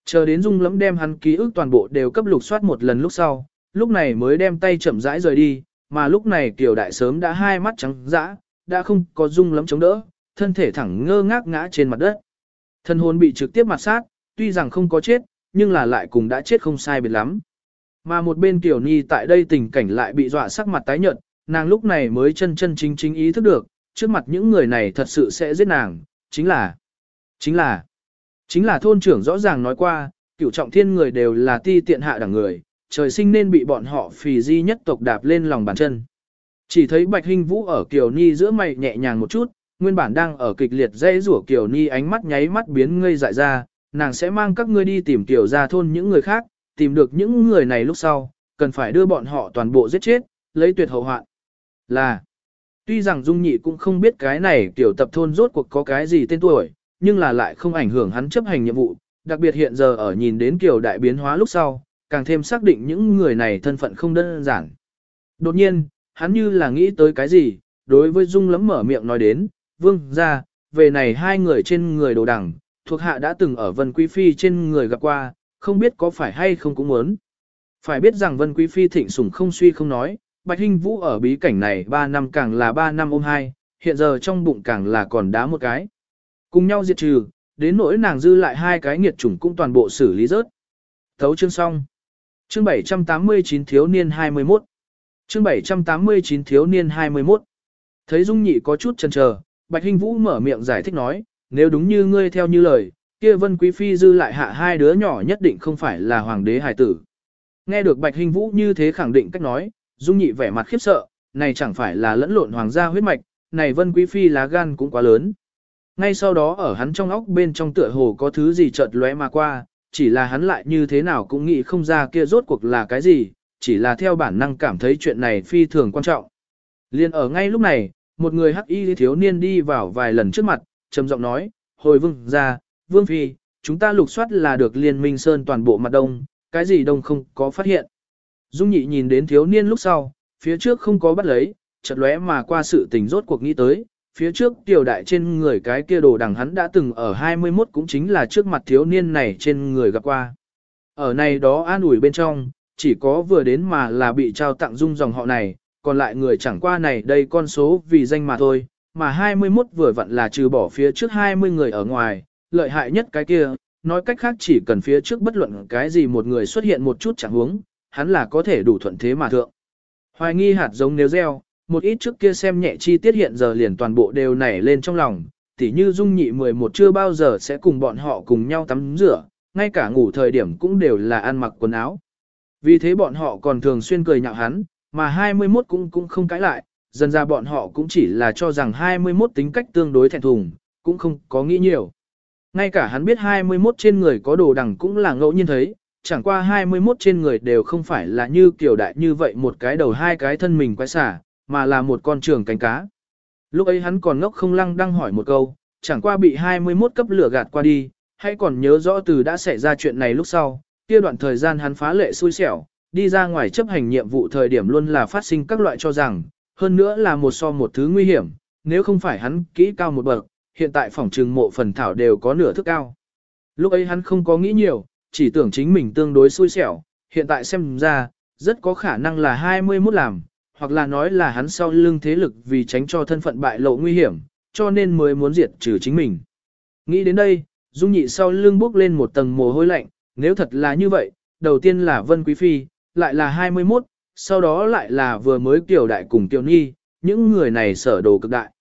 Chờ đến dung lẫm đem hắn ký ức toàn bộ đều cấp lục soát một lần lúc sau, lúc này mới đem tay chậm rãi rời đi, mà lúc này kiều đại sớm đã hai mắt trắng dã, đã không có dung lắm chống đỡ, thân thể thẳng ngơ ngác ngã trên mặt đất. Thân hồn bị trực tiếp mặt sát, tuy rằng không có chết, nhưng là lại cùng đã chết không sai biệt lắm. Mà một bên kiều Ni tại đây tình cảnh lại bị dọa sắc mặt tái nhợt, nàng lúc này mới chân chân chính chính ý thức được, trước mặt những người này thật sự sẽ giết nàng, chính là, chính là, chính là thôn trưởng rõ ràng nói qua, cửu trọng thiên người đều là ti tiện hạ đẳng người, trời sinh nên bị bọn họ phì di nhất tộc đạp lên lòng bàn chân. Chỉ thấy Bạch Hinh Vũ ở Kiều Ni giữa mày nhẹ nhàng một chút, nguyên bản đang ở kịch liệt dây rủa Kiều Ni ánh mắt nháy mắt biến ngây dại ra, nàng sẽ mang các ngươi đi tìm Kiều ra thôn những người khác, tìm được những người này lúc sau, cần phải đưa bọn họ toàn bộ giết chết, lấy tuyệt hậu hoạn. Là, tuy rằng Dung Nhị cũng không biết cái này tiểu tập thôn rốt cuộc có cái gì tên tuổi, nhưng là lại không ảnh hưởng hắn chấp hành nhiệm vụ, đặc biệt hiện giờ ở nhìn đến Kiều đại biến hóa lúc sau, càng thêm xác định những người này thân phận không đơn giản. Đột nhiên, hắn như là nghĩ tới cái gì, đối với Dung lấm mở miệng nói đến, vương ra, về này hai người trên người đồ đẳng, thuộc hạ đã từng ở Vân Quý Phi trên người gặp qua, không biết có phải hay không cũng muốn. Phải biết rằng Vân Quý Phi thịnh sủng không suy không nói, Bạch Hinh Vũ ở bí cảnh này 3 năm càng là 3 năm ôm hai, hiện giờ trong bụng càng là còn đá một cái. Cùng nhau diệt trừ, đến nỗi nàng dư lại hai cái nghiệt chủng cũng toàn bộ xử lý rớt. Thấu chương xong. Chương 789 thiếu niên 21. Chương 789 thiếu niên 21. Thấy Dung Nhị có chút chần chờ, Bạch Hinh Vũ mở miệng giải thích nói, nếu đúng như ngươi theo như lời, kia Vân Quý Phi dư lại hạ hai đứa nhỏ nhất định không phải là hoàng đế hài tử. Nghe được Bạch Hinh Vũ như thế khẳng định cách nói, Dung Nhị vẻ mặt khiếp sợ, này chẳng phải là lẫn lộn hoàng gia huyết mạch, này Vân Quý Phi lá gan cũng quá lớn. Ngay sau đó ở hắn trong óc bên trong tựa hồ có thứ gì chợt lóe mà qua, chỉ là hắn lại như thế nào cũng nghĩ không ra kia rốt cuộc là cái gì, chỉ là theo bản năng cảm thấy chuyện này phi thường quan trọng. Liên ở ngay lúc này, một người hắc y thiếu niên đi vào vài lần trước mặt, trầm giọng nói, hồi vương ra, vương phi, chúng ta lục soát là được liên minh sơn toàn bộ mặt đông, cái gì đông không có phát hiện. Dung nhị nhìn đến thiếu niên lúc sau, phía trước không có bắt lấy, chợt lóe mà qua sự tình rốt cuộc nghĩ tới, phía trước tiểu đại trên người cái kia đồ đằng hắn đã từng ở 21 cũng chính là trước mặt thiếu niên này trên người gặp qua. Ở này đó an ủi bên trong, chỉ có vừa đến mà là bị trao tặng dung dòng họ này, còn lại người chẳng qua này đây con số vì danh mà thôi, mà 21 vừa vặn là trừ bỏ phía trước 20 người ở ngoài, lợi hại nhất cái kia, nói cách khác chỉ cần phía trước bất luận cái gì một người xuất hiện một chút chẳng huống, hắn là có thể đủ thuận thế mà thượng. Hoài nghi hạt giống nếu gieo, một ít trước kia xem nhẹ chi tiết hiện giờ liền toàn bộ đều nảy lên trong lòng, tỉ như dung nhị 11 chưa bao giờ sẽ cùng bọn họ cùng nhau tắm rửa, ngay cả ngủ thời điểm cũng đều là ăn mặc quần áo. Vì thế bọn họ còn thường xuyên cười nhạo hắn, mà 21 cũng cũng không cãi lại, dần ra bọn họ cũng chỉ là cho rằng 21 tính cách tương đối thẹn thùng, cũng không có nghĩ nhiều. Ngay cả hắn biết 21 trên người có đồ đằng cũng là ngẫu nhiên thấy, chẳng qua 21 trên người đều không phải là như kiểu đại như vậy một cái đầu hai cái thân mình quái xả, mà là một con trường cánh cá. Lúc ấy hắn còn ngốc không lăng đang hỏi một câu, chẳng qua bị 21 cấp lửa gạt qua đi, hay còn nhớ rõ từ đã xảy ra chuyện này lúc sau, kia đoạn thời gian hắn phá lệ xui xẻo, đi ra ngoài chấp hành nhiệm vụ thời điểm luôn là phát sinh các loại cho rằng, hơn nữa là một so một thứ nguy hiểm, nếu không phải hắn kỹ cao một bậc, hiện tại phòng trừng mộ phần thảo đều có nửa thức cao. Lúc ấy hắn không có nghĩ nhiều, chỉ tưởng chính mình tương đối xui xẻo, hiện tại xem ra, rất có khả năng là 21 làm, hoặc là nói là hắn sau lưng thế lực vì tránh cho thân phận bại lộ nguy hiểm, cho nên mới muốn diệt trừ chính mình. Nghĩ đến đây, Dung Nhị sau lưng bước lên một tầng mồ hôi lạnh, nếu thật là như vậy, đầu tiên là Vân Quý Phi, lại là 21, sau đó lại là vừa mới tiểu đại cùng tiểu nhi, những người này sở đồ cực đại.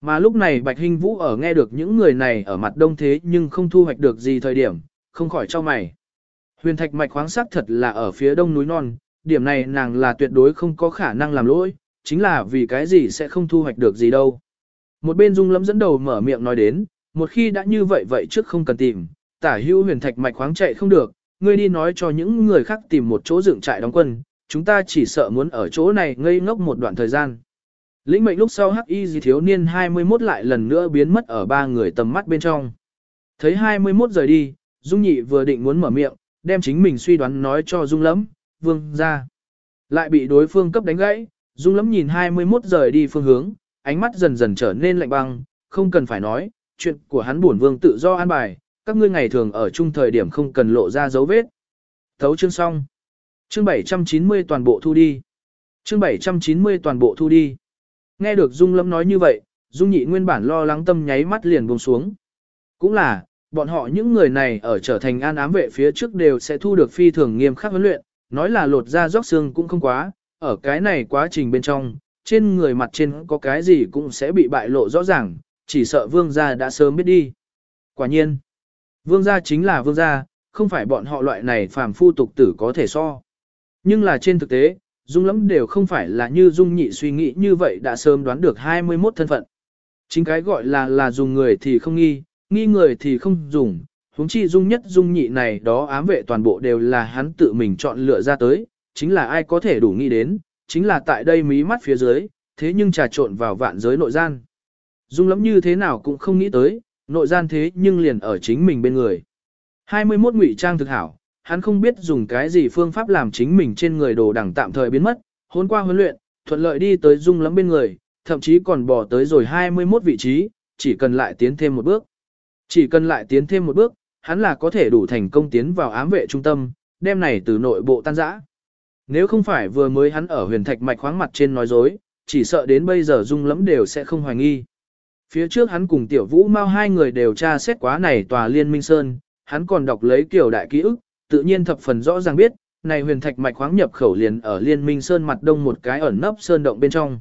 Mà lúc này Bạch Hinh Vũ ở nghe được những người này ở mặt đông thế nhưng không thu hoạch được gì thời điểm, không khỏi cho mày. Huyền thạch mạch khoáng sắc thật là ở phía đông núi non, điểm này nàng là tuyệt đối không có khả năng làm lỗi, chính là vì cái gì sẽ không thu hoạch được gì đâu. Một bên dung lẫm dẫn đầu mở miệng nói đến, một khi đã như vậy vậy trước không cần tìm, tả hưu huyền thạch mạch khoáng chạy không được, ngươi đi nói cho những người khác tìm một chỗ dựng trại đóng quân, chúng ta chỉ sợ muốn ở chỗ này ngây ngốc một đoạn thời gian. Lĩnh mệnh lúc sau hắc y gì thiếu niên 21 lại lần nữa biến mất ở ba người tầm mắt bên trong. Thấy 21 rời đi, Dung Nhị vừa định muốn mở miệng, đem chính mình suy đoán nói cho Dung Lẫm, vương ra. Lại bị đối phương cấp đánh gãy, Dung lắm nhìn 21 rời đi phương hướng, ánh mắt dần dần trở nên lạnh băng, không cần phải nói, chuyện của hắn buồn vương tự do an bài, các ngươi ngày thường ở chung thời điểm không cần lộ ra dấu vết. Thấu chương xong. Chương 790 toàn bộ thu đi. Chương 790 toàn bộ thu đi. Nghe được Dung Lâm nói như vậy, Dung Nhị nguyên bản lo lắng tâm nháy mắt liền buông xuống. Cũng là, bọn họ những người này ở trở thành an ám vệ phía trước đều sẽ thu được phi thường nghiêm khắc huấn luyện, nói là lột da róc xương cũng không quá, ở cái này quá trình bên trong, trên người mặt trên có cái gì cũng sẽ bị bại lộ rõ ràng, chỉ sợ vương gia đã sớm biết đi. Quả nhiên, vương gia chính là vương gia, không phải bọn họ loại này phàm phu tục tử có thể so. Nhưng là trên thực tế, Dung lắm đều không phải là như Dung nhị suy nghĩ như vậy đã sớm đoán được 21 thân phận. Chính cái gọi là là dùng người thì không nghi, nghi người thì không dùng, huống chi Dung nhất Dung nhị này đó ám vệ toàn bộ đều là hắn tự mình chọn lựa ra tới, chính là ai có thể đủ nghĩ đến, chính là tại đây mí mắt phía dưới, thế nhưng trà trộn vào vạn giới nội gian. Dung lắm như thế nào cũng không nghĩ tới, nội gian thế nhưng liền ở chính mình bên người. 21 ngụy trang thực hảo, hắn không biết dùng cái gì phương pháp làm chính mình trên người đồ đẳng tạm thời biến mất, hôn qua huấn luyện, thuận lợi đi tới dung lắm bên người, thậm chí còn bỏ tới rồi 21 vị trí, chỉ cần lại tiến thêm một bước. Chỉ cần lại tiến thêm một bước, hắn là có thể đủ thành công tiến vào ám vệ trung tâm, đem này từ nội bộ tan rã. Nếu không phải vừa mới hắn ở huyền thạch mạch khoáng mặt trên nói dối, chỉ sợ đến bây giờ dung lắm đều sẽ không hoài nghi. Phía trước hắn cùng tiểu vũ mau hai người đều tra xét quá này tòa liên minh sơn, hắn còn đọc lấy kiểu đại ký ức, tự nhiên thập phần rõ ràng biết, này huyền thạch mạch khoáng nhập khẩu liền ở liên minh sơn mặt đông một cái ẩn nấp sơn động bên trong.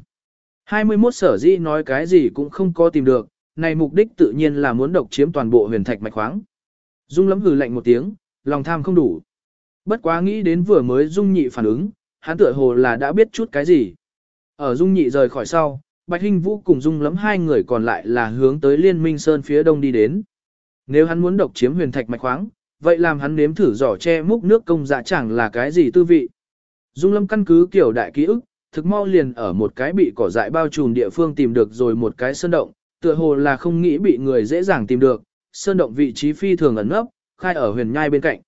21 sở dĩ nói cái gì cũng không có tìm được, này mục đích tự nhiên là muốn độc chiếm toàn bộ huyền thạch mạch khoáng. Dung lắm hừ lạnh một tiếng, lòng tham không đủ. Bất quá nghĩ đến vừa mới Dung nhị phản ứng, hắn tựa hồ là đã biết chút cái gì. Ở Dung nhị rời khỏi sau, Bạch Hinh Vũ cùng Dung lắm hai người còn lại là hướng tới Liên Minh Sơn phía đông đi đến. Nếu hắn muốn độc chiếm huyền thạch mạch khoáng, vậy làm hắn nếm thử giỏ che múc nước công dạ chẳng là cái gì tư vị. Dung lâm căn cứ kiểu đại ký ức, thực mau liền ở một cái bị cỏ dại bao trùm địa phương tìm được rồi một cái sơn động, tựa hồ là không nghĩ bị người dễ dàng tìm được, sơn động vị trí phi thường ẩn nấp, khai ở huyền nhai bên cạnh.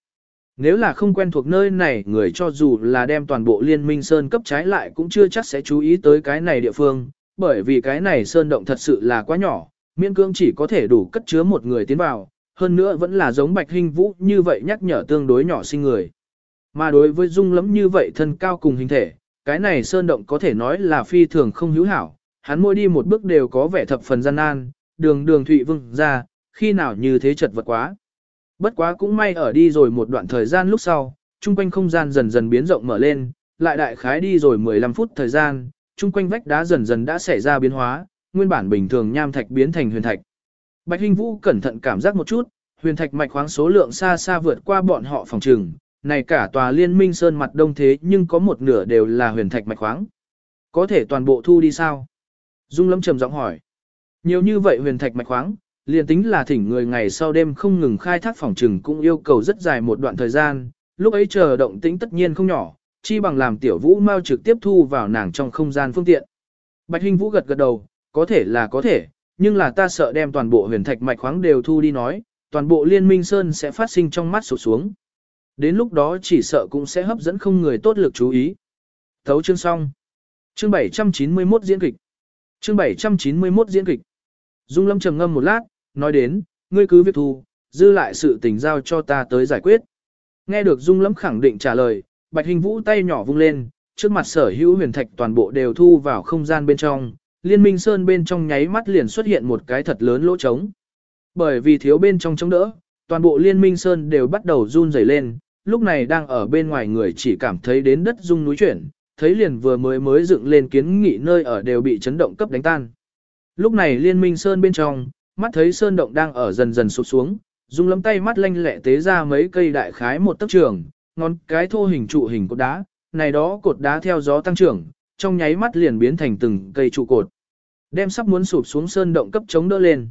Nếu là không quen thuộc nơi này người cho dù là đem toàn bộ liên minh sơn cấp trái lại cũng chưa chắc sẽ chú ý tới cái này địa phương, bởi vì cái này sơn động thật sự là quá nhỏ, miễn cưỡng chỉ có thể đủ cất chứa một người tiến vào, hơn nữa vẫn là giống bạch hình vũ như vậy nhắc nhở tương đối nhỏ sinh người. Mà đối với dung lắm như vậy thân cao cùng hình thể, cái này sơn động có thể nói là phi thường không hữu hảo, hắn mỗi đi một bước đều có vẻ thập phần gian nan, đường đường thụy vương ra, khi nào như thế chật vật quá. Bất quá cũng may ở đi rồi một đoạn thời gian lúc sau, chung quanh không gian dần dần biến rộng mở lên, lại đại khái đi rồi 15 phút thời gian, chung quanh vách đá dần dần đã xảy ra biến hóa, nguyên bản bình thường nham thạch biến thành huyền thạch. Bạch Hinh Vũ cẩn thận cảm giác một chút, huyền thạch mạch khoáng số lượng xa xa vượt qua bọn họ phòng trừng, này cả tòa liên minh sơn mặt đông thế nhưng có một nửa đều là huyền thạch mạch khoáng. Có thể toàn bộ thu đi sao? Dung Lâm trầm giọng hỏi. Nhiều như vậy huyền thạch mạch khoáng, liền tính là thỉnh người ngày sau đêm không ngừng khai thác phòng trừng cũng yêu cầu rất dài một đoạn thời gian, lúc ấy chờ động tĩnh tất nhiên không nhỏ, chi bằng làm tiểu vũ mau trực tiếp thu vào nàng trong không gian phương tiện. Bạch Hinh Vũ gật gật đầu, có thể là có thể, nhưng là ta sợ đem toàn bộ huyền thạch mạch khoáng đều thu đi nói, toàn bộ liên minh sơn sẽ phát sinh trong mắt sụt xuống. Đến lúc đó chỉ sợ cũng sẽ hấp dẫn không người tốt lực chú ý. Thấu chương xong. Chương 791 diễn kịch. Chương 791 diễn kịch. Dung Lâm trầm ngâm một lát, nói đến, ngươi cứ việc thu, dư lại sự tình giao cho ta tới giải quyết. Nghe được Dung Lâm khẳng định trả lời, Bạch Hình Vũ tay nhỏ vung lên, trước mặt sở hữu huyền thạch toàn bộ đều thu vào không gian bên trong, liên minh sơn bên trong nháy mắt liền xuất hiện một cái thật lớn lỗ trống. Bởi vì thiếu bên trong chống đỡ, toàn bộ liên minh sơn đều bắt đầu run rẩy lên, lúc này đang ở bên ngoài người chỉ cảm thấy đến đất rung núi chuyển, thấy liền vừa mới mới dựng lên kiến nghị nơi ở đều bị chấn động cấp đánh tan. Lúc này liên minh sơn bên trong, mắt thấy sơn động đang ở dần dần sụp xuống, dùng lấm tay mắt lanh lẹ tế ra mấy cây đại khái một tấc trường, ngón cái thô hình trụ hình cột đá, này đó cột đá theo gió tăng trưởng, trong nháy mắt liền biến thành từng cây trụ cột. Đem sắp muốn sụp xuống sơn động cấp chống đỡ lên.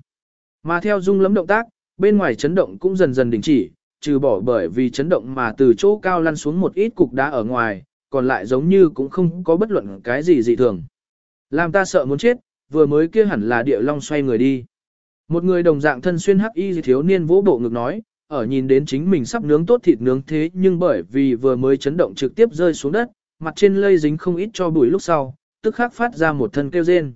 Mà theo dung lấm động tác, bên ngoài chấn động cũng dần dần đình chỉ, trừ bỏ bởi vì chấn động mà từ chỗ cao lăn xuống một ít cục đá ở ngoài, còn lại giống như cũng không có bất luận cái gì dị thường. Làm ta sợ muốn chết, vừa mới kia hẳn là địa long xoay người đi. Một người đồng dạng thân xuyên hắc y thiếu niên vỗ bộ ngực nói, ở nhìn đến chính mình sắp nướng tốt thịt nướng thế nhưng bởi vì vừa mới chấn động trực tiếp rơi xuống đất, mặt trên lây dính không ít cho bụi lúc sau, tức khắc phát ra một thân kêu rên.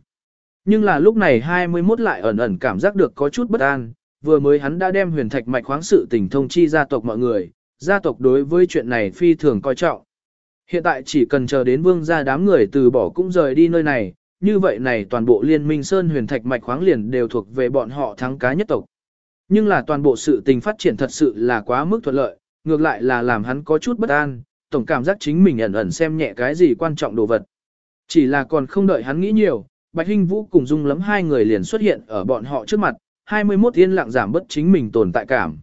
Nhưng là lúc này 21 lại ẩn ẩn cảm giác được có chút bất an, vừa mới hắn đã đem huyền thạch mạch khoáng sự tình thông chi gia tộc mọi người, gia tộc đối với chuyện này phi thường coi trọng. Hiện tại chỉ cần chờ đến vương gia đám người từ bỏ cũng rời đi nơi này, như vậy này toàn bộ liên minh sơn huyền thạch mạch khoáng liền đều thuộc về bọn họ thắng cá nhất tộc. Nhưng là toàn bộ sự tình phát triển thật sự là quá mức thuận lợi, ngược lại là làm hắn có chút bất an, tổng cảm giác chính mình ẩn ẩn xem nhẹ cái gì quan trọng đồ vật. Chỉ là còn không đợi hắn nghĩ nhiều, Bạch Hinh Vũ cùng Dung lắm hai người liền xuất hiện ở bọn họ trước mặt, 21 yên lặng giảm bất chính mình tồn tại cảm.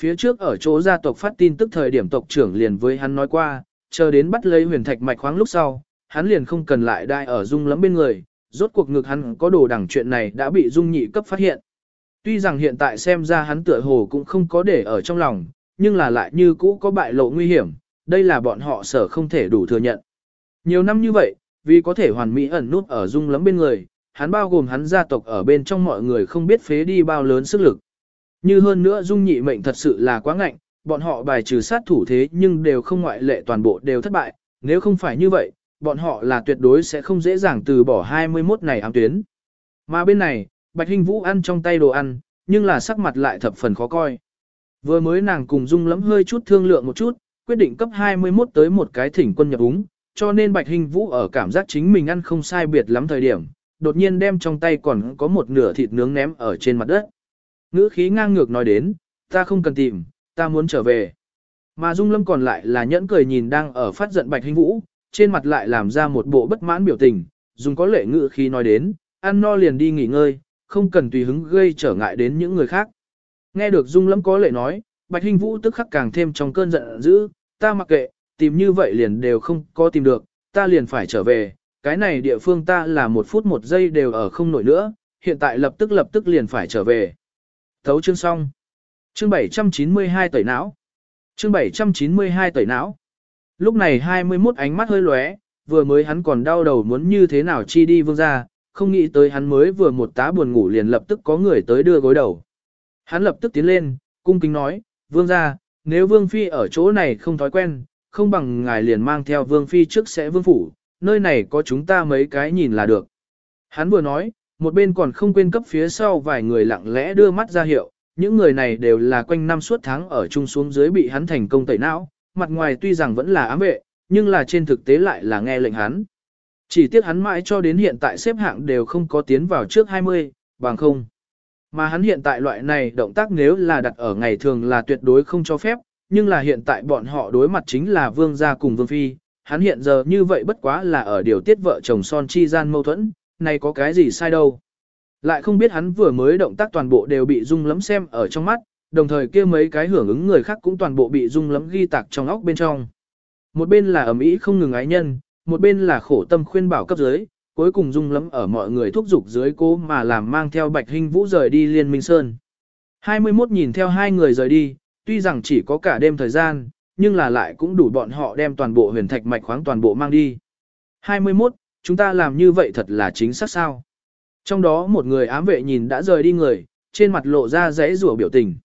Phía trước ở chỗ gia tộc phát tin tức thời điểm tộc trưởng liền với hắn nói qua, chờ đến bắt lấy huyền thạch mạch khoáng lúc sau, hắn liền không cần lại đai ở Dung lắm bên người, rốt cuộc ngực hắn có đồ đẳng chuyện này đã bị Dung nhị cấp phát hiện. Tuy rằng hiện tại xem ra hắn tựa hồ cũng không có để ở trong lòng, nhưng là lại như cũ có bại lộ nguy hiểm, đây là bọn họ sở không thể đủ thừa nhận. Nhiều năm như vậy, vì có thể hoàn mỹ ẩn nút ở dung lắm bên người, hắn bao gồm hắn gia tộc ở bên trong mọi người không biết phế đi bao lớn sức lực. Như hơn nữa dung nhị mệnh thật sự là quá ngạnh, bọn họ bài trừ sát thủ thế nhưng đều không ngoại lệ toàn bộ đều thất bại, nếu không phải như vậy, bọn họ là tuyệt đối sẽ không dễ dàng từ bỏ 21 này ám tuyến. Mà bên này, Bạch Hinh Vũ ăn trong tay đồ ăn, nhưng là sắc mặt lại thập phần khó coi. Vừa mới nàng cùng Dung lẫm hơi chút thương lượng một chút, quyết định cấp 21 tới một cái thỉnh quân nhập úng, cho nên Bạch Hinh Vũ ở cảm giác chính mình ăn không sai biệt lắm thời điểm, đột nhiên đem trong tay còn có một nửa thịt nướng ném ở trên mặt đất. Ngữ khí ngang ngược nói đến, ta không cần tìm, ta muốn trở về. Mà Dung Lâm còn lại là nhẫn cười nhìn đang ở phát giận Bạch Hinh Vũ, trên mặt lại làm ra một bộ bất mãn biểu tình, dùng có lệ ngữ khi nói đến, ăn no liền đi nghỉ ngơi, không cần tùy hứng gây trở ngại đến những người khác. Nghe được Dung Lâm có lệ nói, Bạch Hình Vũ tức khắc càng thêm trong cơn giận dữ, ta mặc kệ, tìm như vậy liền đều không có tìm được, ta liền phải trở về, cái này địa phương ta là một phút một giây đều ở không nổi nữa, hiện tại lập tức lập tức liền phải trở về. Thấu chương xong. Chương 792 tẩy não. Chương 792 tẩy não. Lúc này 21 ánh mắt hơi lóe, vừa mới hắn còn đau đầu muốn như thế nào chi đi vương ra, không nghĩ tới hắn mới vừa một tá buồn ngủ liền lập tức có người tới đưa gối đầu. Hắn lập tức tiến lên, cung kính nói, vương ra, nếu vương phi ở chỗ này không thói quen, không bằng ngài liền mang theo vương phi trước sẽ vương phủ, nơi này có chúng ta mấy cái nhìn là được. Hắn vừa nói, một bên còn không quên cấp phía sau vài người lặng lẽ đưa mắt ra hiệu, những người này đều là quanh năm suốt tháng ở chung xuống dưới bị hắn thành công tẩy não, mặt ngoài tuy rằng vẫn là ám vệ, nhưng là trên thực tế lại là nghe lệnh hắn. Chỉ tiếc hắn mãi cho đến hiện tại xếp hạng đều không có tiến vào trước 20, bằng không. Mà hắn hiện tại loại này động tác nếu là đặt ở ngày thường là tuyệt đối không cho phép, nhưng là hiện tại bọn họ đối mặt chính là vương gia cùng vương phi, hắn hiện giờ như vậy bất quá là ở điều tiết vợ chồng son chi gian mâu thuẫn, này có cái gì sai đâu. Lại không biết hắn vừa mới động tác toàn bộ đều bị dung lắm xem ở trong mắt, đồng thời kia mấy cái hưởng ứng người khác cũng toàn bộ bị dung lắm ghi tạc trong óc bên trong. Một bên là ẩm ý không ngừng ái nhân, một bên là khổ tâm khuyên bảo cấp dưới, cuối cùng dung lắm ở mọi người thúc giục dưới cố mà làm mang theo bạch hình vũ rời đi liên minh sơn. 21 nhìn theo hai người rời đi, tuy rằng chỉ có cả đêm thời gian, nhưng là lại cũng đủ bọn họ đem toàn bộ huyền thạch mạch khoáng toàn bộ mang đi. 21. Chúng ta làm như vậy thật là chính xác sao? Trong đó một người ám vệ nhìn đã rời đi người, trên mặt lộ ra rẽ rủa biểu tình.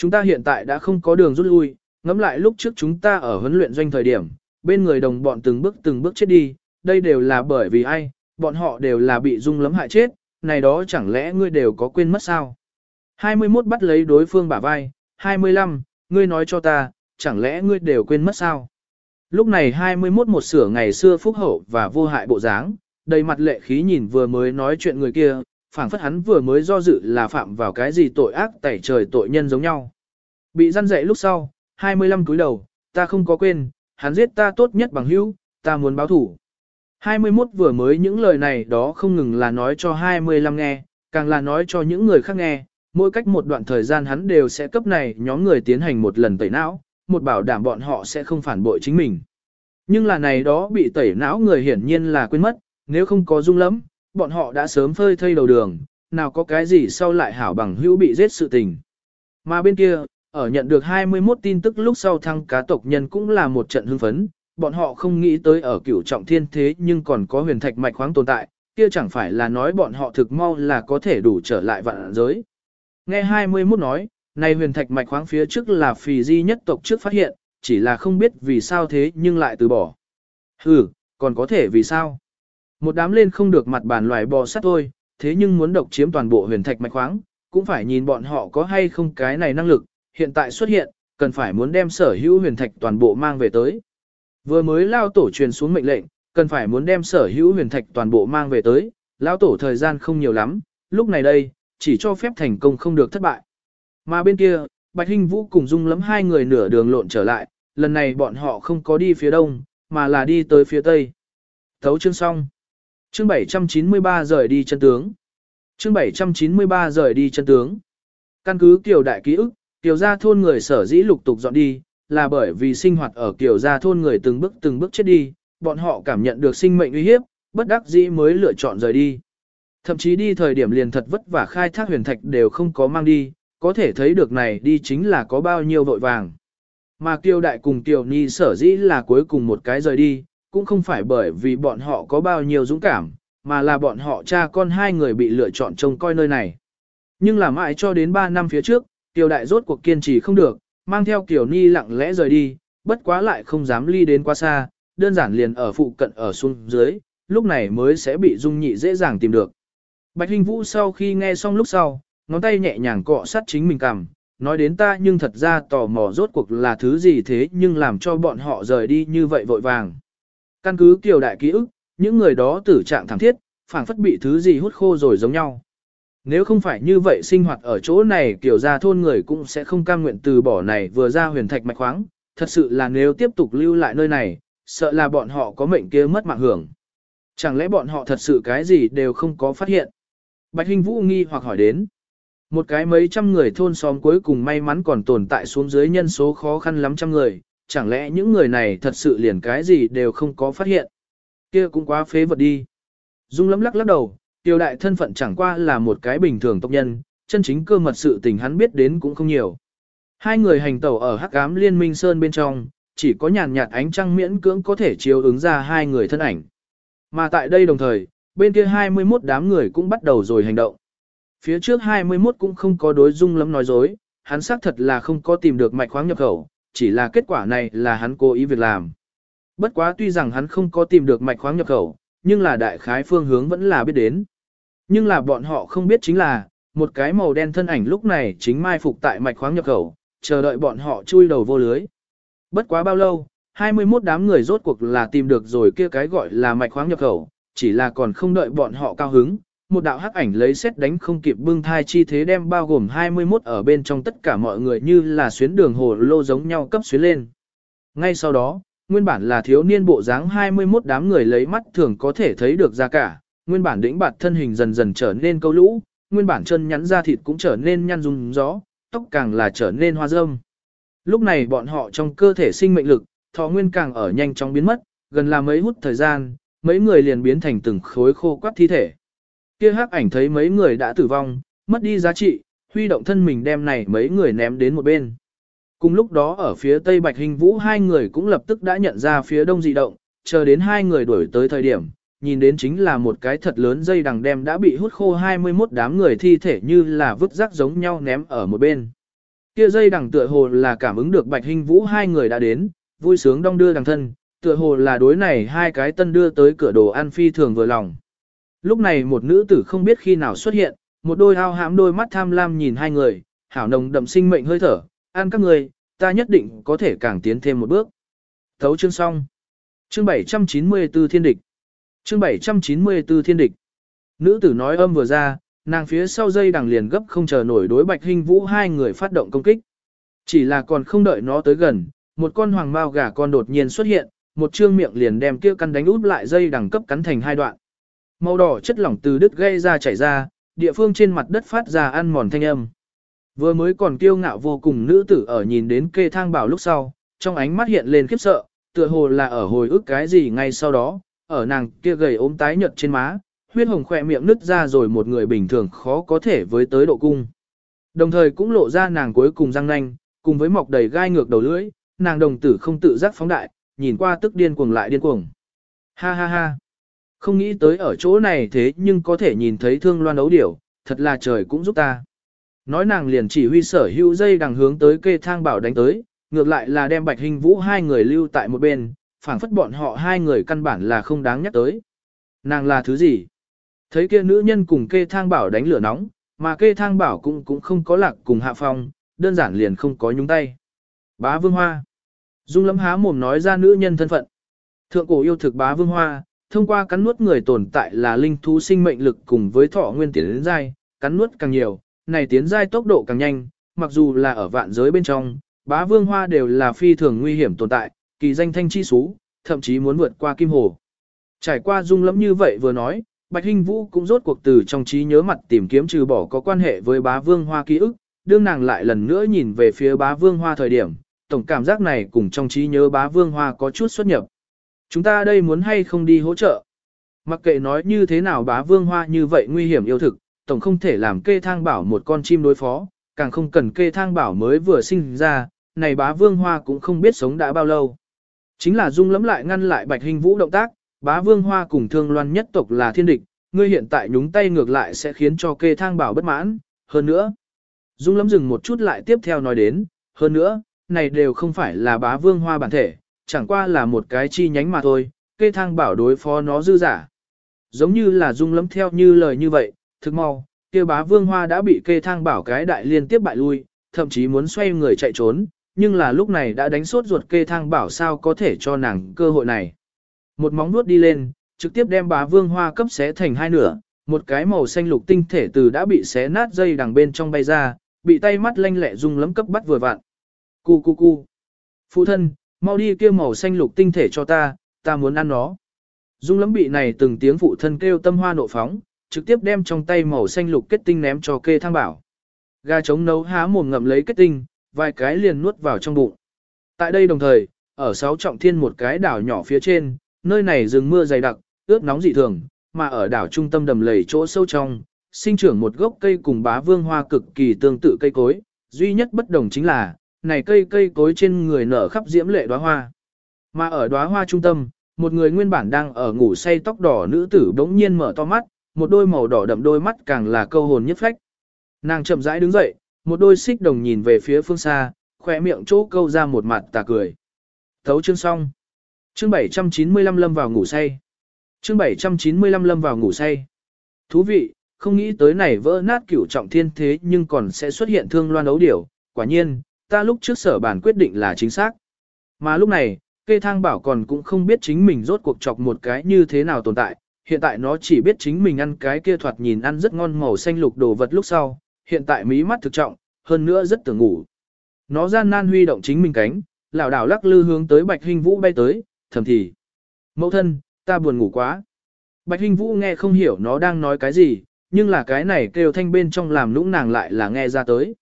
Chúng ta hiện tại đã không có đường rút lui, ngẫm lại lúc trước chúng ta ở huấn luyện doanh thời điểm, bên người đồng bọn từng bước từng bước chết đi, đây đều là bởi vì ai, bọn họ đều là bị dung lấm hại chết, này đó chẳng lẽ ngươi đều có quên mất sao? 21 bắt lấy đối phương bả vai, 25, ngươi nói cho ta, chẳng lẽ ngươi đều quên mất sao? Lúc này 21 một sửa ngày xưa phúc hậu và vô hại bộ dáng, đầy mặt lệ khí nhìn vừa mới nói chuyện người kia, phảng phất hắn vừa mới do dự là phạm vào cái gì tội ác tẩy trời tội nhân giống nhau. Bị răn dậy lúc sau, 25 cúi đầu, ta không có quên, hắn giết ta tốt nhất bằng hữu, ta muốn báo thủ. 21 vừa mới những lời này đó không ngừng là nói cho 25 nghe, càng là nói cho những người khác nghe, mỗi cách một đoạn thời gian hắn đều sẽ cấp này nhóm người tiến hành một lần tẩy não, một bảo đảm bọn họ sẽ không phản bội chính mình. Nhưng là này đó bị tẩy não người hiển nhiên là quên mất, nếu không có dung lắm, bọn họ đã sớm phơi thây đầu đường, nào có cái gì sau lại hảo bằng hữu bị giết sự tình. Mà bên kia, ở nhận được 21 tin tức lúc sau thăng cá tộc nhân cũng là một trận hưng phấn, bọn họ không nghĩ tới ở cửu trọng thiên thế nhưng còn có huyền thạch mạch khoáng tồn tại, kia chẳng phải là nói bọn họ thực mau là có thể đủ trở lại vạn giới. Nghe 21 nói, này huyền thạch mạch khoáng phía trước là phì di nhất tộc trước phát hiện, chỉ là không biết vì sao thế nhưng lại từ bỏ. Ừ, còn có thể vì sao? Một đám lên không được mặt bàn loài bò sắt thôi, thế nhưng muốn độc chiếm toàn bộ huyền thạch mạch khoáng, cũng phải nhìn bọn họ có hay không cái này năng lực, hiện tại xuất hiện, cần phải muốn đem sở hữu huyền thạch toàn bộ mang về tới. Vừa mới lao tổ truyền xuống mệnh lệnh, cần phải muốn đem sở hữu huyền thạch toàn bộ mang về tới, lao tổ thời gian không nhiều lắm, lúc này đây, chỉ cho phép thành công không được thất bại. Mà bên kia, Bạch Hinh Vũ cùng Dung lắm hai người nửa đường lộn trở lại, lần này bọn họ không có đi phía đông, mà là đi tới phía tây. Thấu chương xong. Chương 793 rời đi chân tướng. Chương 793 rời đi chân tướng. Căn cứ kiểu đại ký ức, tiểu gia thôn người sở dĩ lục tục dọn đi, là bởi vì sinh hoạt ở kiểu gia thôn người từng bước từng bước chết đi, bọn họ cảm nhận được sinh mệnh uy hiếp, bất đắc dĩ mới lựa chọn rời đi. Thậm chí đi thời điểm liền thật vất vả khai thác huyền thạch đều không có mang đi, có thể thấy được này đi chính là có bao nhiêu vội vàng. Mà Kiều Đại cùng Kiều Ni sở dĩ là cuối cùng một cái rời đi, cũng không phải bởi vì bọn họ có bao nhiêu dũng cảm, mà là bọn họ cha con hai người bị lựa chọn trông coi nơi này. Nhưng là mãi cho đến 3 năm phía trước, Kiều Đại rốt cuộc kiên trì không được, mang theo Kiều Ni lặng lẽ rời đi, bất quá lại không dám ly đến quá xa, đơn giản liền ở phụ cận ở xuống dưới, lúc này mới sẽ bị Dung Nhị dễ dàng tìm được. Bạch Hình Vũ sau khi nghe xong lúc sau, ngón tay nhẹ nhàng cọ sát chính mình cằm, Nói đến ta nhưng thật ra tò mò rốt cuộc là thứ gì thế nhưng làm cho bọn họ rời đi như vậy vội vàng. Căn cứ kiều đại ký ức, những người đó tử trạng thẳng thiết, phảng phất bị thứ gì hút khô rồi giống nhau. Nếu không phải như vậy sinh hoạt ở chỗ này kiểu ra thôn người cũng sẽ không cam nguyện từ bỏ này vừa ra huyền thạch mạch khoáng, thật sự là nếu tiếp tục lưu lại nơi này, sợ là bọn họ có mệnh kia mất mạng hưởng. Chẳng lẽ bọn họ thật sự cái gì đều không có phát hiện? Bạch Hình Vũ nghi hoặc hỏi đến. Một cái mấy trăm người thôn xóm cuối cùng may mắn còn tồn tại xuống dưới nhân số khó khăn lắm trăm người, chẳng lẽ những người này thật sự liền cái gì đều không có phát hiện? Kia cũng quá phế vật đi. Dung lắm lắc lắc đầu, tiêu đại thân phận chẳng qua là một cái bình thường tộc nhân, chân chính cơ mật sự tình hắn biết đến cũng không nhiều. Hai người hành tẩu ở hắc ám liên minh sơn bên trong, chỉ có nhàn nhạt ánh trăng miễn cưỡng có thể chiếu ứng ra hai người thân ảnh. Mà tại đây đồng thời, bên kia 21 đám người cũng bắt đầu rồi hành động. Phía trước 21 cũng không có đối dung lắm nói dối, hắn xác thật là không có tìm được mạch khoáng nhập khẩu, chỉ là kết quả này là hắn cố ý việc làm. Bất quá tuy rằng hắn không có tìm được mạch khoáng nhập khẩu, nhưng là đại khái phương hướng vẫn là biết đến. Nhưng là bọn họ không biết chính là, một cái màu đen thân ảnh lúc này chính mai phục tại mạch khoáng nhập khẩu, chờ đợi bọn họ chui đầu vô lưới. Bất quá bao lâu, 21 đám người rốt cuộc là tìm được rồi kia cái gọi là mạch khoáng nhập khẩu, chỉ là còn không đợi bọn họ cao hứng. Một đạo hắc ảnh lấy xét đánh không kịp bưng thai chi thế đem bao gồm 21 ở bên trong tất cả mọi người như là xuyến đường hồ lô giống nhau cấp xuyến lên. Ngay sau đó, nguyên bản là thiếu niên bộ dáng 21 đám người lấy mắt thường có thể thấy được ra cả, nguyên bản đĩnh bạt thân hình dần dần trở nên câu lũ, nguyên bản chân nhắn da thịt cũng trở nên nhăn rung gió, tóc càng là trở nên hoa râm. Lúc này bọn họ trong cơ thể sinh mệnh lực, thọ nguyên càng ở nhanh chóng biến mất, gần là mấy hút thời gian, mấy người liền biến thành từng khối khô quắt thi thể. Kia hắc ảnh thấy mấy người đã tử vong, mất đi giá trị, huy động thân mình đem này mấy người ném đến một bên. Cùng lúc đó ở phía tây Bạch Hình Vũ hai người cũng lập tức đã nhận ra phía đông dị động, chờ đến hai người đuổi tới thời điểm, nhìn đến chính là một cái thật lớn dây đằng đem đã bị hút khô 21 đám người thi thể như là vứt rác giống nhau ném ở một bên. Kia dây đằng tựa hồ là cảm ứng được Bạch Hình Vũ hai người đã đến, vui sướng đong đưa đằng thân, tựa hồ là đối này hai cái tân đưa tới cửa đồ ăn phi thường vừa lòng. Lúc này một nữ tử không biết khi nào xuất hiện, một đôi ao hãm đôi mắt tham lam nhìn hai người, hảo nồng đậm sinh mệnh hơi thở, ăn các người, ta nhất định có thể càng tiến thêm một bước. Thấu chương xong. Chương 794 thiên địch. Chương 794 thiên địch. Nữ tử nói âm vừa ra, nàng phía sau dây đằng liền gấp không chờ nổi đối bạch hình vũ hai người phát động công kích. Chỉ là còn không đợi nó tới gần, một con hoàng mao gà con đột nhiên xuất hiện, một trương miệng liền đem kia căn đánh út lại dây đằng cấp cắn thành hai đoạn. Màu đỏ chất lỏng từ đứt gây ra chảy ra, địa phương trên mặt đất phát ra ăn mòn thanh âm. Vừa mới còn kiêu ngạo vô cùng nữ tử ở nhìn đến kê thang bảo lúc sau, trong ánh mắt hiện lên khiếp sợ, tựa hồ là ở hồi ức cái gì ngay sau đó, ở nàng kia gầy ốm tái nhợt trên má, huyết hồng khỏe miệng nứt ra rồi một người bình thường khó có thể với tới độ cung. Đồng thời cũng lộ ra nàng cuối cùng răng nanh, cùng với mọc đầy gai ngược đầu lưỡi, nàng đồng tử không tự giác phóng đại, nhìn qua tức điên cuồng lại điên cuồng. Ha ha ha. Không nghĩ tới ở chỗ này thế nhưng có thể nhìn thấy thương loan ấu điểu, thật là trời cũng giúp ta. Nói nàng liền chỉ huy sở hữu dây đằng hướng tới kê thang bảo đánh tới, ngược lại là đem bạch hình vũ hai người lưu tại một bên, phảng phất bọn họ hai người căn bản là không đáng nhắc tới. Nàng là thứ gì? Thấy kia nữ nhân cùng kê thang bảo đánh lửa nóng, mà kê thang bảo cũng cũng không có lạc cùng hạ phong, đơn giản liền không có nhúng tay. Bá vương hoa. Dung lâm há mồm nói ra nữ nhân thân phận. Thượng cổ yêu thực bá vương hoa, thông qua cắn nuốt người tồn tại là linh thú sinh mệnh lực cùng với thọ nguyên tiến đến dai, cắn nuốt càng nhiều, này tiến giai tốc độ càng nhanh, mặc dù là ở vạn giới bên trong, bá vương hoa đều là phi thường nguy hiểm tồn tại, kỳ danh thanh chi xú, thậm chí muốn vượt qua kim hồ. Trải qua dung lắm như vậy vừa nói, Bạch Hinh Vũ cũng rốt cuộc từ trong trí nhớ mặt tìm kiếm trừ bỏ có quan hệ với bá vương hoa ký ức, đương nàng lại lần nữa nhìn về phía bá vương hoa thời điểm, tổng cảm giác này cùng trong trí nhớ bá vương hoa có chút xuất nhập. Chúng ta đây muốn hay không đi hỗ trợ? Mặc kệ nói như thế nào bá vương hoa như vậy nguy hiểm yêu thực, tổng không thể làm kê thang bảo một con chim đối phó, càng không cần kê thang bảo mới vừa sinh ra, này bá vương hoa cũng không biết sống đã bao lâu. Chính là dung lắm lại ngăn lại bạch hình vũ động tác, bá vương hoa cùng thương loan nhất tộc là thiên địch, ngươi hiện tại nhúng tay ngược lại sẽ khiến cho kê thang bảo bất mãn, hơn nữa. Dung lắm dừng một chút lại tiếp theo nói đến, hơn nữa, này đều không phải là bá vương hoa bản thể, chẳng qua là một cái chi nhánh mà thôi, kê thang bảo đối phó nó dư giả. Giống như là dung lắm theo như lời như vậy, thực mau, kia bá vương hoa đã bị kê thang bảo cái đại liên tiếp bại lui, thậm chí muốn xoay người chạy trốn, nhưng là lúc này đã đánh sốt ruột kê thang bảo sao có thể cho nàng cơ hội này. Một móng vuốt đi lên, trực tiếp đem bá vương hoa cấp xé thành hai nửa, một cái màu xanh lục tinh thể từ đã bị xé nát dây đằng bên trong bay ra, bị tay mắt lanh lẹ dùng lấm cấp bắt vừa vặn. Cu cu cu. Phụ thân, mau đi kia màu xanh lục tinh thể cho ta, ta muốn ăn nó. Dung lấm bị này từng tiếng phụ thân kêu tâm hoa nộ phóng, trực tiếp đem trong tay màu xanh lục kết tinh ném cho kê thang bảo. Gà trống nấu há mồm ngậm lấy kết tinh, vài cái liền nuốt vào trong bụng. Tại đây đồng thời, ở sáu trọng thiên một cái đảo nhỏ phía trên, nơi này rừng mưa dày đặc, ướt nóng dị thường, mà ở đảo trung tâm đầm lầy chỗ sâu trong, sinh trưởng một gốc cây cùng bá vương hoa cực kỳ tương tự cây cối, duy nhất bất đồng chính là, này cây cây cối trên người nở khắp diễm lệ đóa hoa. Mà ở đóa hoa trung tâm, một người nguyên bản đang ở ngủ say tóc đỏ nữ tử bỗng nhiên mở to mắt, một đôi màu đỏ đậm đôi mắt càng là câu hồn nhất phách. Nàng chậm rãi đứng dậy, một đôi xích đồng nhìn về phía phương xa, khỏe miệng chỗ câu ra một mặt tà cười. Thấu chương xong. Chương 795 lâm vào ngủ say. Chương 795 lâm vào ngủ say. Thú vị, không nghĩ tới này vỡ nát cửu trọng thiên thế nhưng còn sẽ xuất hiện thương loan ấu điểu. Quả nhiên, ta lúc trước sở bản quyết định là chính xác. Mà lúc này, kê thang bảo còn cũng không biết chính mình rốt cuộc chọc một cái như thế nào tồn tại. Hiện tại nó chỉ biết chính mình ăn cái kia thoạt nhìn ăn rất ngon màu xanh lục đồ vật lúc sau. Hiện tại mí mắt thực trọng, hơn nữa rất tưởng ngủ. Nó gian nan huy động chính mình cánh, lảo đảo lắc lư hướng tới Bạch Hình Vũ bay tới, thầm thì. Mẫu thân, ta buồn ngủ quá. Bạch Hình Vũ nghe không hiểu nó đang nói cái gì, nhưng là cái này kêu thanh bên trong làm nũng nàng lại là nghe ra tới.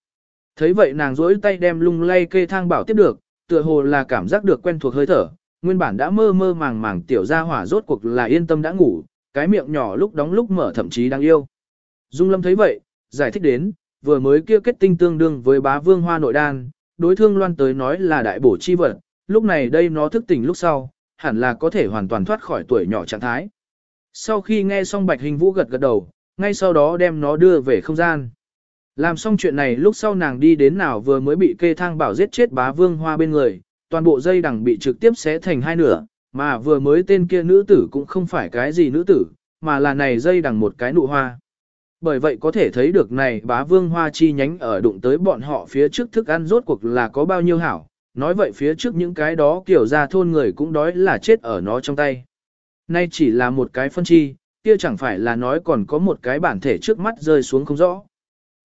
Thấy vậy nàng rỗi tay đem lung lay kê thang bảo tiếp được, tựa hồ là cảm giác được quen thuộc hơi thở, nguyên bản đã mơ mơ màng màng tiểu ra hỏa rốt cuộc là yên tâm đã ngủ, cái miệng nhỏ lúc đóng lúc mở thậm chí đang yêu. Dung Lâm thấy vậy, giải thích đến, vừa mới kia kết tinh tương đương với bá vương hoa nội đan, đối thương loan tới nói là đại bổ chi vật, lúc này đây nó thức tỉnh lúc sau, hẳn là có thể hoàn toàn thoát khỏi tuổi nhỏ trạng thái. Sau khi nghe xong Bạch Hình Vũ gật gật đầu, ngay sau đó đem nó đưa về không gian. Làm xong chuyện này lúc sau nàng đi đến nào vừa mới bị kê thang bảo giết chết bá vương hoa bên người, toàn bộ dây đằng bị trực tiếp xé thành hai nửa, mà vừa mới tên kia nữ tử cũng không phải cái gì nữ tử, mà là này dây đằng một cái nụ hoa. Bởi vậy có thể thấy được này bá vương hoa chi nhánh ở đụng tới bọn họ phía trước thức ăn rốt cuộc là có bao nhiêu hảo, nói vậy phía trước những cái đó kiểu ra thôn người cũng đói là chết ở nó trong tay. Nay chỉ là một cái phân chi, kia chẳng phải là nói còn có một cái bản thể trước mắt rơi xuống không rõ.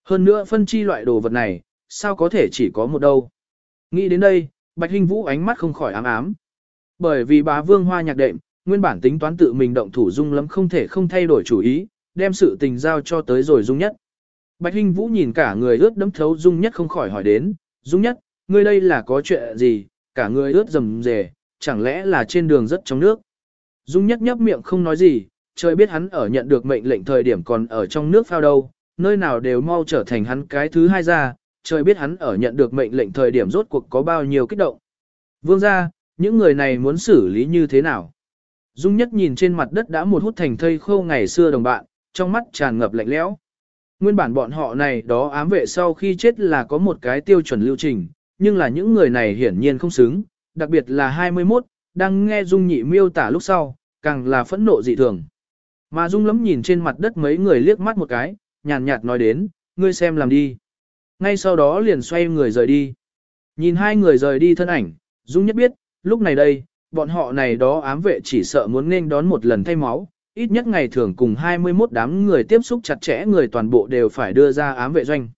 Hơn nữa phân chi loại đồ vật này, sao có thể chỉ có một đâu. Nghĩ đến đây, Bạch Hinh Vũ ánh mắt không khỏi ám ám. Bởi vì bá vương hoa nhạc đệm, nguyên bản tính toán tự mình động thủ dung lắm không thể không thay đổi chủ ý, đem sự tình giao cho tới rồi Dung Nhất. Bạch Hinh Vũ nhìn cả người ướt đẫm thấu Dung Nhất không khỏi hỏi đến, Dung Nhất, ngươi đây là có chuyện gì, cả người ướt rầm rề, chẳng lẽ là trên đường rất trong nước. Dung Nhất nhấp miệng không nói gì, trời biết hắn ở nhận được mệnh lệnh thời điểm còn ở trong nước phao đâu, nơi nào đều mau trở thành hắn cái thứ hai ra, trời biết hắn ở nhận được mệnh lệnh thời điểm rốt cuộc có bao nhiêu kích động. Vương ra, những người này muốn xử lý như thế nào? Dung Nhất nhìn trên mặt đất đã một hút thành thây khô ngày xưa đồng bạn, trong mắt tràn ngập lạnh lẽo. Nguyên bản bọn họ này đó ám vệ sau khi chết là có một cái tiêu chuẩn lưu trình, nhưng là những người này hiển nhiên không xứng, đặc biệt là 21, đang nghe Dung nhị miêu tả lúc sau, càng là phẫn nộ dị thường. Mà Dung lắm nhìn trên mặt đất mấy người liếc mắt một cái, nhàn nhạt nói đến, ngươi xem làm đi. Ngay sau đó liền xoay người rời đi. Nhìn hai người rời đi thân ảnh, Dung nhất biết, lúc này đây, bọn họ này đó ám vệ chỉ sợ muốn nên đón một lần thay máu, ít nhất ngày thường cùng 21 đám người tiếp xúc chặt chẽ người toàn bộ đều phải đưa ra ám vệ doanh.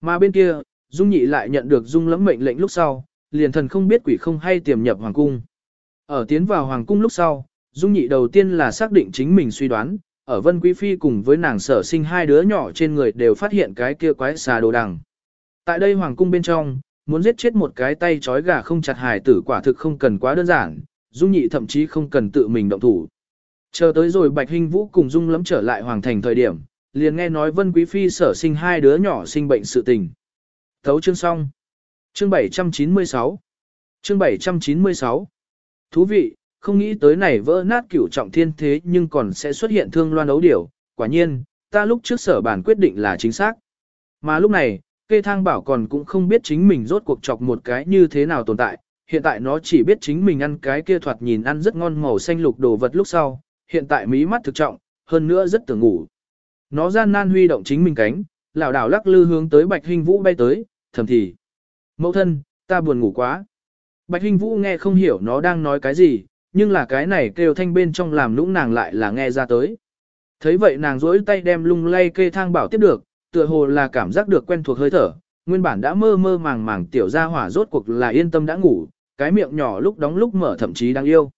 Mà bên kia, Dung Nhị lại nhận được Dung lẫm mệnh lệnh lúc sau, liền thần không biết quỷ không hay tiềm nhập hoàng cung. Ở tiến vào hoàng cung lúc sau, Dung Nhị đầu tiên là xác định chính mình suy đoán, ở Vân Quý Phi cùng với nàng sở sinh hai đứa nhỏ trên người đều phát hiện cái kia quái xà đồ đằng. Tại đây hoàng cung bên trong, muốn giết chết một cái tay trói gà không chặt hài tử quả thực không cần quá đơn giản, Dung Nhị thậm chí không cần tự mình động thủ. Chờ tới rồi Bạch Hinh Vũ cùng Dung lắm trở lại hoàng thành thời điểm, liền nghe nói Vân Quý Phi sở sinh hai đứa nhỏ sinh bệnh sự tình. Thấu chương xong. Chương 796. Chương 796. Thú vị, không nghĩ tới này vỡ nát cửu trọng thiên thế nhưng còn sẽ xuất hiện thương loan ấu điểu. Quả nhiên, ta lúc trước sở bản quyết định là chính xác. Mà lúc này, kê thang bảo còn cũng không biết chính mình rốt cuộc chọc một cái như thế nào tồn tại. Hiện tại nó chỉ biết chính mình ăn cái kia thoạt nhìn ăn rất ngon màu xanh lục đồ vật lúc sau, hiện tại mí mắt thực trọng, hơn nữa rất tưởng ngủ. Nó gian nan huy động chính mình cánh, lảo đảo lắc lư hướng tới Bạch Hình Vũ bay tới, thầm thì. Mẫu thân, ta buồn ngủ quá. Bạch Hình Vũ nghe không hiểu nó đang nói cái gì, nhưng là cái này kêu thanh bên trong làm lũng nàng lại là nghe ra tới. Thấy vậy nàng rỗi tay đem lung lay kê thang bảo tiếp được, tựa hồ là cảm giác được quen thuộc hơi thở, nguyên bản đã mơ mơ màng màng tiểu ra hỏa rốt cuộc là yên tâm đã ngủ, cái miệng nhỏ lúc đóng lúc mở thậm chí đang yêu.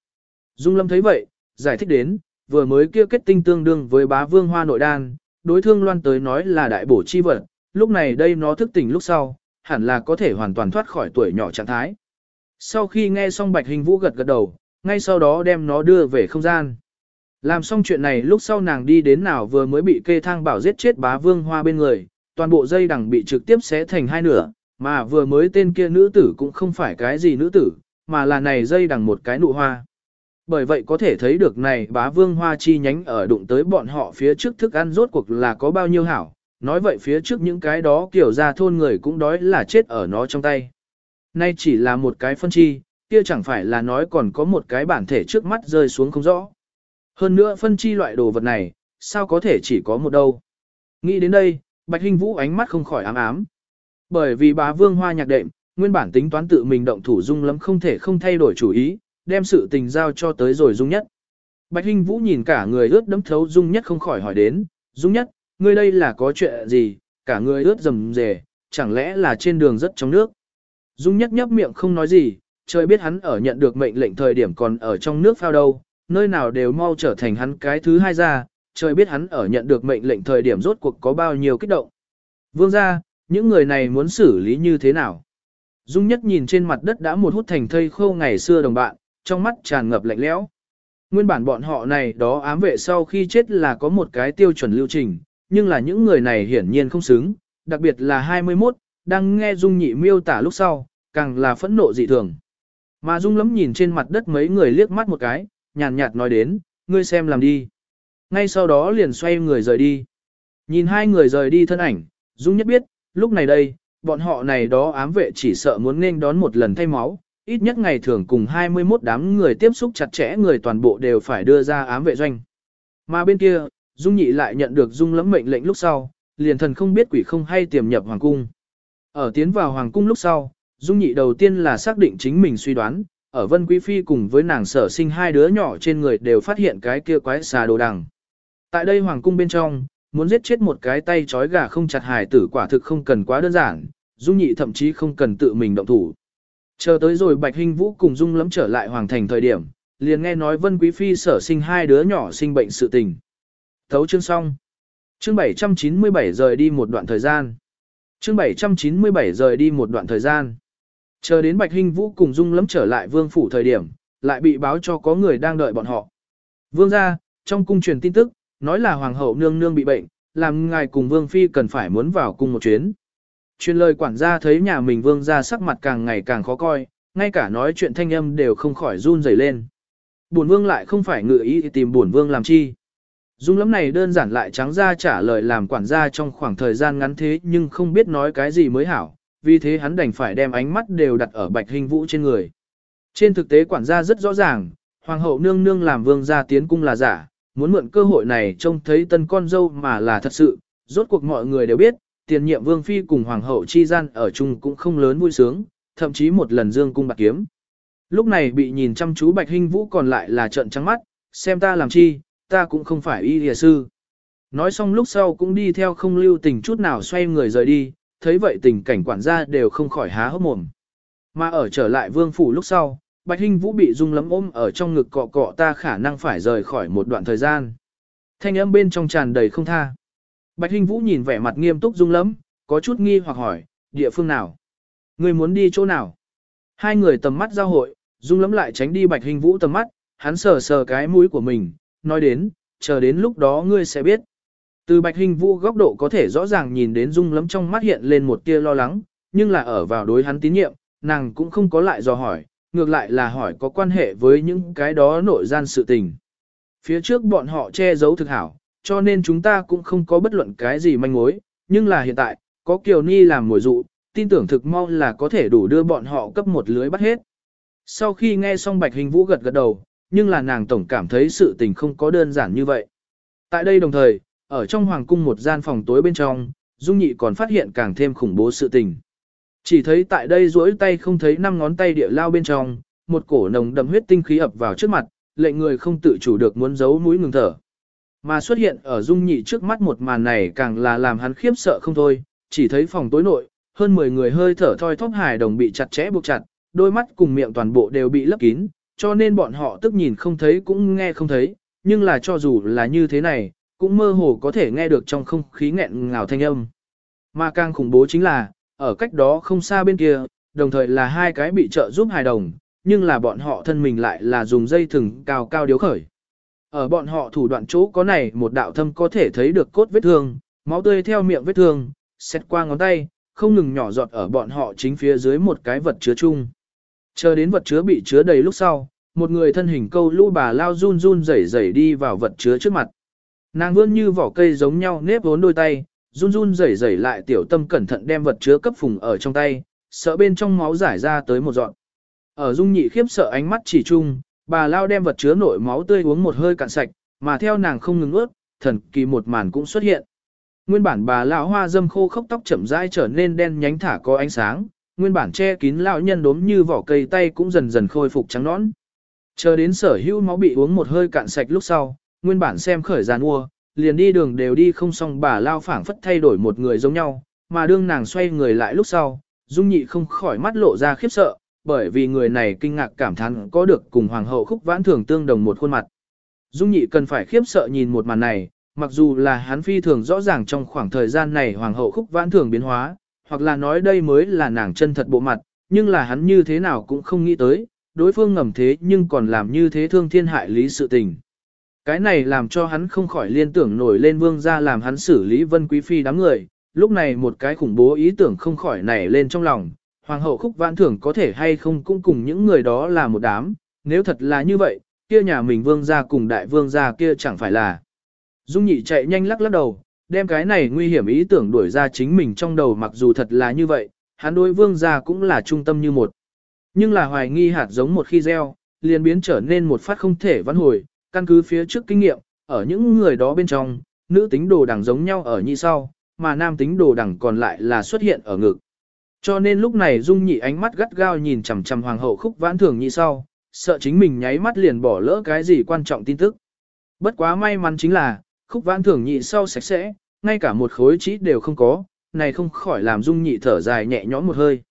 Dung Lâm thấy vậy, giải thích đến, vừa mới kia kết tinh tương đương với bá vương hoa nội đan, đối thương loan tới nói là đại bổ chi vật, lúc này đây nó thức tỉnh lúc sau, hẳn là có thể hoàn toàn thoát khỏi tuổi nhỏ trạng thái. Sau khi nghe xong Bạch Hình Vũ gật gật đầu, ngay sau đó đem nó đưa về không gian. Làm xong chuyện này lúc sau nàng đi đến nào vừa mới bị kê thang bảo giết chết bá vương hoa bên người, toàn bộ dây đằng bị trực tiếp xé thành hai nửa, mà vừa mới tên kia nữ tử cũng không phải cái gì nữ tử, mà là này dây đằng một cái nụ hoa. Bởi vậy có thể thấy được này bá vương hoa chi nhánh ở đụng tới bọn họ phía trước thức ăn rốt cuộc là có bao nhiêu hảo, nói vậy phía trước những cái đó kiểu ra thôn người cũng đói là chết ở nó trong tay. Nay chỉ là một cái phân chi, kia chẳng phải là nói còn có một cái bản thể trước mắt rơi xuống không rõ. Hơn nữa phân chi loại đồ vật này, sao có thể chỉ có một đâu. Nghĩ đến đây, Bạch Hinh Vũ ánh mắt không khỏi ám ám. Bởi vì bá vương hoa nhạc đệm, nguyên bản tính toán tự mình động thủ dung lắm không thể không thay đổi chủ ý, đem sự tình giao cho tới rồi dung nhất. Bạch Hinh Vũ nhìn cả người ướt đẫm thấu dung nhất không khỏi hỏi đến, dung nhất, ngươi đây là có chuyện gì, cả người ướt rầm rề, chẳng lẽ là trên đường rất trong nước. Dung nhất nhấp miệng không nói gì, trời biết hắn ở nhận được mệnh lệnh thời điểm còn ở trong nước phao đâu, nơi nào đều mau trở thành hắn cái thứ hai ra, trời biết hắn ở nhận được mệnh lệnh thời điểm rốt cuộc có bao nhiêu kích động. Vương ra, những người này muốn xử lý như thế nào? Dung nhất nhìn trên mặt đất đã một hút thành thây khô ngày xưa đồng bạn, trong mắt tràn ngập lạnh lẽo. Nguyên bản bọn họ này đó ám vệ sau khi chết là có một cái tiêu chuẩn lưu trình, nhưng là những người này hiển nhiên không xứng, đặc biệt là 21, đang nghe Dung nhị miêu tả lúc sau, càng là phẫn nộ dị thường. Mà Dung lắm nhìn trên mặt đất mấy người liếc mắt một cái, nhàn nhạt nói đến, ngươi xem làm đi. Ngay sau đó liền xoay người rời đi. Nhìn hai người rời đi thân ảnh, Dung nhất biết, lúc này đây, bọn họ này đó ám vệ chỉ sợ muốn nên đón một lần thay máu, ít nhất ngày thường cùng 21 đám người tiếp xúc chặt chẽ người toàn bộ đều phải đưa ra ám vệ doanh. Mà bên kia, Dung nhị lại nhận được Dung lẫm mệnh lệnh lúc sau, liền thần không biết quỷ không hay tiềm nhập hoàng cung. Ở tiến vào hoàng cung lúc sau, Dung nhị đầu tiên là xác định chính mình suy đoán, ở Vân Quý Phi cùng với nàng sở sinh hai đứa nhỏ trên người đều phát hiện cái kia quái xà đồ đằng. Tại đây hoàng cung bên trong, muốn giết chết một cái tay trói gà không chặt hài tử quả thực không cần quá đơn giản, Dung nhị thậm chí không cần tự mình động thủ. Chờ tới rồi Bạch Hinh Vũ cùng Dung lắm trở lại hoàng thành thời điểm, liền nghe nói Vân Quý Phi sở sinh hai đứa nhỏ sinh bệnh sự tình. Thấu chương xong. Chương 797 rời đi một đoạn thời gian. Chương 797 rời đi một đoạn thời gian. Chờ đến Bạch Hinh Vũ cùng Dung lắm trở lại vương phủ thời điểm, lại bị báo cho có người đang đợi bọn họ. Vương ra, trong cung truyền tin tức, nói là hoàng hậu nương nương bị bệnh, làm ngài cùng vương phi cần phải muốn vào cung một chuyến. Truyền lời quản gia thấy nhà mình vương ra sắc mặt càng ngày càng khó coi, ngay cả nói chuyện thanh âm đều không khỏi run rẩy lên. Bổn vương lại không phải ngự ý tìm bổn vương làm chi. Dung lắm này đơn giản lại trắng ra trả lời làm quản gia trong khoảng thời gian ngắn thế nhưng không biết nói cái gì mới hảo, vì thế hắn đành phải đem ánh mắt đều đặt ở bạch hình vũ trên người. Trên thực tế quản gia rất rõ ràng, hoàng hậu nương nương làm vương gia tiến cung là giả, muốn mượn cơ hội này trông thấy tân con dâu mà là thật sự, rốt cuộc mọi người đều biết, tiền nhiệm vương phi cùng hoàng hậu chi gian ở chung cũng không lớn vui sướng, thậm chí một lần dương cung bạc kiếm. Lúc này bị nhìn chăm chú bạch hình vũ còn lại là trận trắng mắt, xem ta làm chi, ta cũng không phải y địa sư. Nói xong lúc sau cũng đi theo không lưu tình chút nào xoay người rời đi, thấy vậy tình cảnh quản gia đều không khỏi há hốc mồm. Mà ở trở lại vương phủ lúc sau, Bạch Hinh Vũ bị dung lắm ôm ở trong ngực cọ cọ ta khả năng phải rời khỏi một đoạn thời gian. Thanh âm bên trong tràn đầy không tha. Bạch Hinh Vũ nhìn vẻ mặt nghiêm túc dung lắm, có chút nghi hoặc hỏi, địa phương nào? Người muốn đi chỗ nào? Hai người tầm mắt giao hội, dung lắm lại tránh đi Bạch Hinh Vũ tầm mắt, hắn sờ sờ cái mũi của mình, nói đến, chờ đến lúc đó ngươi sẽ biết. Từ Bạch Hình Vũ góc độ có thể rõ ràng nhìn đến Dung lắm trong mắt hiện lên một tia lo lắng, nhưng là ở vào đối hắn tín nhiệm, nàng cũng không có lại dò hỏi, ngược lại là hỏi có quan hệ với những cái đó nội gian sự tình. Phía trước bọn họ che giấu thực hảo, cho nên chúng ta cũng không có bất luận cái gì manh mối, nhưng là hiện tại, có Kiều Ni làm mồi dụ, tin tưởng thực mau là có thể đủ đưa bọn họ cấp một lưới bắt hết. Sau khi nghe xong Bạch Hình Vũ gật gật đầu, nhưng là nàng tổng cảm thấy sự tình không có đơn giản như vậy. Tại đây đồng thời, ở trong hoàng cung một gian phòng tối bên trong, Dung Nhị còn phát hiện càng thêm khủng bố sự tình. Chỉ thấy tại đây duỗi tay không thấy năm ngón tay địa lao bên trong, một cổ nồng đậm huyết tinh khí ập vào trước mặt, lệnh người không tự chủ được muốn giấu mũi ngừng thở. Mà xuất hiện ở dung nhị trước mắt một màn này càng là làm hắn khiếp sợ không thôi, chỉ thấy phòng tối nội, hơn 10 người hơi thở thoi thóp hài đồng bị chặt chẽ buộc chặt, đôi mắt cùng miệng toàn bộ đều bị lấp kín, cho nên bọn họ tức nhìn không thấy cũng nghe không thấy, nhưng là cho dù là như thế này, cũng mơ hồ có thể nghe được trong không khí nghẹn ngào thanh âm. Mà càng khủng bố chính là, ở cách đó không xa bên kia, đồng thời là hai cái bị trợ giúp hài đồng, nhưng là bọn họ thân mình lại là dùng dây thừng cao cao điếu khởi. Ở bọn họ thủ đoạn chỗ có này một đạo thâm có thể thấy được cốt vết thương, máu tươi theo miệng vết thương, xét qua ngón tay, không ngừng nhỏ giọt ở bọn họ chính phía dưới một cái vật chứa chung. Chờ đến vật chứa bị chứa đầy lúc sau, một người thân hình câu lũ bà lao run run rẩy rẩy đi vào vật chứa trước mặt. Nàng vươn như vỏ cây giống nhau nếp vốn đôi tay, run run rẩy rẩy lại tiểu tâm cẩn thận đem vật chứa cấp phùng ở trong tay, sợ bên trong máu giải ra tới một dọn. Ở dung nhị khiếp sợ ánh mắt chỉ chung, bà lao đem vật chứa nội máu tươi uống một hơi cạn sạch, mà theo nàng không ngừng ướt, thần kỳ một màn cũng xuất hiện. Nguyên bản bà lão hoa dâm khô khốc tóc chậm rãi trở nên đen nhánh thả có ánh sáng, nguyên bản che kín lão nhân đốm như vỏ cây tay cũng dần dần khôi phục trắng nõn. Chờ đến sở hữu máu bị uống một hơi cạn sạch lúc sau, nguyên bản xem khởi giàn mua, liền đi đường đều đi không xong bà lao phảng phất thay đổi một người giống nhau, mà đương nàng xoay người lại lúc sau, dung nhị không khỏi mắt lộ ra khiếp sợ, bởi vì người này kinh ngạc cảm thán có được cùng hoàng hậu khúc vãn thường tương đồng một khuôn mặt. Dung nhị cần phải khiếp sợ nhìn một màn này, mặc dù là hắn phi thường rõ ràng trong khoảng thời gian này hoàng hậu khúc vãn thường biến hóa, hoặc là nói đây mới là nàng chân thật bộ mặt, nhưng là hắn như thế nào cũng không nghĩ tới, đối phương ngầm thế nhưng còn làm như thế thương thiên hại lý sự tình. Cái này làm cho hắn không khỏi liên tưởng nổi lên vương ra làm hắn xử lý vân quý phi đám người, lúc này một cái khủng bố ý tưởng không khỏi nảy lên trong lòng, hoàng hậu khúc vãn thưởng có thể hay không cũng cùng những người đó là một đám, nếu thật là như vậy, kia nhà mình vương ra cùng đại vương ra kia chẳng phải là. Dung nhị chạy nhanh lắc lắc đầu, đem cái này nguy hiểm ý tưởng đuổi ra chính mình trong đầu mặc dù thật là như vậy, hắn đối vương gia cũng là trung tâm như một. Nhưng là hoài nghi hạt giống một khi gieo, liền biến trở nên một phát không thể vãn hồi, căn cứ phía trước kinh nghiệm, ở những người đó bên trong, nữ tính đồ đẳng giống nhau ở nhị sau, mà nam tính đồ đẳng còn lại là xuất hiện ở ngực. Cho nên lúc này Dung Nhị ánh mắt gắt gao nhìn chằm chằm hoàng hậu khúc vãn thường nhị sau, sợ chính mình nháy mắt liền bỏ lỡ cái gì quan trọng tin tức. Bất quá may mắn chính là, khúc vãn thường nhị sau sạch sẽ, ngay cả một khối chỉ đều không có, này không khỏi làm Dung Nhị thở dài nhẹ nhõm một hơi.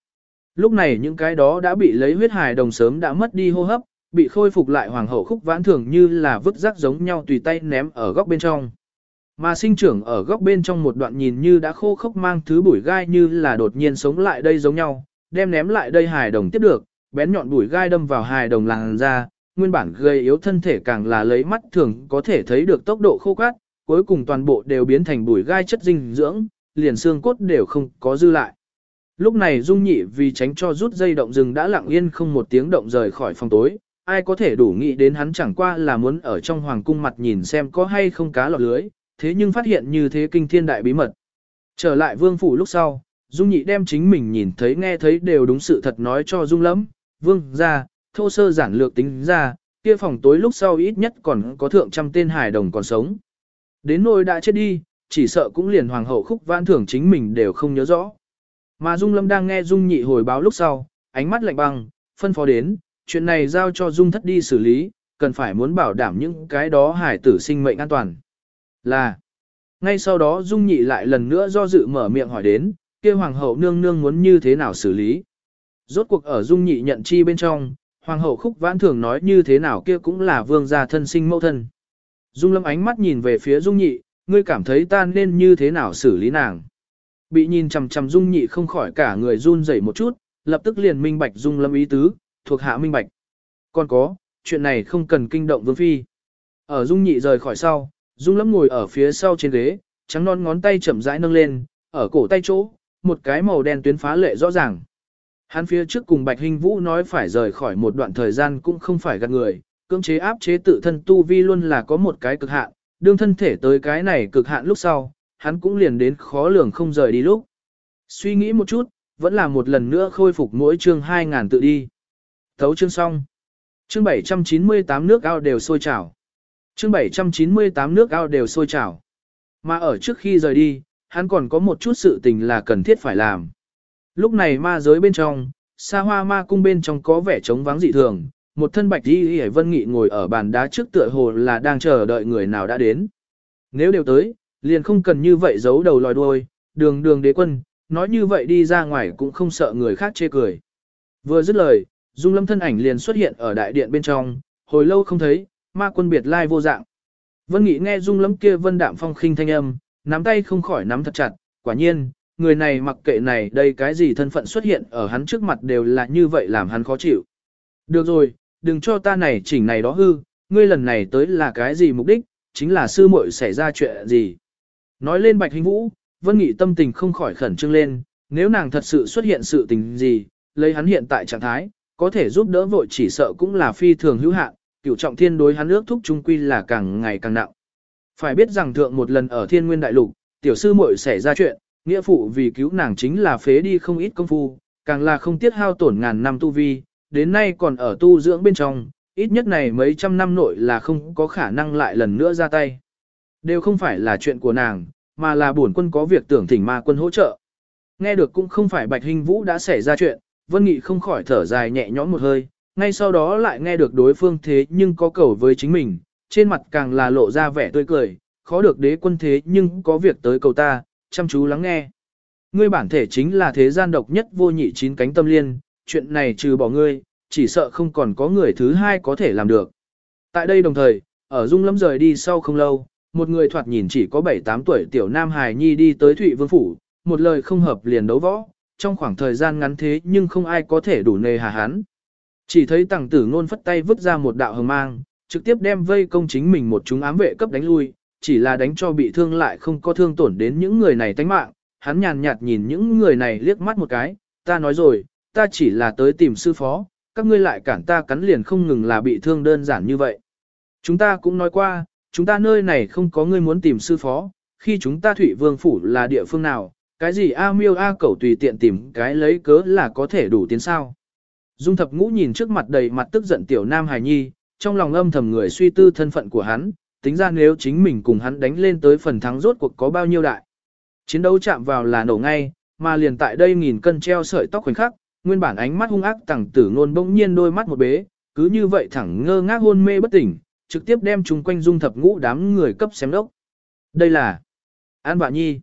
Lúc này những cái đó đã bị lấy huyết hài đồng sớm đã mất đi hô hấp, bị khôi phục lại hoàng hậu khúc vãn thường như là vứt rác giống nhau tùy tay ném ở góc bên trong. Mà sinh trưởng ở góc bên trong một đoạn nhìn như đã khô khốc mang thứ bụi gai như là đột nhiên sống lại đây giống nhau, đem ném lại đây hài đồng tiếp được, bén nhọn bụi gai đâm vào hài đồng làng ra, nguyên bản gây yếu thân thể càng là lấy mắt thường có thể thấy được tốc độ khô cát, cuối cùng toàn bộ đều biến thành bụi gai chất dinh dưỡng, liền xương cốt đều không có dư lại. Lúc này Dung Nhị vì tránh cho rút dây động rừng đã lặng yên không một tiếng động rời khỏi phòng tối, ai có thể đủ nghĩ đến hắn chẳng qua là muốn ở trong hoàng cung mặt nhìn xem có hay không cá lọt lưới, thế nhưng phát hiện như thế kinh thiên đại bí mật. Trở lại vương phủ lúc sau, Dung Nhị đem chính mình nhìn thấy nghe thấy đều đúng sự thật nói cho Dung lắm, vương ra, thô sơ giản lược tính ra, kia phòng tối lúc sau ít nhất còn có thượng trăm tên hải đồng còn sống. Đến nỗi đã chết đi, chỉ sợ cũng liền hoàng hậu khúc vãn thưởng chính mình đều không nhớ rõ. Mà Dung Lâm đang nghe Dung Nhị hồi báo lúc sau, ánh mắt lạnh băng, phân phó đến, chuyện này giao cho Dung thất đi xử lý, cần phải muốn bảo đảm những cái đó hải tử sinh mệnh an toàn. Là, ngay sau đó Dung Nhị lại lần nữa do dự mở miệng hỏi đến, kia hoàng hậu nương nương muốn như thế nào xử lý. Rốt cuộc ở Dung Nhị nhận chi bên trong, hoàng hậu khúc vãn thường nói như thế nào kia cũng là vương gia thân sinh mẫu thân. Dung Lâm ánh mắt nhìn về phía Dung Nhị, ngươi cảm thấy ta nên như thế nào xử lý nàng. Bị nhìn chằm chằm Dung Nhị không khỏi cả người run rẩy một chút, lập tức liền minh bạch Dung Lâm ý tứ, thuộc hạ minh bạch. Còn có, chuyện này không cần kinh động vương phi. Ở Dung Nhị rời khỏi sau, Dung Lâm ngồi ở phía sau trên ghế, trắng non ngón tay chậm rãi nâng lên, ở cổ tay chỗ, một cái màu đen tuyến phá lệ rõ ràng. Hắn phía trước cùng Bạch Hình Vũ nói phải rời khỏi một đoạn thời gian cũng không phải gạt người, cưỡng chế áp chế tự thân tu vi luôn là có một cái cực hạn, đương thân thể tới cái này cực hạn lúc sau, hắn cũng liền đến khó lường không rời đi lúc. Suy nghĩ một chút, vẫn là một lần nữa khôi phục mỗi chương 2.000 tự đi. Thấu chương xong. Chương 798 nước ao đều sôi trào. Chương 798 nước ao đều sôi trào. Mà ở trước khi rời đi, hắn còn có một chút sự tình là cần thiết phải làm. Lúc này ma giới bên trong, xa hoa ma cung bên trong có vẻ trống vắng dị thường, một thân bạch đi hề vân nghị ngồi ở bàn đá trước tựa hồ là đang chờ đợi người nào đã đến. Nếu đều tới, liền không cần như vậy giấu đầu lòi đuôi, đường đường đế quân, nói như vậy đi ra ngoài cũng không sợ người khác chê cười. Vừa dứt lời, Dung Lâm thân ảnh liền xuất hiện ở đại điện bên trong, hồi lâu không thấy, ma quân biệt lai vô dạng. Vân Nghị nghe Dung Lâm kia vân đạm phong khinh thanh âm, nắm tay không khỏi nắm thật chặt, quả nhiên, người này mặc kệ này đây cái gì thân phận xuất hiện ở hắn trước mặt đều là như vậy làm hắn khó chịu. Được rồi, đừng cho ta này chỉnh này đó hư, ngươi lần này tới là cái gì mục đích, chính là sư muội xảy ra chuyện gì. Nói lên Bạch Hình Vũ, Vân Nghị tâm tình không khỏi khẩn trương lên, nếu nàng thật sự xuất hiện sự tình gì, lấy hắn hiện tại trạng thái, có thể giúp đỡ vội chỉ sợ cũng là phi thường hữu hạn, cửu trọng thiên đối hắn ước thúc trung quy là càng ngày càng nặng. Phải biết rằng thượng một lần ở thiên nguyên đại lục, tiểu sư muội xảy ra chuyện, nghĩa phụ vì cứu nàng chính là phế đi không ít công phu, càng là không tiết hao tổn ngàn năm tu vi, đến nay còn ở tu dưỡng bên trong, ít nhất này mấy trăm năm nội là không có khả năng lại lần nữa ra tay. Đều không phải là chuyện của nàng, mà là bổn quân có việc tưởng thỉnh ma quân hỗ trợ. Nghe được cũng không phải Bạch Hình Vũ đã xảy ra chuyện, Vân Nghị không khỏi thở dài nhẹ nhõm một hơi, ngay sau đó lại nghe được đối phương thế nhưng có cầu với chính mình, trên mặt càng là lộ ra vẻ tươi cười, khó được đế quân thế nhưng có việc tới cầu ta, chăm chú lắng nghe. Ngươi bản thể chính là thế gian độc nhất vô nhị chín cánh tâm liên, chuyện này trừ bỏ ngươi, chỉ sợ không còn có người thứ hai có thể làm được. Tại đây đồng thời, ở Dung Lâm rời đi sau không lâu, một người thoạt nhìn chỉ có 7-8 tuổi tiểu nam hài nhi đi tới Thụy Vương Phủ, một lời không hợp liền đấu võ, trong khoảng thời gian ngắn thế nhưng không ai có thể đủ nề hà hắn. Chỉ thấy tàng tử ngôn phất tay vứt ra một đạo hồng mang, trực tiếp đem vây công chính mình một chúng ám vệ cấp đánh lui, chỉ là đánh cho bị thương lại không có thương tổn đến những người này tánh mạng, hắn nhàn nhạt nhìn những người này liếc mắt một cái, ta nói rồi, ta chỉ là tới tìm sư phó, các ngươi lại cản ta cắn liền không ngừng là bị thương đơn giản như vậy. Chúng ta cũng nói qua, chúng ta nơi này không có ngươi muốn tìm sư phó, khi chúng ta thủy Vương Phủ là địa phương nào, cái gì A miêu A cẩu tùy tiện tìm cái lấy cớ là có thể đủ tiến sao. Dung thập ngũ nhìn trước mặt đầy mặt tức giận tiểu nam hài nhi, trong lòng âm thầm người suy tư thân phận của hắn, tính ra nếu chính mình cùng hắn đánh lên tới phần thắng rốt cuộc có bao nhiêu đại. Chiến đấu chạm vào là nổ ngay, mà liền tại đây nghìn cân treo sợi tóc khoảnh khắc, nguyên bản ánh mắt hung ác tẳng tử ngôn bỗng nhiên đôi mắt một bế, cứ như vậy thẳng ngơ ngác hôn mê bất tỉnh, trực tiếp đem chúng quanh dung thập ngũ đám người cấp xem đốc. Đây là An Bạ Nhi.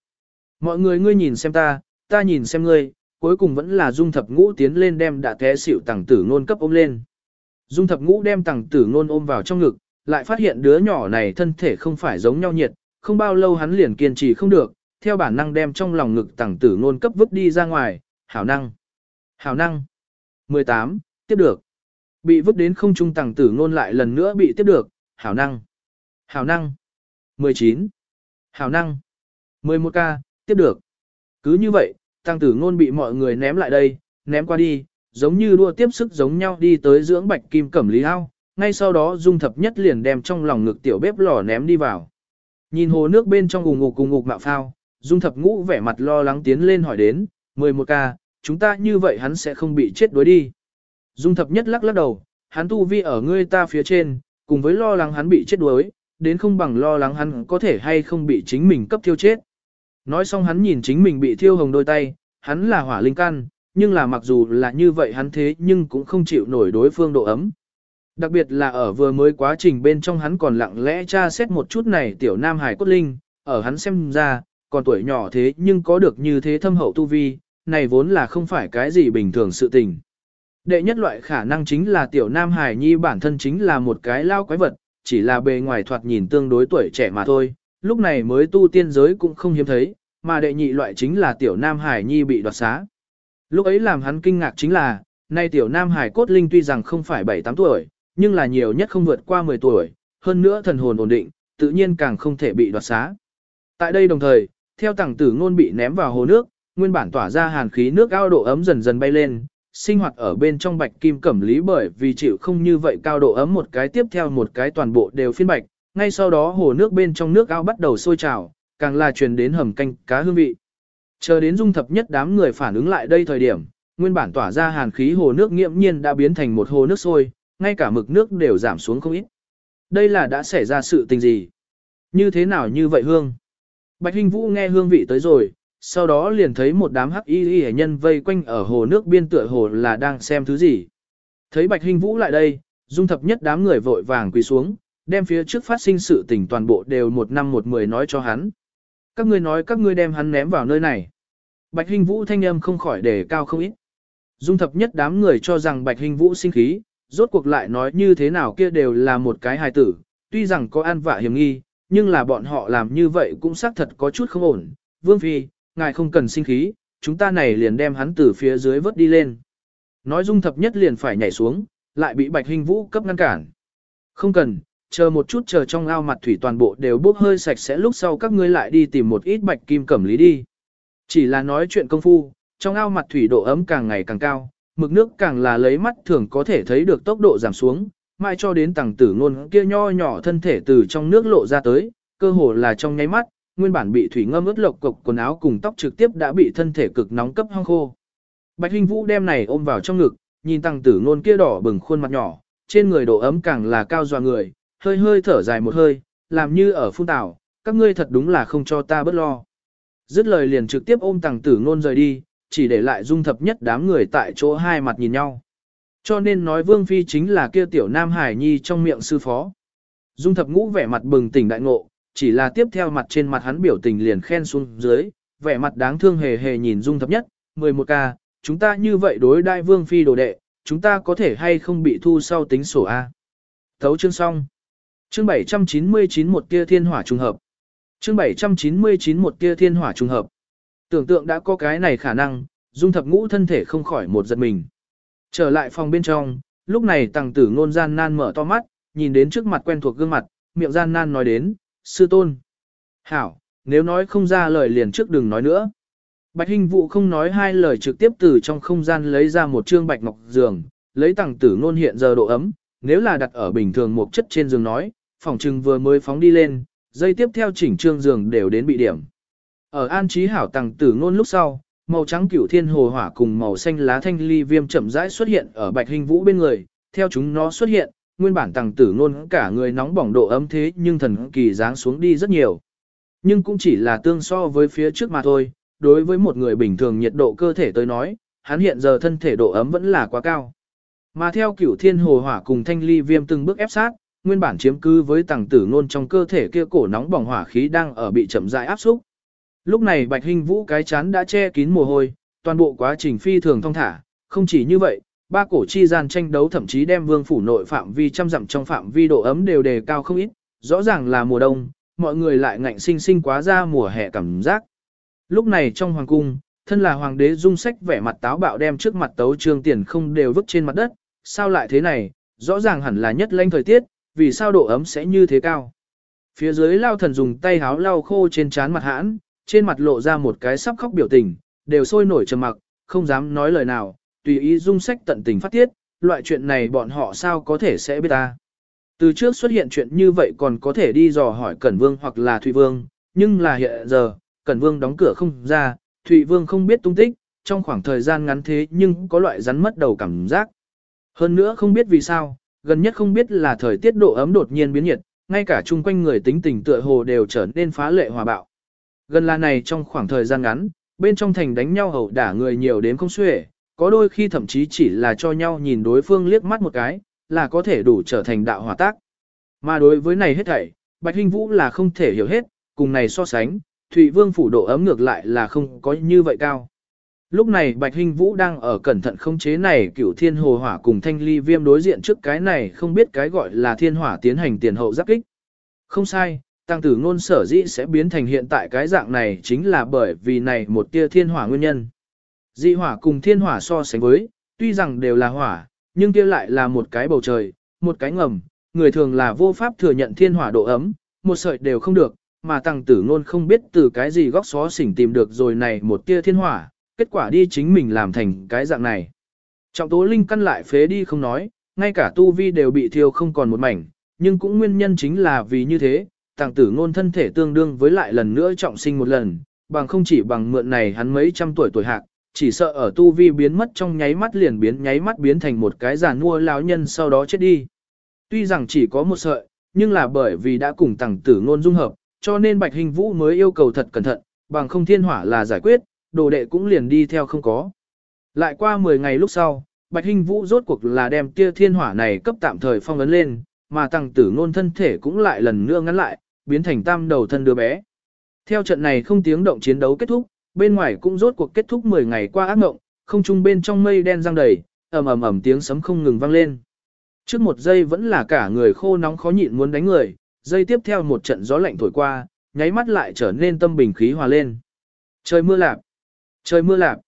Mọi người ngươi nhìn xem ta, ta nhìn xem ngươi, cuối cùng vẫn là dung thập ngũ tiến lên đem đã té xỉu tàng tử ngôn cấp ôm lên. Dung thập ngũ đem tàng tử ngôn ôm vào trong ngực, lại phát hiện đứa nhỏ này thân thể không phải giống nhau nhiệt, không bao lâu hắn liền kiên trì không được, theo bản năng đem trong lòng ngực tàng tử ngôn cấp vứt đi ra ngoài, hảo năng. Hảo năng. 18. Tiếp được. Bị vứt đến không trung tàng tử ngôn lại lần nữa bị tiếp được, hảo năng. Hảo năng. 19. Hảo năng. 11K, tiếp được. Cứ như vậy, tăng tử ngôn bị mọi người ném lại đây, ném qua đi, giống như đua tiếp sức giống nhau đi tới dưỡng bạch kim cẩm lý ao, ngay sau đó dung thập nhất liền đem trong lòng ngực tiểu bếp lò ném đi vào. Nhìn hồ nước bên trong ùng ngục cùng ngục mạo phao, dung thập ngũ vẻ mặt lo lắng tiến lên hỏi đến, 11 ca, chúng ta như vậy hắn sẽ không bị chết đuối đi. Dung thập nhất lắc lắc đầu, hắn tu vi ở ngươi ta phía trên, cùng với lo lắng hắn bị chết đuối, đến không bằng lo lắng hắn có thể hay không bị chính mình cấp thiêu chết. Nói xong hắn nhìn chính mình bị thiêu hồng đôi tay, hắn là hỏa linh căn, nhưng là mặc dù là như vậy hắn thế nhưng cũng không chịu nổi đối phương độ ấm. Đặc biệt là ở vừa mới quá trình bên trong hắn còn lặng lẽ tra xét một chút này tiểu nam hải cốt linh, ở hắn xem ra, còn tuổi nhỏ thế nhưng có được như thế thâm hậu tu vi, này vốn là không phải cái gì bình thường sự tình. Đệ nhất loại khả năng chính là tiểu nam hải nhi bản thân chính là một cái lao quái vật, chỉ là bề ngoài thoạt nhìn tương đối tuổi trẻ mà thôi, lúc này mới tu tiên giới cũng không hiếm thấy, mà đệ nhị loại chính là tiểu nam hải nhi bị đoạt xá. Lúc ấy làm hắn kinh ngạc chính là, nay tiểu nam hải cốt linh tuy rằng không phải 7-8 tuổi, nhưng là nhiều nhất không vượt qua 10 tuổi, hơn nữa thần hồn ổn định, tự nhiên càng không thể bị đoạt xá. Tại đây đồng thời, theo tàng tử ngôn bị ném vào hồ nước, nguyên bản tỏa ra hàn khí nước cao độ ấm dần dần bay lên, sinh hoạt ở bên trong bạch kim cẩm lý bởi vì chịu không như vậy cao độ ấm một cái tiếp theo một cái toàn bộ đều phiên bạch, ngay sau đó hồ nước bên trong nước ao bắt đầu sôi trào, càng là truyền đến hầm canh cá hương vị. Chờ đến dung thập nhất đám người phản ứng lại đây thời điểm, nguyên bản tỏa ra hàn khí hồ nước nghiễm nhiên đã biến thành một hồ nước sôi, ngay cả mực nước đều giảm xuống không ít. Đây là đã xảy ra sự tình gì? Như thế nào như vậy hương? Bạch Hinh Vũ nghe hương vị tới rồi, sau đó liền thấy một đám hắc y y nhân vây quanh ở hồ nước biên tựa hồ là đang xem thứ gì. Thấy Bạch hinh Vũ lại đây, dung thập nhất đám người vội vàng quỳ xuống, đem phía trước phát sinh sự tình toàn bộ đều một năm một mười nói cho hắn. Các ngươi nói các ngươi đem hắn ném vào nơi này. Bạch Hình Vũ thanh âm không khỏi đề cao không ít. Dung thập nhất đám người cho rằng Bạch Hình Vũ sinh khí, rốt cuộc lại nói như thế nào kia đều là một cái hài tử, tuy rằng có an vạ hiểm nghi, nhưng là bọn họ làm như vậy cũng xác thật có chút không ổn. Vương Phi, ngài không cần sinh khí, chúng ta này liền đem hắn từ phía dưới vớt đi lên. Nói dung thập nhất liền phải nhảy xuống, lại bị Bạch Hình Vũ cấp ngăn cản. Không cần, chờ một chút chờ trong ao mặt thủy toàn bộ đều bốc hơi sạch sẽ lúc sau các ngươi lại đi tìm một ít bạch kim cẩm lý đi. Chỉ là nói chuyện công phu, trong ao mặt thủy độ ấm càng ngày càng cao, mực nước càng là lấy mắt thường có thể thấy được tốc độ giảm xuống, mai cho đến tầng tử ngôn kia nho nhỏ thân thể từ trong nước lộ ra tới, cơ hồ là trong nháy mắt, nguyên bản bị thủy ngâm ướt lộc cục quần áo cùng tóc trực tiếp đã bị thân thể cực nóng cấp hong khô. Bạch Hinh Vũ đem này ôm vào trong ngực, nhìn tầng tử ngôn kia đỏ bừng khuôn mặt nhỏ, trên người độ ấm càng là cao dọa người, hơi hơi thở dài một hơi, làm như ở phun tảo, các ngươi thật đúng là không cho ta bất lo. Dứt lời liền trực tiếp ôm tàng tử ngôn rời đi, chỉ để lại dung thập nhất đám người tại chỗ hai mặt nhìn nhau. Cho nên nói Vương Phi chính là kia tiểu Nam Hải Nhi trong miệng sư phó. Dung thập ngũ vẻ mặt bừng tỉnh đại ngộ, chỉ là tiếp theo mặt trên mặt hắn biểu tình liền khen xuống dưới, vẻ mặt đáng thương hề hề nhìn Dung thập nhất, 11 ca, chúng ta như vậy đối đại Vương Phi đồ đệ, chúng ta có thể hay không bị thu sau tính sổ A. Thấu chương xong. Chương 799 một tia thiên hỏa trùng hợp. Chương 799 một tia thiên hỏa trùng hợp. Tưởng tượng đã có cái này khả năng, dung thập ngũ thân thể không khỏi một giật mình. Trở lại phòng bên trong, lúc này tàng tử ngôn gian nan mở to mắt, nhìn đến trước mặt quen thuộc gương mặt, miệng gian nan nói đến, sư tôn. Hảo, nếu nói không ra lời liền trước đừng nói nữa. Bạch Hình Vũ không nói hai lời trực tiếp từ trong không gian lấy ra một trương bạch ngọc giường, lấy tàng tử ngôn hiện giờ độ ấm, nếu là đặt ở bình thường một chất trên giường nói, phòng trừng vừa mới phóng đi lên, dây tiếp theo chỉnh trương giường đều đến bị điểm. Ở an trí hảo tàng tử ngôn lúc sau, màu trắng cửu thiên hồ hỏa cùng màu xanh lá thanh ly viêm chậm rãi xuất hiện ở bạch hình vũ bên người, theo chúng nó xuất hiện, nguyên bản tàng tử ngôn cả người nóng bỏng độ ấm thế nhưng thần kỳ dáng xuống đi rất nhiều. Nhưng cũng chỉ là tương so với phía trước mà thôi, đối với một người bình thường nhiệt độ cơ thể tới nói, hắn hiện giờ thân thể độ ấm vẫn là quá cao. Mà theo cửu thiên hồ hỏa cùng thanh ly viêm từng bước ép sát, nguyên bản chiếm cư với tàng tử ngôn trong cơ thể kia cổ nóng bỏng hỏa khí đang ở bị chậm rãi áp xúc. Lúc này Bạch Hinh Vũ cái chán đã che kín mồ hôi, toàn bộ quá trình phi thường thông thả, không chỉ như vậy, ba cổ chi gian tranh đấu thậm chí đem vương phủ nội phạm vi trăm dặm trong phạm vi độ ấm đều đề cao không ít, rõ ràng là mùa đông, mọi người lại ngạnh sinh sinh quá ra mùa hè cảm giác. Lúc này trong hoàng cung, thân là hoàng đế dung sách vẻ mặt táo bạo đem trước mặt tấu trương tiền không đều vứt trên mặt đất, sao lại thế này, rõ ràng hẳn là nhất lanh thời tiết, vì sao độ ấm sẽ như thế cao. Phía dưới lao thần dùng tay háo lau khô trên trán mặt hãn, trên mặt lộ ra một cái sắp khóc biểu tình, đều sôi nổi trầm mặc, không dám nói lời nào, tùy ý dung sách tận tình phát tiết, loại chuyện này bọn họ sao có thể sẽ biết ta. Từ trước xuất hiện chuyện như vậy còn có thể đi dò hỏi Cẩn Vương hoặc là Thụy Vương, nhưng là hiện giờ, Cẩn Vương đóng cửa không ra, Thụy Vương không biết tung tích, trong khoảng thời gian ngắn thế nhưng có loại rắn mất đầu cảm giác. Hơn nữa không biết vì sao, gần nhất không biết là thời tiết độ ấm đột nhiên biến nhiệt, ngay cả chung quanh người tính tình tựa hồ đều trở nên phá lệ hòa bạo. Gần là này trong khoảng thời gian ngắn, bên trong thành đánh nhau hầu đả người nhiều đến không xuể, có đôi khi thậm chí chỉ là cho nhau nhìn đối phương liếc mắt một cái, là có thể đủ trở thành đạo hòa tác. Mà đối với này hết thảy, Bạch Hinh Vũ là không thể hiểu hết, cùng này so sánh, Thụy Vương phủ độ ấm ngược lại là không có như vậy cao. Lúc này Bạch Hinh Vũ đang ở cẩn thận không chế này cửu thiên hồ hỏa cùng thanh ly viêm đối diện trước cái này không biết cái gọi là thiên hỏa tiến hành tiền hậu giáp kích. Không sai, tăng tử ngôn sở dĩ sẽ biến thành hiện tại cái dạng này chính là bởi vì này một tia thiên hỏa nguyên nhân. Dị hỏa cùng thiên hỏa so sánh với, tuy rằng đều là hỏa, nhưng kia lại là một cái bầu trời, một cái ngầm, người thường là vô pháp thừa nhận thiên hỏa độ ấm, một sợi đều không được, mà tăng tử ngôn không biết từ cái gì góc xó xỉnh tìm được rồi này một tia thiên hỏa, kết quả đi chính mình làm thành cái dạng này. Trọng tố linh căn lại phế đi không nói, ngay cả tu vi đều bị thiêu không còn một mảnh, nhưng cũng nguyên nhân chính là vì như thế, tàng tử ngôn thân thể tương đương với lại lần nữa trọng sinh một lần, bằng không chỉ bằng mượn này hắn mấy trăm tuổi tuổi hạc, chỉ sợ ở tu vi biến mất trong nháy mắt liền biến nháy mắt biến thành một cái giàn mua lão nhân sau đó chết đi. Tuy rằng chỉ có một sợi, nhưng là bởi vì đã cùng tàng tử ngôn dung hợp, cho nên Bạch Hình Vũ mới yêu cầu thật cẩn thận, bằng không thiên hỏa là giải quyết, đồ đệ cũng liền đi theo không có. Lại qua 10 ngày lúc sau, Bạch Hinh Vũ rốt cuộc là đem Tia thiên hỏa này cấp tạm thời phong ấn lên, mà tăng tử ngôn thân thể cũng lại lần nữa ngắn lại, biến thành tam đầu thân đứa bé. Theo trận này không tiếng động chiến đấu kết thúc, bên ngoài cũng rốt cuộc kết thúc 10 ngày qua ác ngộng, không trung bên trong mây đen răng đầy, ầm ầm ầm tiếng sấm không ngừng vang lên. Trước một giây vẫn là cả người khô nóng khó nhịn muốn đánh người, giây tiếp theo một trận gió lạnh thổi qua, nháy mắt lại trở nên tâm bình khí hòa lên. Trời mưa lạp, trời mưa lạp.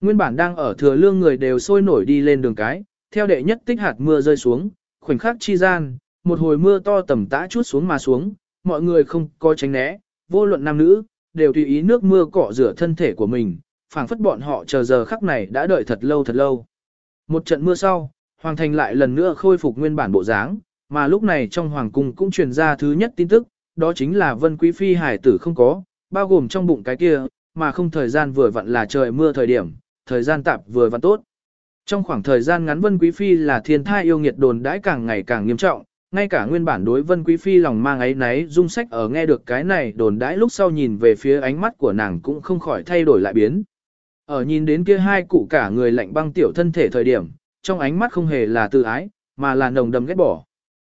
Nguyên bản đang ở thừa lương người đều sôi nổi đi lên đường cái, theo đệ nhất tích hạt mưa rơi xuống, khoảnh khắc chi gian, một hồi mưa to tầm tã chút xuống mà xuống, mọi người không có tránh né, vô luận nam nữ, đều tùy ý nước mưa cọ rửa thân thể của mình, phảng phất bọn họ chờ giờ khắc này đã đợi thật lâu thật lâu. Một trận mưa sau, Hoàng thành lại lần nữa khôi phục nguyên bản bộ dáng, mà lúc này trong Hoàng cung cũng truyền ra thứ nhất tin tức, đó chính là Vân Quý Phi hải tử không có, bao gồm trong bụng cái kia, mà không thời gian vừa vặn là trời mưa thời điểm, thời gian tạp vừa vặn tốt. Trong khoảng thời gian ngắn Vân Quý Phi là thiên thai yêu nghiệt đồn đãi càng ngày càng nghiêm trọng, ngay cả nguyên bản đối Vân Quý Phi lòng mang ấy náy dung sách ở nghe được cái này đồn đãi lúc sau nhìn về phía ánh mắt của nàng cũng không khỏi thay đổi lại biến. Ở nhìn đến kia hai cụ cả người lạnh băng tiểu thân thể thời điểm, trong ánh mắt không hề là tự ái, mà là nồng đầm ghét bỏ.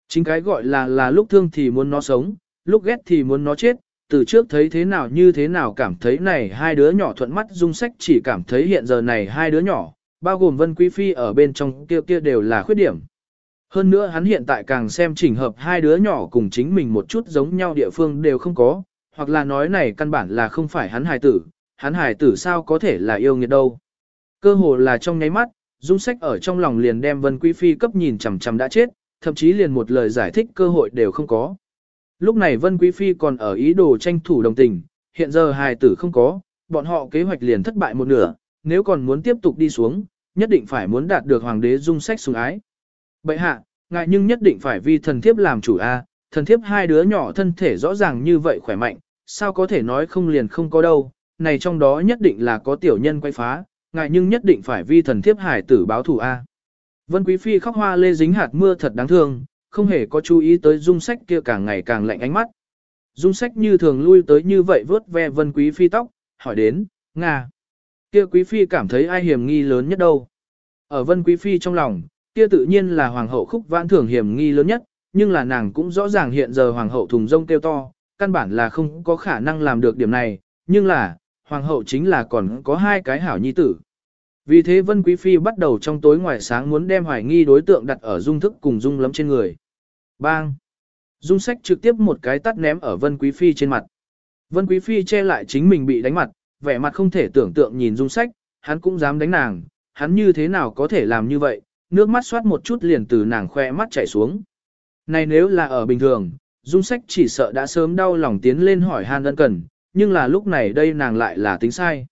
Chính cái gọi là là lúc thương thì muốn nó sống, lúc ghét thì muốn nó chết, từ trước thấy thế nào như thế nào cảm thấy này hai đứa nhỏ thuận mắt dung sách chỉ cảm thấy hiện giờ này hai đứa nhỏ, bao gồm Vân Quý Phi ở bên trong kia kia đều là khuyết điểm. Hơn nữa hắn hiện tại càng xem chỉnh hợp hai đứa nhỏ cùng chính mình một chút giống nhau địa phương đều không có, hoặc là nói này căn bản là không phải hắn hài tử, hắn hài tử sao có thể là yêu nghiệt đâu. Cơ hồ là trong nháy mắt, dung sách ở trong lòng liền đem Vân Quý Phi cấp nhìn chằm chằm đã chết, thậm chí liền một lời giải thích cơ hội đều không có. Lúc này Vân Quý Phi còn ở ý đồ tranh thủ đồng tình, hiện giờ hài tử không có, bọn họ kế hoạch liền thất bại một nửa, nếu còn muốn tiếp tục đi xuống, nhất định phải muốn đạt được hoàng đế dung sách sủng ái. Bệ hạ, ngại nhưng nhất định phải vì thần thiếp làm chủ a, thần thiếp hai đứa nhỏ thân thể rõ ràng như vậy khỏe mạnh, sao có thể nói không liền không có đâu, này trong đó nhất định là có tiểu nhân quay phá, ngại nhưng nhất định phải vi thần thiếp hải tử báo thủ a. Vân Quý Phi khóc hoa lê dính hạt mưa thật đáng thương, không hề có chú ý tới dung sách kia càng ngày càng lạnh ánh mắt. Dung sách như thường lui tới như vậy vớt ve Vân Quý Phi tóc, hỏi đến, Nga. Kia Quý Phi cảm thấy ai hiểm nghi lớn nhất đâu. Ở Vân Quý Phi trong lòng, kia tự nhiên là Hoàng hậu khúc vãn thường hiểm nghi lớn nhất, nhưng là nàng cũng rõ ràng hiện giờ Hoàng hậu thùng rông kêu to, căn bản là không có khả năng làm được điểm này, nhưng là, Hoàng hậu chính là còn có hai cái hảo nhi tử. Vì thế Vân Quý Phi bắt đầu trong tối ngoài sáng muốn đem hoài nghi đối tượng đặt ở dung thức cùng dung lắm trên người. Bang! Dung sách trực tiếp một cái tắt ném ở Vân Quý Phi trên mặt. Vân Quý Phi che lại chính mình bị đánh mặt, vẻ mặt không thể tưởng tượng nhìn dung sách, hắn cũng dám đánh nàng, hắn như thế nào có thể làm như vậy, nước mắt xoát một chút liền từ nàng khoe mắt chảy xuống. Này nếu là ở bình thường, dung sách chỉ sợ đã sớm đau lòng tiến lên hỏi han ân cần, nhưng là lúc này đây nàng lại là tính sai.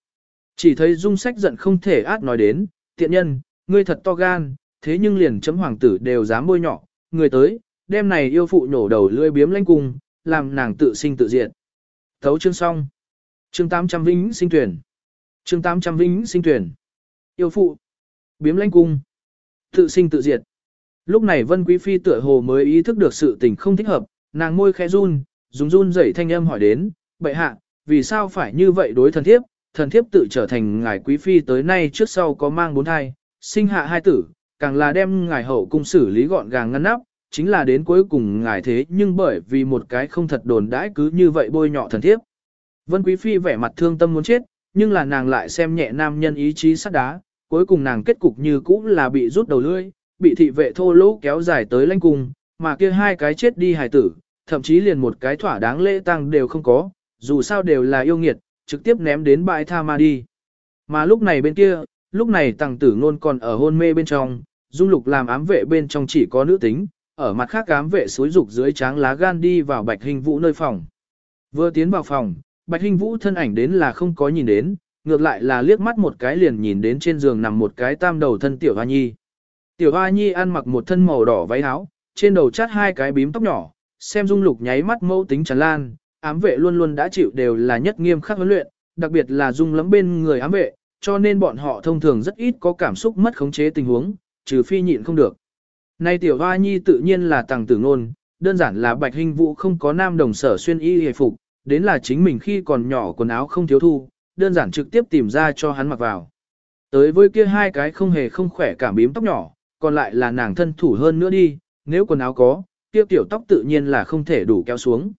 Chỉ thấy dung sách giận không thể át nói đến, tiện nhân, ngươi thật to gan, thế nhưng liền chấm hoàng tử đều dám bôi nhọ, người tới, đêm này yêu phụ nhổ đầu lưỡi biếm lanh cung, làm nàng tự sinh tự diệt. Thấu chương xong. Chương 800 vĩnh sinh tuyển. Chương 800 vĩnh sinh tuyển. Yêu phụ. Biếm lanh cung. Tự sinh tự diệt. Lúc này Vân Quý Phi tựa hồ mới ý thức được sự tình không thích hợp, nàng môi khẽ run, dùng run rẩy thanh âm hỏi đến, bệ hạ, vì sao phải như vậy đối thần thiếp, thần thiếp tự trở thành ngài quý phi tới nay trước sau có mang bốn thai, sinh hạ hai tử, càng là đem ngài hậu cung xử lý gọn gàng ngăn nắp, chính là đến cuối cùng ngài thế nhưng bởi vì một cái không thật đồn đãi cứ như vậy bôi nhọ thần thiếp. Vân quý phi vẻ mặt thương tâm muốn chết, nhưng là nàng lại xem nhẹ nam nhân ý chí sắt đá, cuối cùng nàng kết cục như cũ là bị rút đầu lưỡi, bị thị vệ thô lỗ kéo dài tới lãnh cùng mà kia hai cái chết đi hài tử, thậm chí liền một cái thỏa đáng lễ tăng đều không có, dù sao đều là yêu nghiệt, trực tiếp ném đến bãi tha ma đi. Mà lúc này bên kia, lúc này tàng tử ngôn còn ở hôn mê bên trong, dung lục làm ám vệ bên trong chỉ có nữ tính, ở mặt khác ám vệ suối dục dưới tráng lá gan đi vào bạch hình vũ nơi phòng. Vừa tiến vào phòng, bạch hình vũ thân ảnh đến là không có nhìn đến, ngược lại là liếc mắt một cái liền nhìn đến trên giường nằm một cái tam đầu thân tiểu hoa nhi. Tiểu hoa nhi ăn mặc một thân màu đỏ váy áo, trên đầu chát hai cái bím tóc nhỏ, xem dung lục nháy mắt mâu tính tràn lan, ám vệ luôn luôn đã chịu đều là nhất nghiêm khắc huấn luyện, đặc biệt là dung lắm bên người ám vệ, cho nên bọn họ thông thường rất ít có cảm xúc mất khống chế tình huống, trừ phi nhịn không được. Nay tiểu hoa nhi tự nhiên là tàng tử ngôn, đơn giản là bạch hình vũ không có nam đồng sở xuyên y hề phục, đến là chính mình khi còn nhỏ quần áo không thiếu thu, đơn giản trực tiếp tìm ra cho hắn mặc vào. Tới với kia hai cái không hề không khỏe cảm bím tóc nhỏ, còn lại là nàng thân thủ hơn nữa đi, nếu quần áo có, kia tiểu tóc tự nhiên là không thể đủ kéo xuống.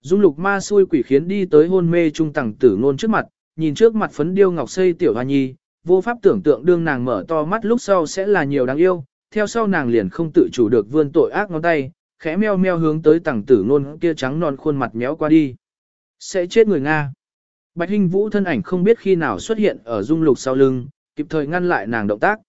Dung lục ma xui quỷ khiến đi tới hôn mê trung tầng tử ngôn trước mặt, nhìn trước mặt phấn điêu ngọc xây tiểu hoa nhi, vô pháp tưởng tượng đương nàng mở to mắt lúc sau sẽ là nhiều đáng yêu, theo sau nàng liền không tự chủ được vươn tội ác ngón tay, khẽ meo meo hướng tới tàng tử ngôn kia trắng non khuôn mặt méo qua đi. Sẽ chết người Nga. Bạch Hinh Vũ thân ảnh không biết khi nào xuất hiện ở dung lục sau lưng, kịp thời ngăn lại nàng động tác.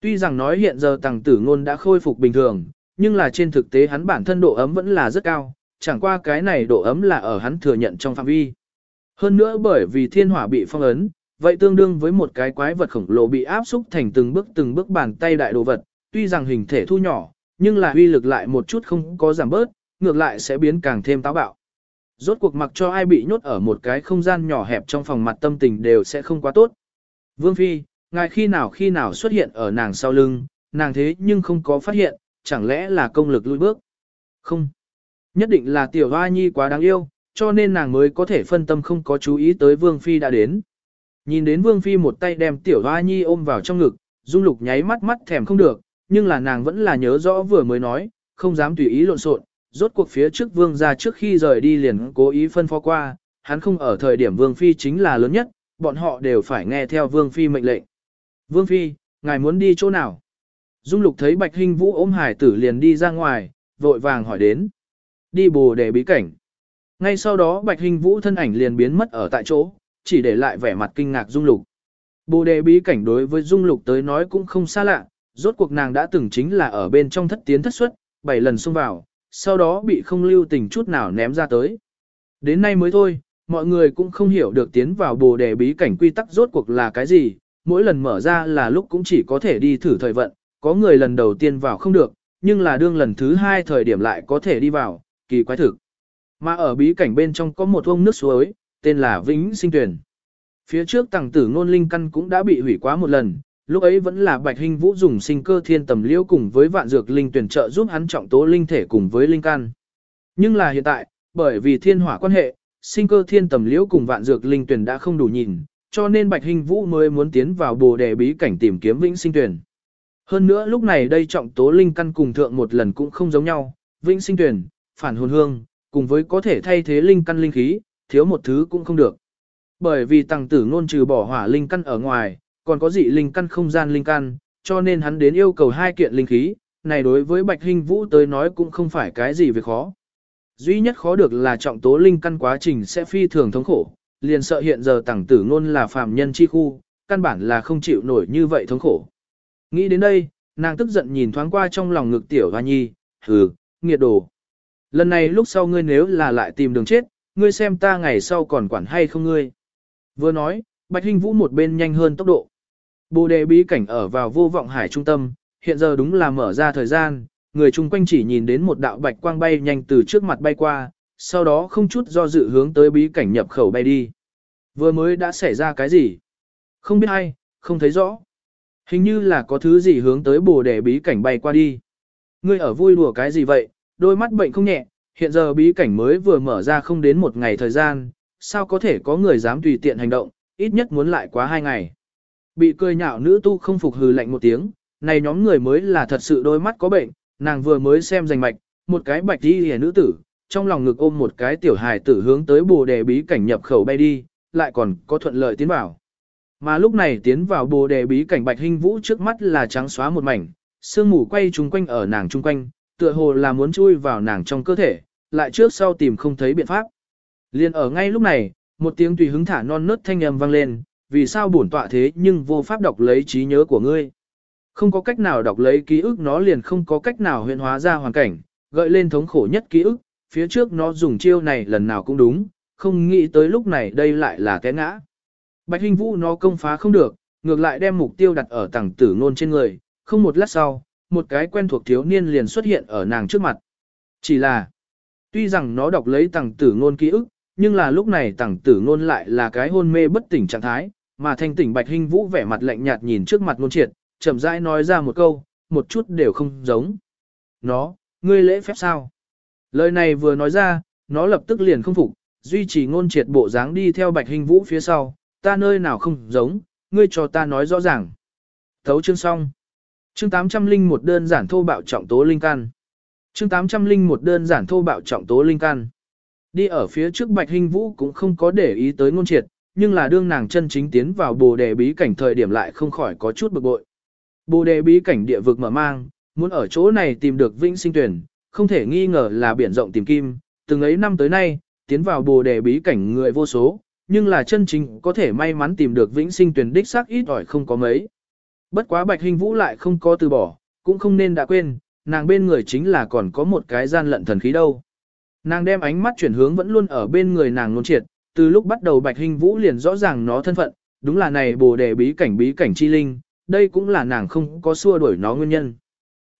Tuy rằng nói hiện giờ tàng tử ngôn đã khôi phục bình thường, nhưng là trên thực tế hắn bản thân độ ấm vẫn là rất cao, chẳng qua cái này độ ấm là ở hắn thừa nhận trong phạm vi. Hơn nữa bởi vì thiên hỏa bị phong ấn, vậy tương đương với một cái quái vật khổng lồ bị áp xúc thành từng bước từng bước bàn tay đại đồ vật, tuy rằng hình thể thu nhỏ, nhưng là uy lực lại một chút không có giảm bớt, ngược lại sẽ biến càng thêm táo bạo. Rốt cuộc mặc cho ai bị nhốt ở một cái không gian nhỏ hẹp trong phòng mặt tâm tình đều sẽ không quá tốt. Vương Phi, ngài khi nào khi nào xuất hiện ở nàng sau lưng, nàng thế nhưng không có phát hiện, chẳng lẽ là công lực lui bước? Không. Nhất định là tiểu hoa nhi quá đáng yêu, cho nên nàng mới có thể phân tâm không có chú ý tới Vương Phi đã đến. Nhìn đến Vương Phi một tay đem tiểu hoa nhi ôm vào trong ngực, Dung Lục nháy mắt mắt thèm không được, nhưng là nàng vẫn là nhớ rõ vừa mới nói, không dám tùy ý lộn xộn. Rốt cuộc phía trước Vương ra trước khi rời đi liền cố ý phân phó qua, hắn không ở thời điểm Vương Phi chính là lớn nhất, bọn họ đều phải nghe theo Vương Phi mệnh lệnh. Vương Phi, ngài muốn đi chỗ nào? Dung Lục thấy Bạch Hinh Vũ ôm hải tử liền đi ra ngoài, vội vàng hỏi đến. Đi bồ để bí cảnh. Ngay sau đó Bạch Hinh Vũ thân ảnh liền biến mất ở tại chỗ, chỉ để lại vẻ mặt kinh ngạc Dung Lục. Bồ đề bí cảnh đối với Dung Lục tới nói cũng không xa lạ, rốt cuộc nàng đã từng chính là ở bên trong thất tiến thất xuất, bảy lần xông vào, sau đó bị không lưu tình chút nào ném ra tới. Đến nay mới thôi, mọi người cũng không hiểu được tiến vào bồ đề bí cảnh quy tắc rốt cuộc là cái gì, mỗi lần mở ra là lúc cũng chỉ có thể đi thử thời vận, có người lần đầu tiên vào không được, nhưng là đương lần thứ hai thời điểm lại có thể đi vào, kỳ quái thực. Mà ở bí cảnh bên trong có một ông nước suối, tên là Vĩnh Sinh Tuyền. Phía trước tàng tử ngôn linh căn cũng đã bị hủy quá một lần, lúc ấy vẫn là Bạch Hình Vũ dùng sinh cơ thiên tầm liễu cùng với vạn dược linh tuyển trợ giúp hắn trọng tố linh thể cùng với linh căn. Nhưng là hiện tại, bởi vì thiên hỏa quan hệ, sinh cơ thiên tầm liễu cùng vạn dược linh tuyển đã không đủ nhìn, cho nên Bạch Hình Vũ mới muốn tiến vào bồ đề bí cảnh tìm kiếm vĩnh sinh tuyển. Hơn nữa lúc này đây trọng tố linh căn cùng thượng một lần cũng không giống nhau, vĩnh sinh tuyển, phản hồn hương, cùng với có thể thay thế linh căn linh khí, thiếu một thứ cũng không được. Bởi vì tăng tử ngôn trừ bỏ hỏa linh căn ở ngoài, còn có dị linh căn không gian linh căn, cho nên hắn đến yêu cầu hai kiện linh khí, này đối với Bạch Hinh Vũ tới nói cũng không phải cái gì việc khó. Duy nhất khó được là trọng tố linh căn quá trình sẽ phi thường thống khổ, liền sợ hiện giờ tẳng tử ngôn là phàm nhân chi khu, căn bản là không chịu nổi như vậy thống khổ. Nghĩ đến đây, nàng tức giận nhìn thoáng qua trong lòng ngực tiểu hoa nhi, hừ, nghiệt đồ. Lần này lúc sau ngươi nếu là lại tìm đường chết, ngươi xem ta ngày sau còn quản hay không ngươi. Vừa nói, Bạch Hinh Vũ một bên nhanh hơn tốc độ. Bồ đề bí cảnh ở vào vô vọng hải trung tâm, hiện giờ đúng là mở ra thời gian, người chung quanh chỉ nhìn đến một đạo bạch quang bay nhanh từ trước mặt bay qua, sau đó không chút do dự hướng tới bí cảnh nhập khẩu bay đi. Vừa mới đã xảy ra cái gì? Không biết ai, không thấy rõ. Hình như là có thứ gì hướng tới bồ đề bí cảnh bay qua đi. Ngươi ở vui đùa cái gì vậy, đôi mắt bệnh không nhẹ, hiện giờ bí cảnh mới vừa mở ra không đến một ngày thời gian, sao có thể có người dám tùy tiện hành động, ít nhất muốn lại quá hai ngày. Bị cười nhạo nữ tu không phục hừ lạnh một tiếng, này nhóm người mới là thật sự đôi mắt có bệnh, nàng vừa mới xem rành mạch, một cái bạch đi hề nữ tử, trong lòng ngực ôm một cái tiểu hài tử hướng tới bồ đề bí cảnh nhập khẩu bay đi, lại còn có thuận lợi tiến vào. Mà lúc này tiến vào bồ đề bí cảnh bạch hình vũ trước mắt là trắng xóa một mảnh, sương mù quay chung quanh ở nàng chung quanh, tựa hồ là muốn chui vào nàng trong cơ thể, lại trước sau tìm không thấy biện pháp. Liên ở ngay lúc này, một tiếng tùy hứng thả non nớt thanh âm vang lên, vì sao bổn tọa thế nhưng vô pháp đọc lấy trí nhớ của ngươi. Không có cách nào đọc lấy ký ức nó liền không có cách nào huyện hóa ra hoàn cảnh, gợi lên thống khổ nhất ký ức, phía trước nó dùng chiêu này lần nào cũng đúng, không nghĩ tới lúc này đây lại là té ngã. Bạch Hinh Vũ nó công phá không được, ngược lại đem mục tiêu đặt ở tầng tử ngôn trên người, không một lát sau, một cái quen thuộc thiếu niên liền xuất hiện ở nàng trước mặt. Chỉ là, tuy rằng nó đọc lấy tầng tử ngôn ký ức, nhưng là lúc này tầng tử ngôn lại là cái hôn mê bất tỉnh trạng thái, mà thanh tỉnh Bạch Hinh Vũ vẻ mặt lạnh nhạt nhìn trước mặt ngôn triệt, chậm rãi nói ra một câu, một chút đều không giống. Nó, ngươi lễ phép sao? Lời này vừa nói ra, nó lập tức liền không phục, duy trì ngôn triệt bộ dáng đi theo Bạch Hình Vũ phía sau, ta nơi nào không giống, ngươi cho ta nói rõ ràng. Thấu chương xong. Chương 800 linh một đơn giản thô bạo trọng tố linh căn. Chương 800 linh một đơn giản thô bạo trọng tố linh căn. Đi ở phía trước Bạch Hình Vũ cũng không có để ý tới ngôn triệt, nhưng là đương nàng chân chính tiến vào bồ đề bí cảnh thời điểm lại không khỏi có chút bực bội. Bồ đề bí cảnh địa vực mở mang, muốn ở chỗ này tìm được vĩnh sinh tuyển, không thể nghi ngờ là biển rộng tìm kim, từng ấy năm tới nay, tiến vào bồ đề bí cảnh người vô số, nhưng là chân chính có thể may mắn tìm được vĩnh sinh tuyển đích xác ít ỏi không có mấy. Bất quá Bạch Hình Vũ lại không có từ bỏ, cũng không nên đã quên, nàng bên người chính là còn có một cái gian lận thần khí đâu. Nàng đem ánh mắt chuyển hướng vẫn luôn ở bên người nàng nôn triệt, từ lúc bắt đầu Bạch Hình Vũ liền rõ ràng nó thân phận, đúng là này bồ đề bí cảnh bí cảnh chi linh, đây cũng là nàng không có xua đuổi nó nguyên nhân.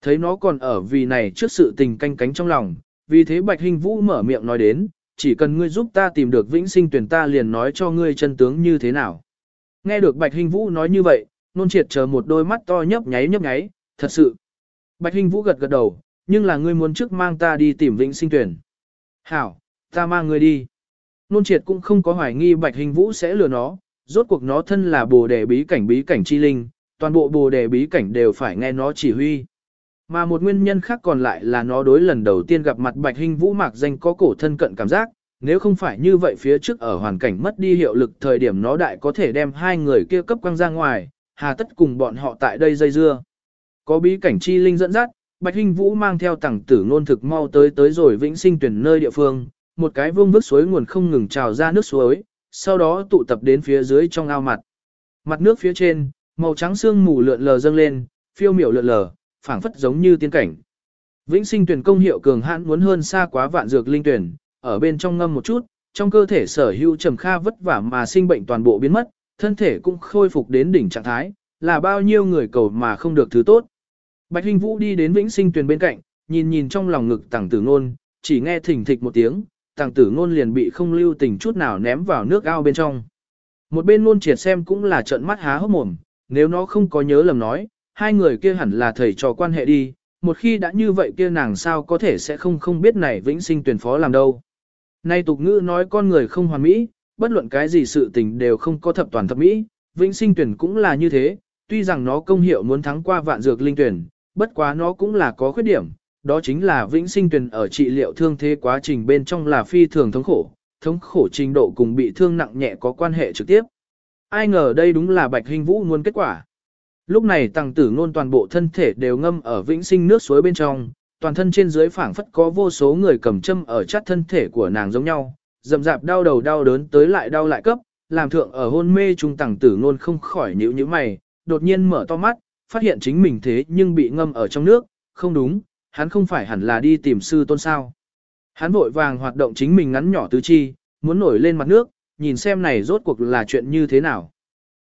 Thấy nó còn ở vì này trước sự tình canh cánh trong lòng, vì thế Bạch Hình Vũ mở miệng nói đến, chỉ cần ngươi giúp ta tìm được vĩnh sinh tuyển ta liền nói cho ngươi chân tướng như thế nào. Nghe được Bạch Hình Vũ nói như vậy, nôn triệt chờ một đôi mắt to nhấp nháy nhấp nháy, thật sự. Bạch Hình Vũ gật gật đầu, nhưng là ngươi muốn trước mang ta đi tìm vĩnh sinh tuyển. Hảo, ta mang ngươi đi. Nôn triệt cũng không có hoài nghi Bạch Hình Vũ sẽ lừa nó, rốt cuộc nó thân là bồ đề bí cảnh bí cảnh chi linh, toàn bộ bồ đề bí cảnh đều phải nghe nó chỉ huy. Mà một nguyên nhân khác còn lại là nó đối lần đầu tiên gặp mặt Bạch Hình Vũ mạc danh có cổ thân cận cảm giác, nếu không phải như vậy phía trước ở hoàn cảnh mất đi hiệu lực thời điểm nó đại có thể đem hai người kia cấp quăng ra ngoài, hà tất cùng bọn họ tại đây dây dưa. Có bí cảnh chi linh dẫn dắt, Bạch Hình Vũ mang theo tẳng tử ngôn thực mau tới tới rồi vĩnh sinh tuyển nơi địa phương, một cái vương vức suối nguồn không ngừng trào ra nước suối, sau đó tụ tập đến phía dưới trong ao mặt. Mặt nước phía trên, màu trắng sương mù lượn lờ dâng lên, phiêu miểu lượn lờ, phảng phất giống như tiên cảnh. Vĩnh sinh tuyển công hiệu cường hãn muốn hơn xa quá vạn dược linh tuyển, ở bên trong ngâm một chút, trong cơ thể sở hữu trầm kha vất vả mà sinh bệnh toàn bộ biến mất, thân thể cũng khôi phục đến đỉnh trạng thái, là bao nhiêu người cầu mà không được thứ tốt. Bạch Hinh Vũ đi đến Vĩnh Sinh Tuyền bên cạnh, nhìn nhìn trong lòng ngực Tằng Tử Nôn, chỉ nghe thỉnh thịch một tiếng, Tàng Tử ngôn liền bị không lưu tình chút nào ném vào nước ao bên trong. Một bên luôn triệt xem cũng là trợn mắt há hốc mồm, nếu nó không có nhớ lầm nói, hai người kia hẳn là thầy trò quan hệ đi, một khi đã như vậy kia nàng sao có thể sẽ không không biết này Vĩnh Sinh tuyển phó làm đâu. Nay tục ngữ nói con người không hoàn mỹ, bất luận cái gì sự tình đều không có thập toàn thập mỹ, Vĩnh Sinh Tuyển cũng là như thế, tuy rằng nó công hiệu muốn thắng qua vạn dược linh tuyển, bất quá nó cũng là có khuyết điểm, đó chính là vĩnh sinh tuyển ở trị liệu thương thế quá trình bên trong là phi thường thống khổ, thống khổ trình độ cùng bị thương nặng nhẹ có quan hệ trực tiếp. Ai ngờ đây đúng là bạch hình vũ muốn kết quả. Lúc này tăng tử ngôn toàn bộ thân thể đều ngâm ở vĩnh sinh nước suối bên trong, toàn thân trên dưới phảng phất có vô số người cầm châm ở chát thân thể của nàng giống nhau, dầm dạp đau đầu đau đớn tới lại đau lại cấp, làm thượng ở hôn mê trung tăng tử ngôn không khỏi nhíu nhíu mày, đột nhiên mở to mắt, phát hiện chính mình thế nhưng bị ngâm ở trong nước, không đúng, hắn không phải hẳn là đi tìm sư tôn sao. Hắn vội vàng hoạt động chính mình ngắn nhỏ tứ chi, muốn nổi lên mặt nước, nhìn xem này rốt cuộc là chuyện như thế nào.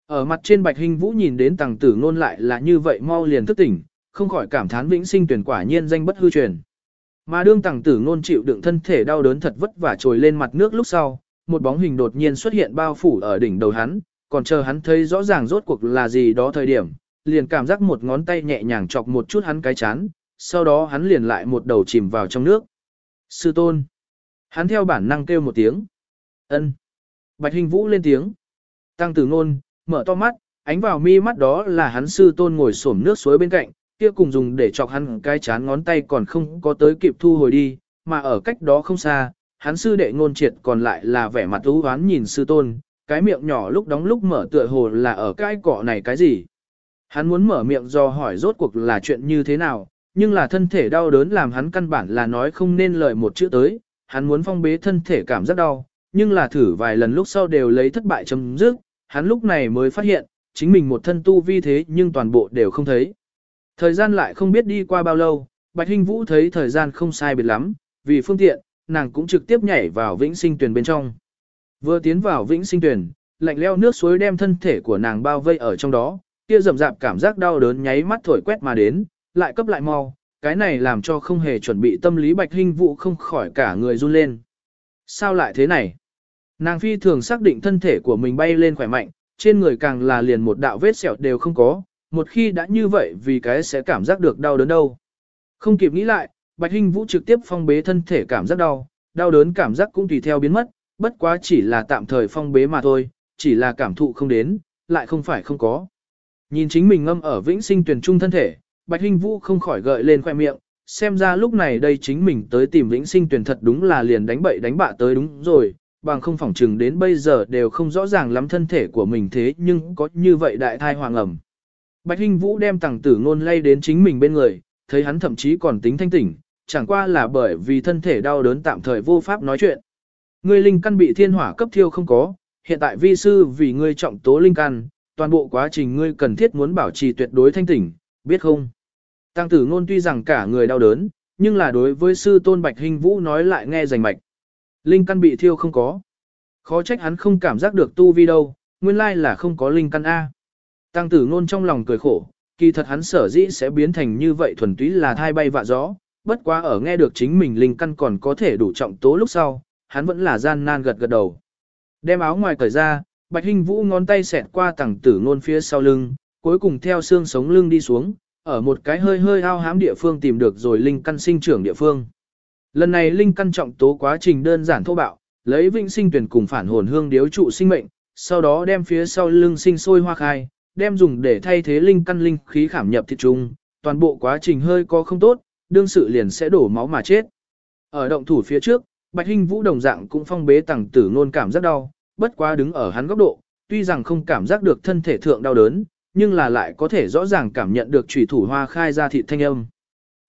Ở mặt trên bạch hình vũ nhìn đến tàng tử ngôn lại là như vậy mau liền thức tỉnh, không khỏi cảm thán vĩnh sinh tuyển quả nhiên danh bất hư truyền. Mà đương tàng tử ngôn chịu đựng thân thể đau đớn thật vất vả trồi lên mặt nước lúc sau, một bóng hình đột nhiên xuất hiện bao phủ ở đỉnh đầu hắn, còn chờ hắn thấy rõ ràng rốt cuộc là gì đó thời điểm, liền cảm giác một ngón tay nhẹ nhàng chọc một chút hắn cái chán, sau đó hắn liền lại một đầu chìm vào trong nước. Sư tôn. Hắn theo bản năng kêu một tiếng. ân. Bạch hình vũ lên tiếng. Tăng tử ngôn, mở to mắt, ánh vào mi mắt đó là hắn sư tôn ngồi xổm nước suối bên cạnh, kia cùng dùng để chọc hắn cái chán ngón tay còn không có tới kịp thu hồi đi, mà ở cách đó không xa, hắn sư đệ ngôn triệt còn lại là vẻ mặt ú hoán nhìn sư tôn, cái miệng nhỏ lúc đóng lúc mở tựa hồ là ở cái cỏ này cái gì. Hắn muốn mở miệng do hỏi rốt cuộc là chuyện như thế nào, nhưng là thân thể đau đớn làm hắn căn bản là nói không nên lời một chữ tới, hắn muốn phong bế thân thể cảm giác đau, nhưng là thử vài lần lúc sau đều lấy thất bại chấm dứt, hắn lúc này mới phát hiện, chính mình một thân tu vi thế nhưng toàn bộ đều không thấy. Thời gian lại không biết đi qua bao lâu, Bạch Hinh Vũ thấy thời gian không sai biệt lắm, vì phương tiện, nàng cũng trực tiếp nhảy vào vĩnh sinh tuyển bên trong. Vừa tiến vào vĩnh sinh tuyển, lạnh leo nước suối đem thân thể của nàng bao vây ở trong đó, kia rầm rạp cảm giác đau đớn nháy mắt thổi quét mà đến, lại cấp lại mau, cái này làm cho không hề chuẩn bị tâm lý bạch hình vụ không khỏi cả người run lên. Sao lại thế này? Nàng phi thường xác định thân thể của mình bay lên khỏe mạnh, trên người càng là liền một đạo vết sẹo đều không có, một khi đã như vậy vì cái sẽ cảm giác được đau đớn đâu. Không kịp nghĩ lại, Bạch Hinh Vũ trực tiếp phong bế thân thể cảm giác đau, đau đớn cảm giác cũng tùy theo biến mất, bất quá chỉ là tạm thời phong bế mà thôi, chỉ là cảm thụ không đến, lại không phải không có. Nhìn chính mình ngâm ở vĩnh sinh tuyển trung thân thể, Bạch Hinh Vũ không khỏi gợi lên khoe miệng, xem ra lúc này đây chính mình tới tìm vĩnh sinh tuyển thật đúng là liền đánh bậy đánh bạ tới đúng rồi, bằng không phỏng chừng đến bây giờ đều không rõ ràng lắm thân thể của mình thế nhưng có như vậy đại thai hoàng ẩm. Bạch Hinh Vũ đem tàng tử ngôn lay đến chính mình bên người, thấy hắn thậm chí còn tính thanh tỉnh, chẳng qua là bởi vì thân thể đau đớn tạm thời vô pháp nói chuyện. Ngươi linh căn bị thiên hỏa cấp thiêu không có, hiện tại vi sư vì ngươi trọng tố linh căn, toàn bộ quá trình ngươi cần thiết muốn bảo trì tuyệt đối thanh tỉnh, biết không? Tăng tử ngôn tuy rằng cả người đau đớn, nhưng là đối với sư tôn Bạch Hinh Vũ nói lại nghe rành mạch. Linh căn bị thiêu không có. Khó trách hắn không cảm giác được tu vi đâu, nguyên lai là không có linh căn A. Tăng tử ngôn trong lòng cười khổ, kỳ thật hắn sở dĩ sẽ biến thành như vậy thuần túy là thai bay vạ gió, bất quá ở nghe được chính mình linh căn còn có thể đủ trọng tố lúc sau, hắn vẫn là gian nan gật gật đầu. Đem áo ngoài cởi ra, Bạch Hinh Vũ ngón tay xẹt qua Tăng tử ngôn phía sau lưng, cuối cùng theo xương sống lưng đi xuống, ở một cái hơi hơi ao hám địa phương tìm được rồi linh căn sinh trưởng địa phương. Lần này linh căn trọng tố quá trình đơn giản thô bạo, lấy vĩnh sinh tuyển cùng phản hồn hương điếu trụ sinh mệnh, sau đó đem phía sau lưng sinh sôi hoa khai, đem dùng để thay thế linh căn linh khí khảm nhập thịt trung, toàn bộ quá trình hơi có không tốt, đương sự liền sẽ đổ máu mà chết. Ở động thủ phía trước, Bạch Hinh Vũ đồng dạng cũng phong bế tầng tử ngôn cảm rất đau, bất quá đứng ở hắn góc độ, tuy rằng không cảm giác được thân thể thượng đau đớn, nhưng là lại có thể rõ ràng cảm nhận được chủy thủ hoa khai ra thịt thanh âm.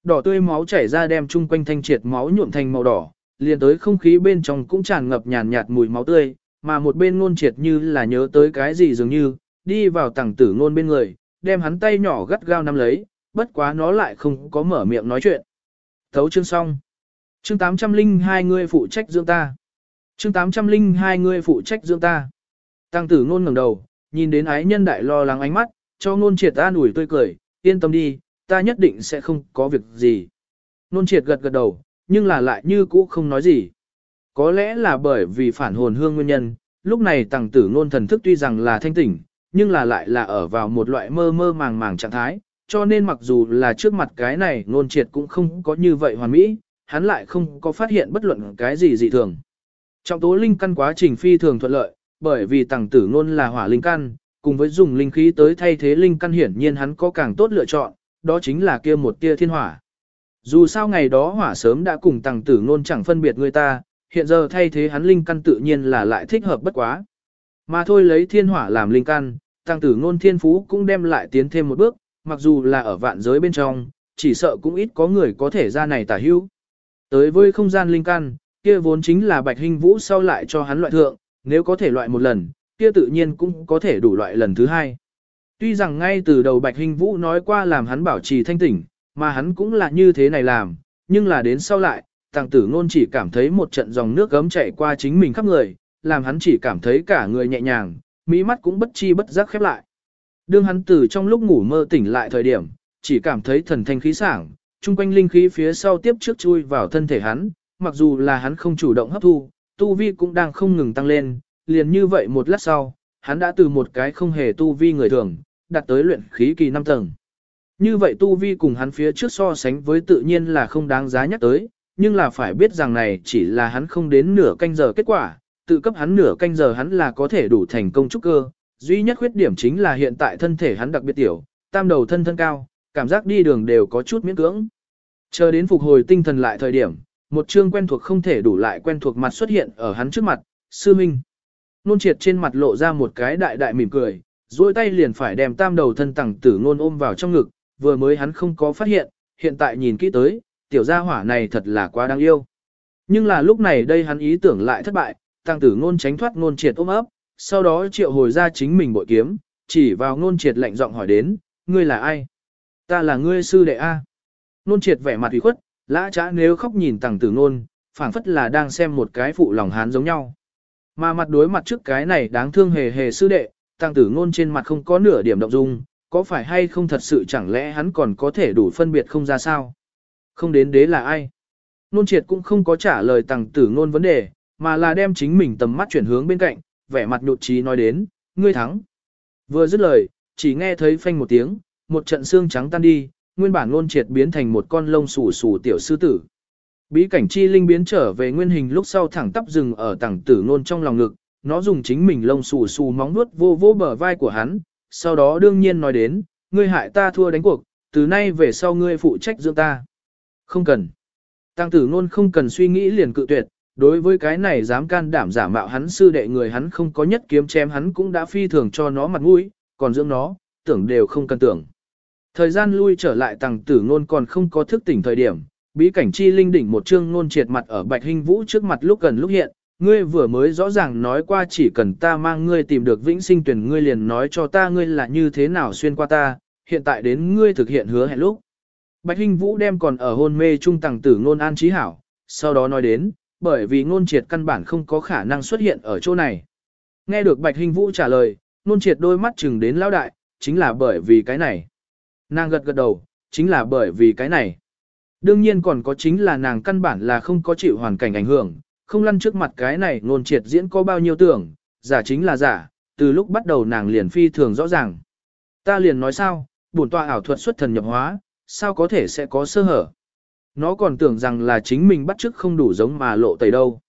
Đỏ tươi máu chảy ra đem chung quanh thanh triệt máu nhuộm thành màu đỏ, liền tới không khí bên trong cũng tràn ngập nhàn nhạt mùi máu tươi, mà một bên ngôn triệt như là nhớ tới cái gì dường như, đi vào tầng tử ngôn bên người, đem hắn tay nhỏ gắt gao nắm lấy, bất quá nó lại không có mở miệng nói chuyện. Thấu chương xong. Chương 802 người phụ trách dưỡng ta. Chương 802 người phụ trách dưỡng ta. Tăng tử ngôn ngẩng đầu, nhìn đến ái nhân đại lo lắng ánh mắt, cho ngôn triệt an ủi tươi cười, yên tâm đi, ta nhất định sẽ không có việc gì. Ngôn triệt gật gật đầu, nhưng là lại như cũ không nói gì. Có lẽ là bởi vì phản hồn hương nguyên nhân, lúc này tàng tử ngôn thần thức tuy rằng là thanh tỉnh, nhưng là lại là ở vào một loại mơ mơ màng màng trạng thái, cho nên mặc dù là trước mặt cái này ngôn triệt cũng không có như vậy hoàn mỹ, hắn lại không có phát hiện bất luận cái gì dị thường. Trọng tố linh căn quá trình phi thường thuận lợi, bởi vì tàng tử ngôn là hỏa linh căn, cùng với dùng linh khí tới thay thế linh căn hiển nhiên hắn có càng tốt lựa chọn, đó chính là kia một tia thiên hỏa. Dù sao ngày đó hỏa sớm đã cùng tàng tử ngôn chẳng phân biệt người ta, hiện giờ thay thế hắn linh căn tự nhiên là lại thích hợp bất quá. Mà thôi lấy thiên hỏa làm linh căn, tàng tử ngôn thiên phú cũng đem lại tiến thêm một bước, mặc dù là ở vạn giới bên trong, chỉ sợ cũng ít có người có thể ra này tả hữu. Tới với không gian linh căn, kia vốn chính là bạch hình vũ sau lại cho hắn loại thượng, nếu có thể loại một lần, kia tự nhiên cũng có thể đủ loại lần thứ hai. Tuy rằng ngay từ đầu bạch hình vũ nói qua làm hắn bảo trì thanh tỉnh, mà hắn cũng là như thế này làm, nhưng là đến sau lại, tàng tử ngôn chỉ cảm thấy một trận dòng nước gấm chạy qua chính mình khắp người, làm hắn chỉ cảm thấy cả người nhẹ nhàng, mỹ mắt cũng bất chi bất giác khép lại. Đương hắn từ trong lúc ngủ mơ tỉnh lại thời điểm, chỉ cảm thấy thần thanh khí sảng, chung quanh linh khí phía sau tiếp trước chui vào thân thể hắn, mặc dù là hắn không chủ động hấp thu, tu vi cũng đang không ngừng tăng lên, liền như vậy một lát sau, hắn đã từ một cái không hề tu vi người thường, đạt tới luyện khí kỳ 5 tầng. Như vậy tu vi cùng hắn phía trước so sánh với tự nhiên là không đáng giá nhắc tới, nhưng là phải biết rằng này chỉ là hắn không đến nửa canh giờ kết quả, tự cấp hắn nửa canh giờ hắn là có thể đủ thành công trúc cơ, duy nhất khuyết điểm chính là hiện tại thân thể hắn đặc biệt tiểu, tam đầu thân thân cao, cảm giác đi đường đều có chút miễn cưỡng. Chờ đến phục hồi tinh thần lại thời điểm, một chương quen thuộc không thể đủ lại quen thuộc mặt xuất hiện ở hắn trước mặt, sư minh. Nôn triệt trên mặt lộ ra một cái đại đại mỉm cười, duỗi tay liền phải đem tam đầu thân tẳng tử ngôn ôm vào trong ngực, vừa mới hắn không có phát hiện, hiện tại nhìn kỹ tới, tiểu gia hỏa này thật là quá đáng yêu. Nhưng là lúc này đây hắn ý tưởng lại thất bại, tăng tử ngôn tránh thoát ngôn triệt ôm ấp, sau đó triệu hồi ra chính mình bội kiếm, chỉ vào ngôn triệt lạnh giọng hỏi đến, ngươi là ai? Ta là ngươi sư đệ A. Ngôn triệt vẻ mặt ủy khuất, lã trã nếu khóc nhìn tăng tử ngôn, phảng phất là đang xem một cái phụ lòng hán giống nhau. Mà mặt đối mặt trước cái này đáng thương hề hề sư đệ, tăng tử ngôn trên mặt không có nửa điểm động dung, có phải hay không thật sự chẳng lẽ hắn còn có thể đủ phân biệt không ra sao? Không đến đế là ai? Nôn triệt cũng không có trả lời tăng tử ngôn vấn đề, mà là đem chính mình tầm mắt chuyển hướng bên cạnh, vẻ mặt nhụt chí nói đến, ngươi thắng. Vừa dứt lời, chỉ nghe thấy phanh một tiếng, một trận xương trắng tan đi, nguyên bản nôn triệt biến thành một con lông xù xù tiểu sư tử. Bí cảnh chi linh biến trở về nguyên hình lúc sau thẳng tắp rừng ở tảng tử nôn trong lòng ngực, nó dùng chính mình lông xù xù móng vuốt vô vô bờ vai của hắn, sau đó đương nhiên nói đến, ngươi hại ta thua đánh cuộc, từ nay về sau ngươi phụ trách dưỡng ta. Không cần. Tăng tử nôn không cần suy nghĩ liền cự tuyệt, đối với cái này dám can đảm giả mạo hắn sư đệ người hắn không có nhất kiếm chém hắn cũng đã phi thường cho nó mặt mũi, còn dưỡng nó, tưởng đều không cần tưởng. Thời gian lui trở lại tăng tử nôn còn không có thức tỉnh thời điểm, bí cảnh chi linh đỉnh một chương nôn triệt mặt ở bạch hình vũ trước mặt lúc gần lúc hiện, ngươi vừa mới rõ ràng nói qua chỉ cần ta mang ngươi tìm được vĩnh sinh tuyển ngươi liền nói cho ta ngươi là như thế nào xuyên qua ta, hiện tại đến ngươi thực hiện hứa hẹn lúc. Bạch Hinh Vũ đem còn ở hôn mê trung tầng tử ngôn an trí hảo, sau đó nói đến, bởi vì ngôn triệt căn bản không có khả năng xuất hiện ở chỗ này. Nghe được Bạch Hinh Vũ trả lời, ngôn triệt đôi mắt chừng đến lão đại, chính là bởi vì cái này. Nàng gật gật đầu, chính là bởi vì cái này. Đương nhiên còn có chính là nàng căn bản là không có chịu hoàn cảnh ảnh hưởng, không lăn trước mặt cái này ngôn triệt diễn có bao nhiêu tưởng, giả chính là giả, từ lúc bắt đầu nàng liền phi thường rõ ràng. Ta liền nói sao, bổn tọa ảo thuật xuất thần nhập hóa, sao có thể sẽ có sơ hở. Nó còn tưởng rằng là chính mình bắt chước không đủ giống mà lộ tẩy đâu.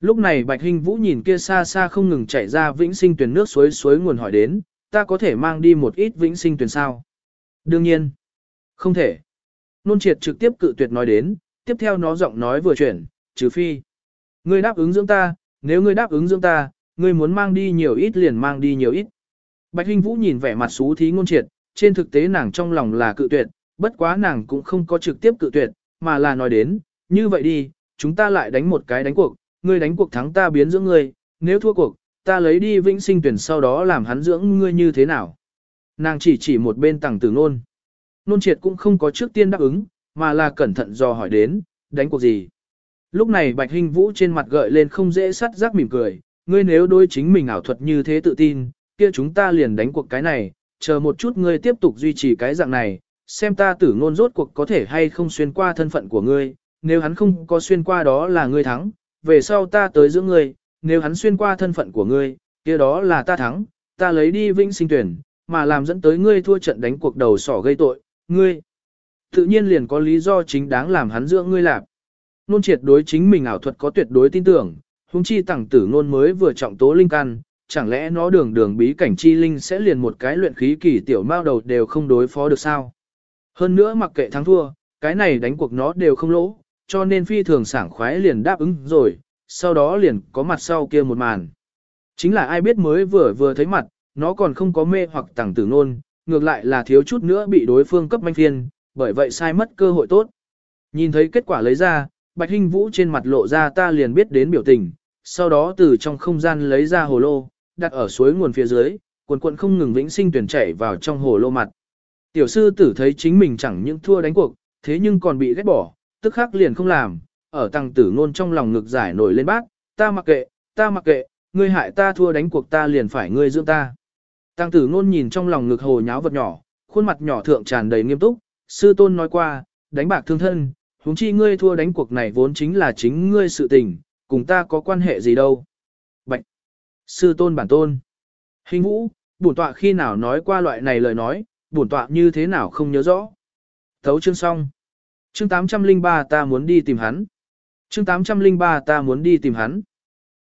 Lúc này Bạch Hinh Vũ nhìn kia xa xa không ngừng chạy ra vĩnh sinh tuyển nước suối suối nguồn hỏi đến, ta có thể mang đi một ít vĩnh sinh tuyển sao? Đương nhiên, không thể. Nôn triệt trực tiếp cự tuyệt nói đến, tiếp theo nó giọng nói vừa chuyển, trừ phi. Ngươi đáp ứng dưỡng ta, nếu ngươi đáp ứng dưỡng ta, ngươi muốn mang đi nhiều ít liền mang đi nhiều ít. Bạch Hinh Vũ nhìn vẻ mặt xú thí ngôn triệt, trên thực tế nàng trong lòng là cự tuyệt, bất quá nàng cũng không có trực tiếp cự tuyệt, mà là nói đến, như vậy đi, chúng ta lại đánh một cái đánh cuộc, ngươi đánh cuộc thắng ta biến dưỡng ngươi, nếu thua cuộc, ta lấy đi vĩnh sinh tuyển sau đó làm hắn dưỡng ngươi như thế nào. Nàng chỉ chỉ một bên tàng tử nôn. Nôn triệt cũng không có trước tiên đáp ứng, mà là cẩn thận dò hỏi đến, đánh cuộc gì. Lúc này Bạch Hinh Vũ trên mặt gợi lên không dễ sắt giác mỉm cười, ngươi nếu đối chính mình ảo thuật như thế tự tin, kia chúng ta liền đánh cuộc cái này, chờ một chút ngươi tiếp tục duy trì cái dạng này, xem ta tử ngôn rốt cuộc có thể hay không xuyên qua thân phận của ngươi, nếu hắn không có xuyên qua đó là ngươi thắng, về sau ta tới giữa ngươi, nếu hắn xuyên qua thân phận của ngươi, kia đó là ta thắng, ta lấy đi vinh sinh tuyển, mà làm dẫn tới ngươi thua trận đánh cuộc đầu sỏ gây tội, ngươi. Tự nhiên liền có lý do chính đáng làm hắn dưỡng ngươi làm. Nôn triệt đối chính mình ảo thuật có tuyệt đối tin tưởng, huống chi tẳng tử nôn mới vừa trọng tố linh căn, chẳng lẽ nó đường đường bí cảnh chi linh sẽ liền một cái luyện khí kỳ tiểu mao đầu đều không đối phó được sao? Hơn nữa mặc kệ thắng thua, cái này đánh cuộc nó đều không lỗ, cho nên phi thường sảng khoái liền đáp ứng rồi, sau đó liền có mặt sau kia một màn. Chính là ai biết mới vừa vừa thấy mặt, nó còn không có mê hoặc tẳng tử nôn, ngược lại là thiếu chút nữa bị đối phương cấp manh phiên, bởi vậy sai mất cơ hội tốt. Nhìn thấy kết quả lấy ra, Bạch Hinh Vũ trên mặt lộ ra ta liền biết đến biểu tình, sau đó từ trong không gian lấy ra hồ lô, đặt ở suối nguồn phía dưới, cuộn cuộn không ngừng vĩnh sinh tuyển chảy vào trong hồ lô mặt. Tiểu sư tử thấy chính mình chẳng những thua đánh cuộc, thế nhưng còn bị ghét bỏ, tức khắc liền không làm, ở tăng tử ngôn trong lòng ngực giải nổi lên bác, ta mặc kệ, ta mặc kệ, ngươi hại ta thua đánh cuộc ta liền phải ngươi dưỡng ta. Tăng tử ngôn nhìn trong lòng ngực hồ nháo vật nhỏ, khuôn mặt nhỏ thượng tràn đầy nghiêm túc, sư tôn nói qua, đánh bạc thương thân, huống chi ngươi thua đánh cuộc này vốn chính là chính ngươi sự tình, cùng ta có quan hệ gì đâu. Bạch! Sư tôn bản tôn! Hình vũ, bổn tọa khi nào nói qua loại này lời nói, bổn tọa như thế nào không nhớ rõ. Thấu chương xong. Chương 803 ta muốn đi tìm hắn. Chương 803 ta muốn đi tìm hắn.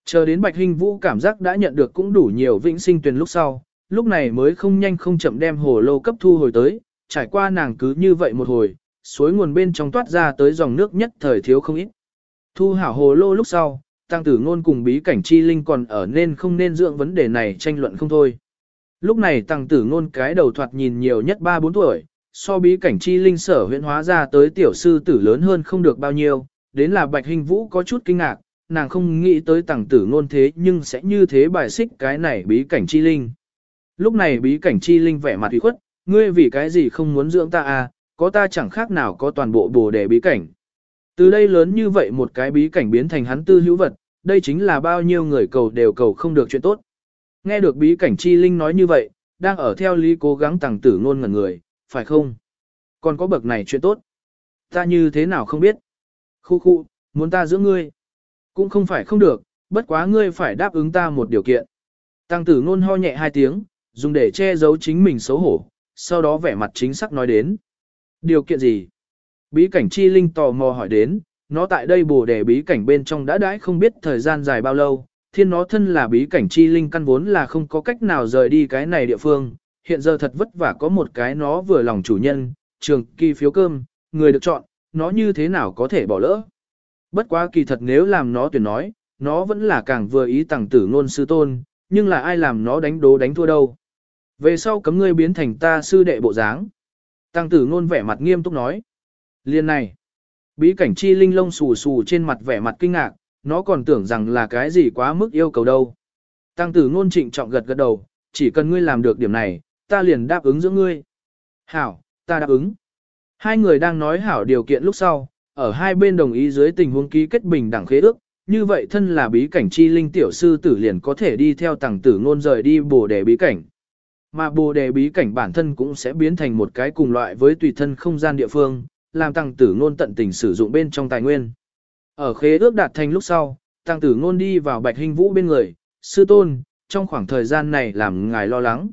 Chờ đến Bạch Hình Vũ cảm giác đã nhận được cũng đủ nhiều vĩnh sinh tuyển lúc sau, lúc này mới không nhanh không chậm đem hồ lô cấp thu hồi tới, trải qua nàng cứ như vậy một hồi, suối nguồn bên trong toát ra tới dòng nước nhất thời thiếu không ít. Thu hảo hồ lô lúc sau, tăng tử ngôn cùng bí cảnh chi linh còn ở nên không nên dưỡng vấn đề này tranh luận không thôi. Lúc này tăng tử ngôn cái đầu thoạt nhìn nhiều nhất 3-4 tuổi, so bí cảnh chi linh sở huyện hóa ra tới tiểu sư tử lớn hơn không được bao nhiêu, đến là bạch hình vũ có chút kinh ngạc, nàng không nghĩ tới tăng tử ngôn thế nhưng sẽ như thế bài xích cái này bí cảnh chi linh. Lúc này bí cảnh chi linh vẻ mặt ủy khuất, ngươi vì cái gì không muốn dưỡng ta à, có ta chẳng khác nào có toàn bộ bồ đề bí cảnh. Từ đây lớn như vậy một cái bí cảnh biến thành hắn tư hữu vật, đây chính là bao nhiêu người cầu đều cầu không được chuyện tốt. Nghe được bí cảnh chi linh nói như vậy, đang ở theo lý cố gắng tàng tử ngôn ngẩn người, phải không? Còn có bậc này chuyện tốt. Ta như thế nào không biết? Khu khu, muốn ta giữ ngươi. Cũng không phải không được, bất quá ngươi phải đáp ứng ta một điều kiện. Tăng tử ngôn ho nhẹ hai tiếng, dùng để che giấu chính mình xấu hổ, sau đó vẻ mặt chính xác nói đến. Điều kiện gì? Bí cảnh chi linh tò mò hỏi đến, nó tại đây bồ đề bí cảnh bên trong đã đãi không biết thời gian dài bao lâu, thiên nó thân là bí cảnh chi linh căn vốn là không có cách nào rời đi cái này địa phương, hiện giờ thật vất vả có một cái nó vừa lòng chủ nhân, trường kỳ phiếu cơm, người được chọn, nó như thế nào có thể bỏ lỡ. Bất quá kỳ thật nếu làm nó tuyển nói, nó vẫn là càng vừa ý tàng tử ngôn sư tôn, nhưng là ai làm nó đánh đố đánh thua đâu. Về sau cấm ngươi biến thành ta sư đệ bộ dáng. Tăng tử ngôn vẻ mặt nghiêm túc nói. Liên này, bí cảnh chi linh lông xù xù trên mặt vẻ mặt kinh ngạc, nó còn tưởng rằng là cái gì quá mức yêu cầu đâu. Tăng tử ngôn trịnh trọng gật gật đầu, chỉ cần ngươi làm được điểm này, ta liền đáp ứng giữa ngươi. Hảo, ta đáp ứng. Hai người đang nói hảo điều kiện lúc sau, ở hai bên đồng ý dưới tình huống ký kết bình đẳng khế ước, như vậy thân là bí cảnh chi linh tiểu sư tử liền có thể đi theo tàng tử ngôn rời đi bổ đề bí cảnh. Mà bồ đề bí cảnh bản thân cũng sẽ biến thành một cái cùng loại với tùy thân không gian địa phương, làm tăng tử ngôn tận tình sử dụng bên trong tài nguyên. Ở khế ước đạt thành lúc sau, tăng tử ngôn đi vào bạch hình vũ bên người, sư tôn, trong khoảng thời gian này làm ngài lo lắng.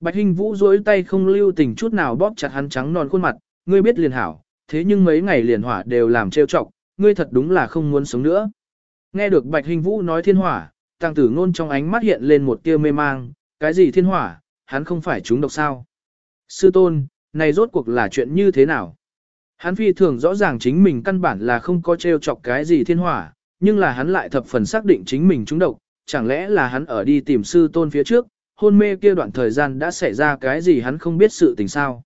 Bạch hình vũ duỗi tay không lưu tình chút nào bóp chặt hắn trắng non khuôn mặt, ngươi biết liền hảo, thế nhưng mấy ngày liền hỏa đều làm trêu chọc, ngươi thật đúng là không muốn sống nữa. Nghe được Bạch Hình Vũ nói thiên hỏa, tăng tử ngôn trong ánh mắt hiện lên một tia mê mang, cái gì thiên hỏa, hắn không phải chúng độc sao. Sư tôn, này rốt cuộc là chuyện như thế nào? Hắn phi thường rõ ràng chính mình căn bản là không có trêu chọc cái gì thiên hỏa, nhưng là hắn lại thập phần xác định chính mình trúng độc, chẳng lẽ là hắn ở đi tìm sư tôn phía trước, hôn mê kia đoạn thời gian đã xảy ra cái gì hắn không biết sự tình sao.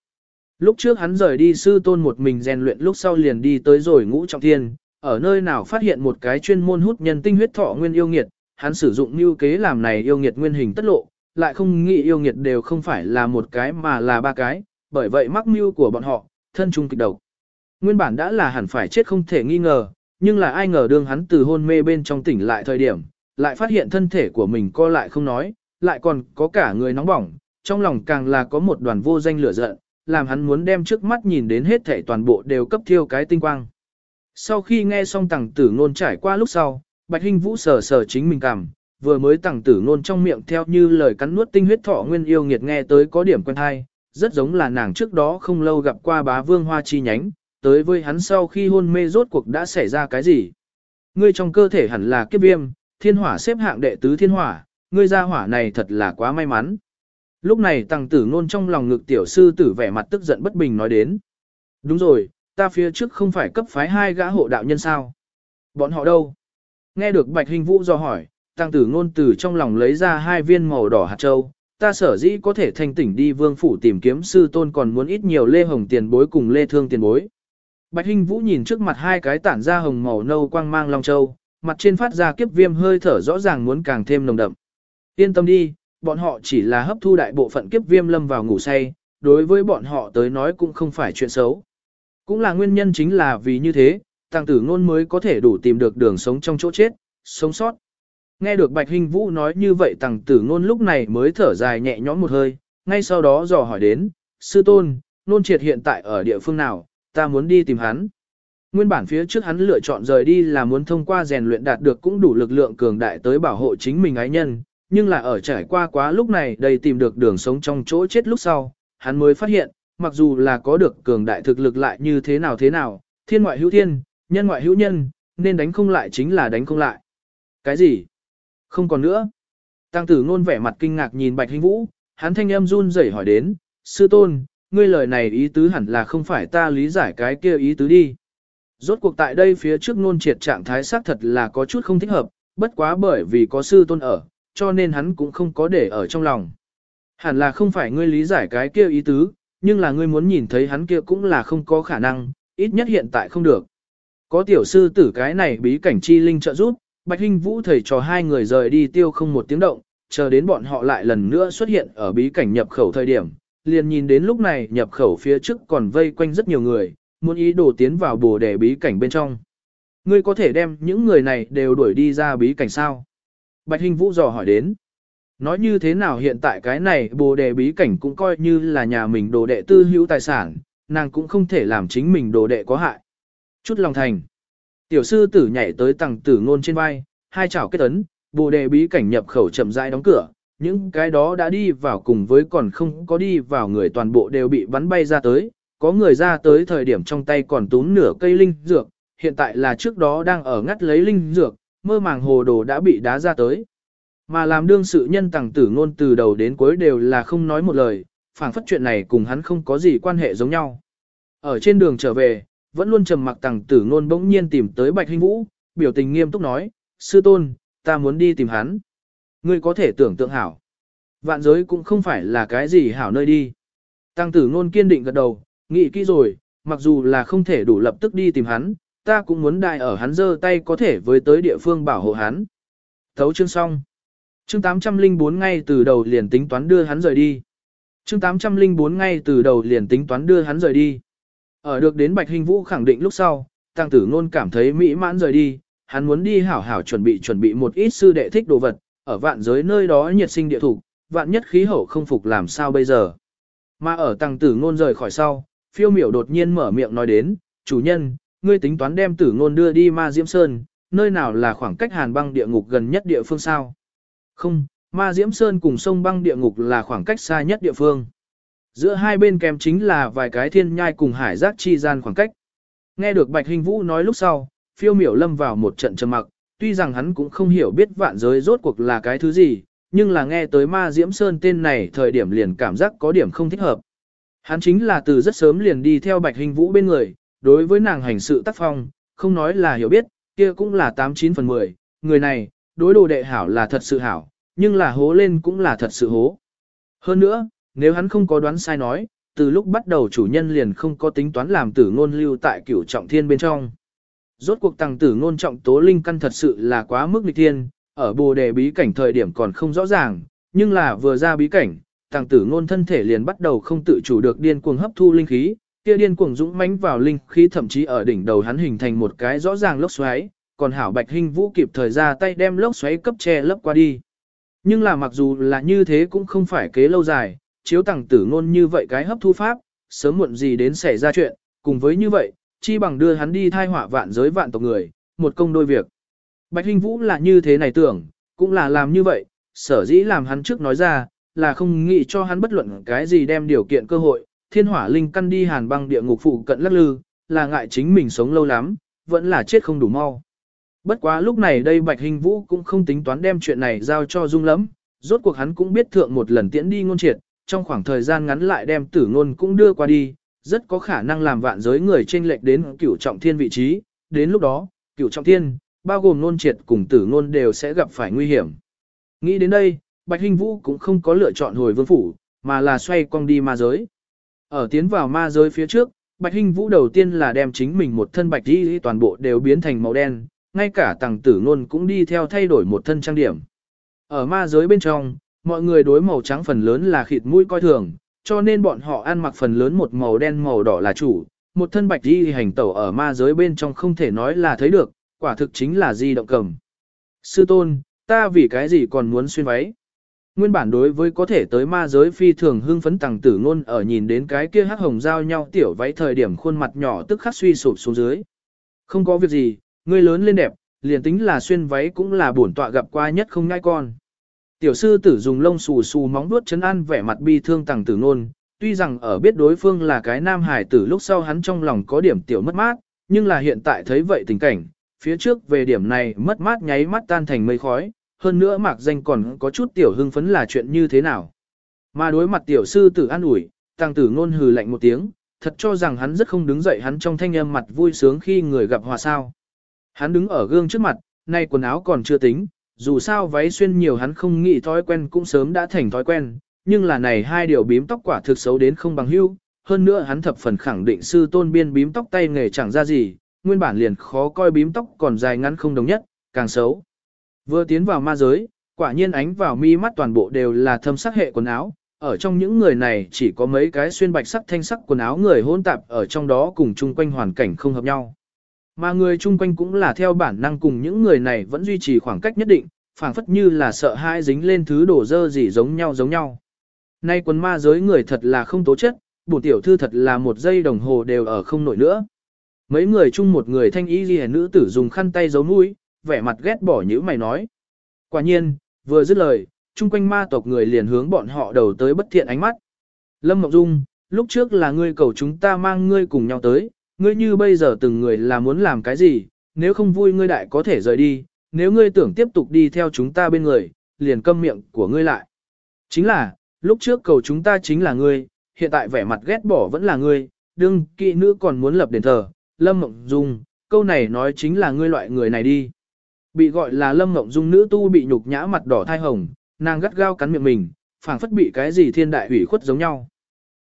Lúc trước hắn rời đi sư tôn một mình rèn luyện lúc sau liền đi tới rồi ngũ trọng thiên, ở nơi nào phát hiện một cái chuyên môn hút nhân tinh huyết thọ nguyên yêu nghiệt, hắn sử dụng như kế làm này yêu nghiệt nguyên hình tất lộ, lại không nghĩ yêu nghiệt đều không phải là một cái mà là ba cái, bởi vậy mắc mưu của bọn họ, thân trung kịch độc. Nguyên bản đã là hẳn phải chết không thể nghi ngờ, nhưng là ai ngờ đương hắn từ hôn mê bên trong tỉnh lại thời điểm, lại phát hiện thân thể của mình co lại không nói, lại còn có cả người nóng bỏng, trong lòng càng là có một đoàn vô danh lửa giận, làm hắn muốn đem trước mắt nhìn đến hết thể toàn bộ đều cấp thiêu cái tinh quang. Sau khi nghe xong tàng tử ngôn trải qua lúc sau, Bạch Hinh Vũ sờ sờ chính mình cảm, vừa mới tàng tử ngôn trong miệng theo như lời cắn nuốt tinh huyết thọ nguyên yêu nghiệt nghe tới có điểm quen hay, rất giống là nàng trước đó không lâu gặp qua bá vương hoa chi nhánh, tới với hắn sau khi hôn mê rốt cuộc đã xảy ra cái gì. Ngươi trong cơ thể hẳn là kiếp viêm, thiên hỏa xếp hạng đệ tứ thiên hỏa, ngươi ra hỏa này thật là quá may mắn. Lúc này tàng tử ngôn trong lòng ngực tiểu sư tử vẻ mặt tức giận bất bình nói đến. Đúng rồi, ta phía trước không phải cấp phái hai gã hộ đạo nhân sao? Bọn họ đâu? Nghe được Bạch Hình Vũ do hỏi, tăng tử ngôn từ trong lòng lấy ra hai viên màu đỏ hạt châu, ta sở dĩ có thể thanh tỉnh đi vương phủ tìm kiếm sư tôn còn muốn ít nhiều lê hồng tiền bối cùng lê thương tiền bối. Bạch Hinh Vũ nhìn trước mặt hai cái tản ra hồng màu nâu quang mang long châu, mặt trên phát ra kiếp viêm hơi thở rõ ràng muốn càng thêm nồng đậm. Yên tâm đi, bọn họ chỉ là hấp thu đại bộ phận kiếp viêm lâm vào ngủ say, đối với bọn họ tới nói cũng không phải chuyện xấu. Cũng là nguyên nhân chính là vì như thế, tàng tử ngôn mới có thể đủ tìm được đường sống trong chỗ chết, sống sót. Nghe được Bạch Hình Vũ nói như vậy tàng tử ngôn lúc này mới thở dài nhẹ nhõm một hơi, ngay sau đó dò hỏi đến, sư tôn, nôn triệt hiện tại ở địa phương nào, ta muốn đi tìm hắn. Nguyên bản phía trước hắn lựa chọn rời đi là muốn thông qua rèn luyện đạt được cũng đủ lực lượng cường đại tới bảo hộ chính mình ái nhân, nhưng là ở trải qua quá lúc này đây tìm được đường sống trong chỗ chết lúc sau, hắn mới phát hiện, mặc dù là có được cường đại thực lực lại như thế nào thế nào, thiên ngoại hữu thiên, nhân ngoại hữu nhân, nên đánh không lại chính là đánh không lại. Cái gì? Không còn nữa. Tăng tử ngôn vẻ mặt kinh ngạc nhìn Bạch Hinh Vũ, hắn thanh âm run rẩy hỏi đến, sư tôn, ngươi lời này ý tứ hẳn là không phải ta lý giải cái kia ý tứ đi. Rốt cuộc tại đây phía trước ngôn triệt trạng thái xác thật là có chút không thích hợp, bất quá bởi vì có sư tôn ở, cho nên hắn cũng không có để ở trong lòng. Hẳn là không phải ngươi lý giải cái kia ý tứ, nhưng là ngươi muốn nhìn thấy hắn kia cũng là không có khả năng, ít nhất hiện tại không được. Có tiểu sư tử cái này bí cảnh chi linh trợ giúp, Bạch Hinh Vũ thầy cho hai người rời đi tiêu không một tiếng động, chờ đến bọn họ lại lần nữa xuất hiện ở bí cảnh nhập khẩu thời điểm, liền nhìn đến lúc này nhập khẩu phía trước còn vây quanh rất nhiều người, muốn ý đồ tiến vào bồ đề bí cảnh bên trong. Ngươi có thể đem những người này đều đuổi đi ra bí cảnh sao? Bạch Hinh Vũ dò hỏi đến. Nói như thế nào hiện tại cái này bồ đề bí cảnh cũng coi như là nhà mình đồ đệ tư hữu tài sản, nàng cũng không thể làm chính mình đồ đệ có hại. Chút lòng thành. Tiểu sư tử nhảy tới tầng tử ngôn trên vai, hai chảo kết ấn, bồ đề bí cảnh nhập khẩu chậm rãi đóng cửa, những cái đó đã đi vào cùng với còn không có đi vào người toàn bộ đều bị bắn bay ra tới, có người ra tới thời điểm trong tay còn túm nửa cây linh dược, hiện tại là trước đó đang ở ngắt lấy linh dược, mơ màng hồ đồ đã bị đá ra tới. Mà làm đương sự nhân tàng tử ngôn từ đầu đến cuối đều là không nói một lời, phảng phất chuyện này cùng hắn không có gì quan hệ giống nhau. Ở trên đường trở về, vẫn luôn trầm mặc tàng tử ngôn bỗng nhiên tìm tới Bạch Hinh Vũ, biểu tình nghiêm túc nói, sư tôn, ta muốn đi tìm hắn. Ngươi có thể tưởng tượng hảo. Vạn giới cũng không phải là cái gì hảo nơi đi. Tăng tử ngôn kiên định gật đầu, nghĩ kỹ rồi, mặc dù là không thể đủ lập tức đi tìm hắn, ta cũng muốn đại ở hắn giơ tay có thể với tới địa phương bảo hộ hắn. Thấu chương xong. Chương 804 ngay từ đầu liền tính toán đưa hắn rời đi. Chương 804 ngay từ đầu liền tính toán đưa hắn rời đi. Ở được đến Bạch Hình Vũ khẳng định lúc sau, Tăng Tử ngôn cảm thấy mỹ mãn rời đi, hắn muốn đi hảo hảo chuẩn bị chuẩn bị một ít sư đệ thích đồ vật, ở vạn giới nơi đó nhiệt sinh địa thủ, vạn nhất khí hậu không phục làm sao bây giờ. Mà ở Tăng Tử ngôn rời khỏi sau, phiêu miểu đột nhiên mở miệng nói đến, chủ nhân, ngươi tính toán đem Tử ngôn đưa đi Ma Diễm Sơn, nơi nào là khoảng cách hàn băng địa ngục gần nhất địa phương sao? Không, Ma Diễm Sơn cùng sông băng địa ngục là khoảng cách xa nhất địa phương. Giữa hai bên kèm chính là vài cái thiên nhai cùng hải giác chi gian khoảng cách. Nghe được Bạch Hình Vũ nói lúc sau, phiêu miểu lâm vào một trận trầm mặc, tuy rằng hắn cũng không hiểu biết vạn giới rốt cuộc là cái thứ gì, nhưng là nghe tới ma diễm sơn tên này thời điểm liền cảm giác có điểm không thích hợp. Hắn chính là từ rất sớm liền đi theo Bạch Hình Vũ bên người, đối với nàng hành sự tác phong, không nói là hiểu biết, kia cũng là 89 phần 10, người này, đối đồ đệ hảo là thật sự hảo, nhưng là hố lên cũng là thật sự hố. Hơn nữa, nếu hắn không có đoán sai nói, từ lúc bắt đầu chủ nhân liền không có tính toán làm tử ngôn lưu tại cửu trọng thiên bên trong. Rốt cuộc tăng tử ngôn trọng tố linh căn thật sự là quá mức nghịch thiên, ở bồ đề bí cảnh thời điểm còn không rõ ràng, nhưng là vừa ra bí cảnh, tăng tử ngôn thân thể liền bắt đầu không tự chủ được điên cuồng hấp thu linh khí, kia điên cuồng dũng mãnh vào linh khí thậm chí ở đỉnh đầu hắn hình thành một cái rõ ràng lốc xoáy, còn hảo bạch hình vũ kịp thời ra tay đem lốc xoáy cấp che lấp qua đi. Nhưng là mặc dù là như thế cũng không phải kế lâu dài, chiếu tàng tử ngôn như vậy cái hấp thu pháp, sớm muộn gì đến xảy ra chuyện, cùng với như vậy, chi bằng đưa hắn đi thai họa vạn giới vạn tộc người, một công đôi việc. Bạch Hinh Vũ là như thế này tưởng, cũng là làm như vậy, sở dĩ làm hắn trước nói ra, là không nghĩ cho hắn bất luận cái gì đem điều kiện cơ hội, thiên hỏa linh căn đi hàn băng địa ngục phụ cận lắc lư, là ngại chính mình sống lâu lắm, vẫn là chết không đủ mau. Bất quá lúc này đây Bạch Hình Vũ cũng không tính toán đem chuyện này giao cho Dung lắm, rốt cuộc hắn cũng biết thượng một lần tiễn đi ngôn triệt, trong khoảng thời gian ngắn lại đem tử ngôn cũng đưa qua đi, rất có khả năng làm vạn giới người trên lệch đến cửu trọng thiên vị trí, đến lúc đó, cửu trọng thiên, bao gồm ngôn triệt cùng tử ngôn đều sẽ gặp phải nguy hiểm. Nghĩ đến đây, Bạch Hinh Vũ cũng không có lựa chọn hồi vương phủ, mà là xoay cong đi ma giới. Ở tiến vào ma giới phía trước, Bạch Hinh Vũ đầu tiên là đem chính mình một thân bạch đi toàn bộ đều biến thành màu đen, ngay cả tàng tử ngôn cũng đi theo thay đổi một thân trang điểm. Ở ma giới bên trong, mọi người đối màu trắng phần lớn là khịt mũi coi thường, cho nên bọn họ ăn mặc phần lớn một màu đen màu đỏ là chủ, một thân bạch đi hành tẩu ở ma giới bên trong không thể nói là thấy được, quả thực chính là di động cầm. Sư tôn, ta vì cái gì còn muốn xuyên váy? Nguyên bản đối với có thể tới ma giới phi thường hưng phấn tàng tử ngôn ở nhìn đến cái kia hắc hồng giao nhau tiểu váy thời điểm khuôn mặt nhỏ tức khắc suy sụp xuống dưới. Không có việc gì, ngươi lớn lên đẹp, liền tính là xuyên váy cũng là bổn tọa gặp qua nhất không ngai con. Tiểu sư tử dùng lông xù xù móng vuốt chấn an vẻ mặt bi thương tàng tử nôn, tuy rằng ở biết đối phương là cái nam hải tử lúc sau hắn trong lòng có điểm tiểu mất mát, nhưng là hiện tại thấy vậy tình cảnh, phía trước về điểm này mất mát nháy mắt tan thành mây khói, hơn nữa mạc danh còn có chút tiểu hưng phấn là chuyện như thế nào. Mà đối mặt tiểu sư tử an ủi, tàng tử nôn hừ lạnh một tiếng, thật cho rằng hắn rất không đứng dậy hắn trong thanh âm mặt vui sướng khi người gặp hòa sao. Hắn đứng ở gương trước mặt, nay quần áo còn chưa tính, dù sao váy xuyên nhiều hắn không nghĩ thói quen cũng sớm đã thành thói quen, nhưng là này hai điều bím tóc quả thực xấu đến không bằng hưu, hơn nữa hắn thập phần khẳng định sư tôn biên bím tóc tay nghề chẳng ra gì, nguyên bản liền khó coi bím tóc còn dài ngắn không đồng nhất, càng xấu. Vừa tiến vào ma giới, quả nhiên ánh vào mi mắt toàn bộ đều là thâm sắc hệ quần áo, ở trong những người này chỉ có mấy cái xuyên bạch sắc thanh sắc quần áo người hỗn tạp ở trong đó cùng chung quanh hoàn cảnh không hợp nhau. Mà người chung quanh cũng là theo bản năng cùng những người này vẫn duy trì khoảng cách nhất định, phảng phất như là sợ hãi dính lên thứ đổ dơ gì giống nhau giống nhau. Nay quần ma giới người thật là không tố chất, bổ tiểu thư thật là một giây đồng hồ đều ở không nổi nữa. Mấy người chung một người thanh y ghi nữ tử dùng khăn tay giấu mũi, vẻ mặt ghét bỏ như mày nói. Quả nhiên, vừa dứt lời, chung quanh ma tộc người liền hướng bọn họ đầu tới bất thiện ánh mắt. Lâm Mộng Dung, lúc trước là ngươi cầu chúng ta mang ngươi cùng nhau tới, ngươi như bây giờ từng người là muốn làm cái gì, nếu không vui ngươi đại có thể rời đi, nếu ngươi tưởng tiếp tục đi theo chúng ta bên người, liền câm miệng của ngươi lại. Chính là, lúc trước cầu chúng ta chính là ngươi, hiện tại vẻ mặt ghét bỏ vẫn là ngươi, đương kỵ nữ còn muốn lập đền thờ, Lâm Mộng Dung, câu này nói chính là ngươi loại người này đi. Bị gọi là Lâm Mộng Dung nữ tu bị nhục nhã mặt đỏ thai hồng, nàng gắt gao cắn miệng mình, phảng phất bị cái gì thiên đại hủy khuất giống nhau.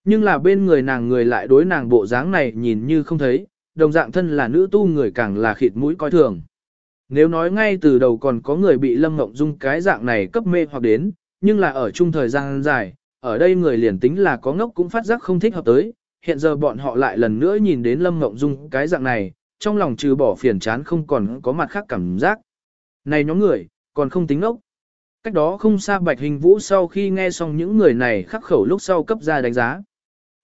Nhưng là bên người nàng người lại đối nàng bộ dáng này nhìn như không thấy, đồng dạng thân là nữ tu người càng là khịt mũi coi thường. Nếu nói ngay từ đầu còn có người bị Lâm Ngộng Dung cái dạng này cấp mê hoặc đến, nhưng là ở chung thời gian dài, ở đây người liền tính là có ngốc cũng phát giác không thích hợp tới, hiện giờ bọn họ lại lần nữa nhìn đến Lâm Ngộng Dung cái dạng này, trong lòng trừ bỏ phiền chán không còn có mặt khác cảm giác. Này nhóm người, còn không tính ngốc. Cách đó không xa Bạch Hình Vũ sau khi nghe xong những người này khắc khẩu lúc sau cấp ra đánh giá.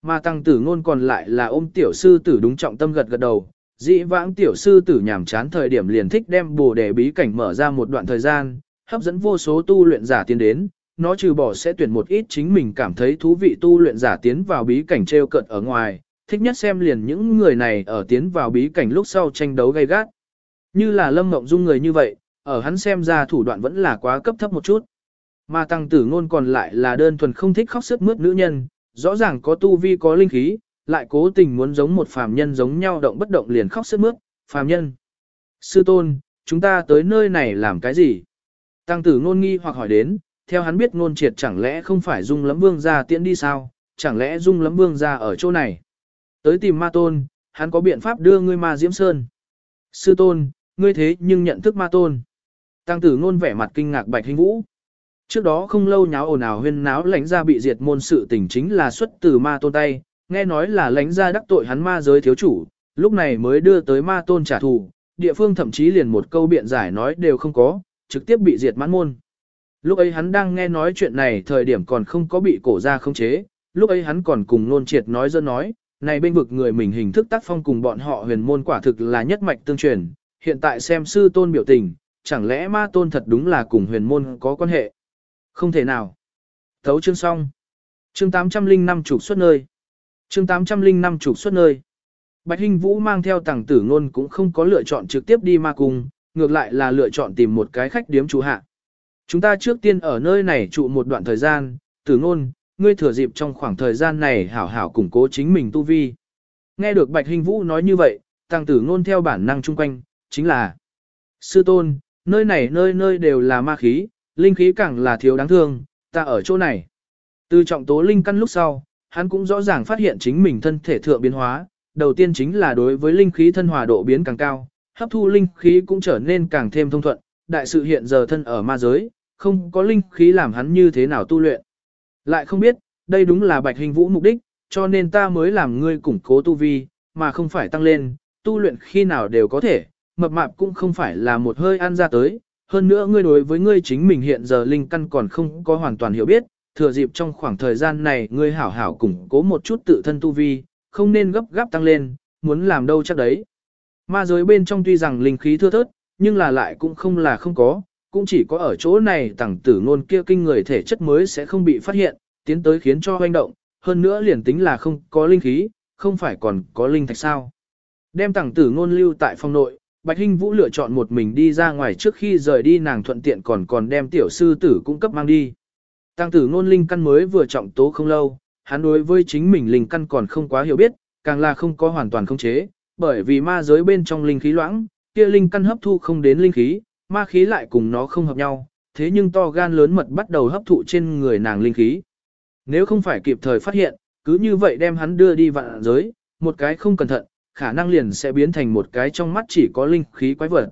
Mà tăng tử ngôn còn lại là ôm tiểu sư tử đúng trọng tâm gật gật đầu, dĩ vãng tiểu sư tử nhảm chán thời điểm liền thích đem bồ đề bí cảnh mở ra một đoạn thời gian, hấp dẫn vô số tu luyện giả tiến đến, nó trừ bỏ sẽ tuyển một ít chính mình cảm thấy thú vị tu luyện giả tiến vào bí cảnh treo cận ở ngoài, thích nhất xem liền những người này ở tiến vào bí cảnh lúc sau tranh đấu gay gắt. Như là lâm mộng dung người như vậy, ở hắn xem ra thủ đoạn vẫn là quá cấp thấp một chút. Mà tăng tử ngôn còn lại là đơn thuần không thích khóc sức mướt nữ nhân, rõ ràng có tu vi có linh khí, lại cố tình muốn giống một phàm nhân giống nhau động bất động liền khóc sướt mướt, phàm nhân. Sư tôn, chúng ta tới nơi này làm cái gì? Tăng tử ngôn nghi hoặc hỏi đến, theo hắn biết ngôn triệt chẳng lẽ không phải dung lắm vương ra tiễn đi sao, chẳng lẽ dung lắm vương ra ở chỗ này? Tới tìm ma tôn, hắn có biện pháp đưa ngươi ma diễm sơn. Sư tôn, ngươi thế nhưng nhận thức ma tôn. Tăng tử ngôn vẻ mặt kinh ngạc bạch hình vũ. Trước đó không lâu nháo ồn ào huyên náo lãnh gia bị diệt môn sự tình chính là xuất từ ma tôn tay, nghe nói là lãnh gia đắc tội hắn ma giới thiếu chủ, lúc này mới đưa tới ma tôn trả thù, địa phương thậm chí liền một câu biện giải nói đều không có, trực tiếp bị diệt mãn môn. Lúc ấy hắn đang nghe nói chuyện này thời điểm còn không có bị cổ ra không chế, lúc ấy hắn còn cùng nôn triệt nói dân nói, này bên vực người mình hình thức tác phong cùng bọn họ huyền môn quả thực là nhất mạch tương truyền, hiện tại xem sư tôn biểu tình, chẳng lẽ ma tôn thật đúng là cùng huyền môn có quan hệ. Không thể nào. Thấu chương xong. Chương 805 trục xuất nơi. Chương 805 trục xuất nơi. Bạch Hinh Vũ mang theo tàng tử ngôn cũng không có lựa chọn trực tiếp đi ma cung, ngược lại là lựa chọn tìm một cái khách điếm trụ hạ. Chúng ta trước tiên ở nơi này trụ một đoạn thời gian, tử ngôn, ngươi thừa dịp trong khoảng thời gian này hảo hảo củng cố chính mình tu vi. Nghe được Bạch Hinh Vũ nói như vậy, tàng tử ngôn theo bản năng chung quanh, chính là Sư tôn, nơi này nơi nơi đều là ma khí, linh khí càng là thiếu đáng thương, ta ở chỗ này. Từ trọng tố linh căn lúc sau, hắn cũng rõ ràng phát hiện chính mình thân thể thượng biến hóa, đầu tiên chính là đối với linh khí thân hòa độ biến càng cao, hấp thu linh khí cũng trở nên càng thêm thông thuận, đại sự hiện giờ thân ở ma giới, không có linh khí làm hắn như thế nào tu luyện. Lại không biết, đây đúng là bạch hình vũ mục đích, cho nên ta mới làm ngươi củng cố tu vi, mà không phải tăng lên, tu luyện khi nào đều có thể, mập mạp cũng không phải là một hơi ăn ra tới, hơn nữa ngươi đối với ngươi chính mình hiện giờ linh căn còn không có hoàn toàn hiểu biết, thừa dịp trong khoảng thời gian này ngươi hảo hảo củng cố một chút tự thân tu vi, không nên gấp gáp tăng lên, muốn làm đâu chắc đấy. Ma giới bên trong tuy rằng linh khí thưa thớt, nhưng là lại cũng không là không có, cũng chỉ có ở chỗ này tẳng tử ngôn kia kinh người thể chất mới sẽ không bị phát hiện, tiến tới khiến cho hoành động, hơn nữa liền tính là không có linh khí, không phải còn có linh thạch sao. Đem tẳng tử ngôn lưu tại phòng nội, Bạch Hinh Vũ lựa chọn một mình đi ra ngoài trước khi rời đi nàng thuận tiện còn còn đem tiểu sư tử cung cấp mang đi. Tăng tử ngôn linh căn mới vừa trọng tố không lâu, hắn đối với chính mình linh căn còn không quá hiểu biết, càng là không có hoàn toàn không chế, bởi vì ma giới bên trong linh khí loãng, kia linh căn hấp thu không đến linh khí, ma khí lại cùng nó không hợp nhau, thế nhưng to gan lớn mật bắt đầu hấp thụ trên người nàng linh khí. Nếu không phải kịp thời phát hiện, cứ như vậy đem hắn đưa đi vạn giới, một cái không cẩn thận, khả năng liền sẽ biến thành một cái trong mắt chỉ có linh khí quái vật.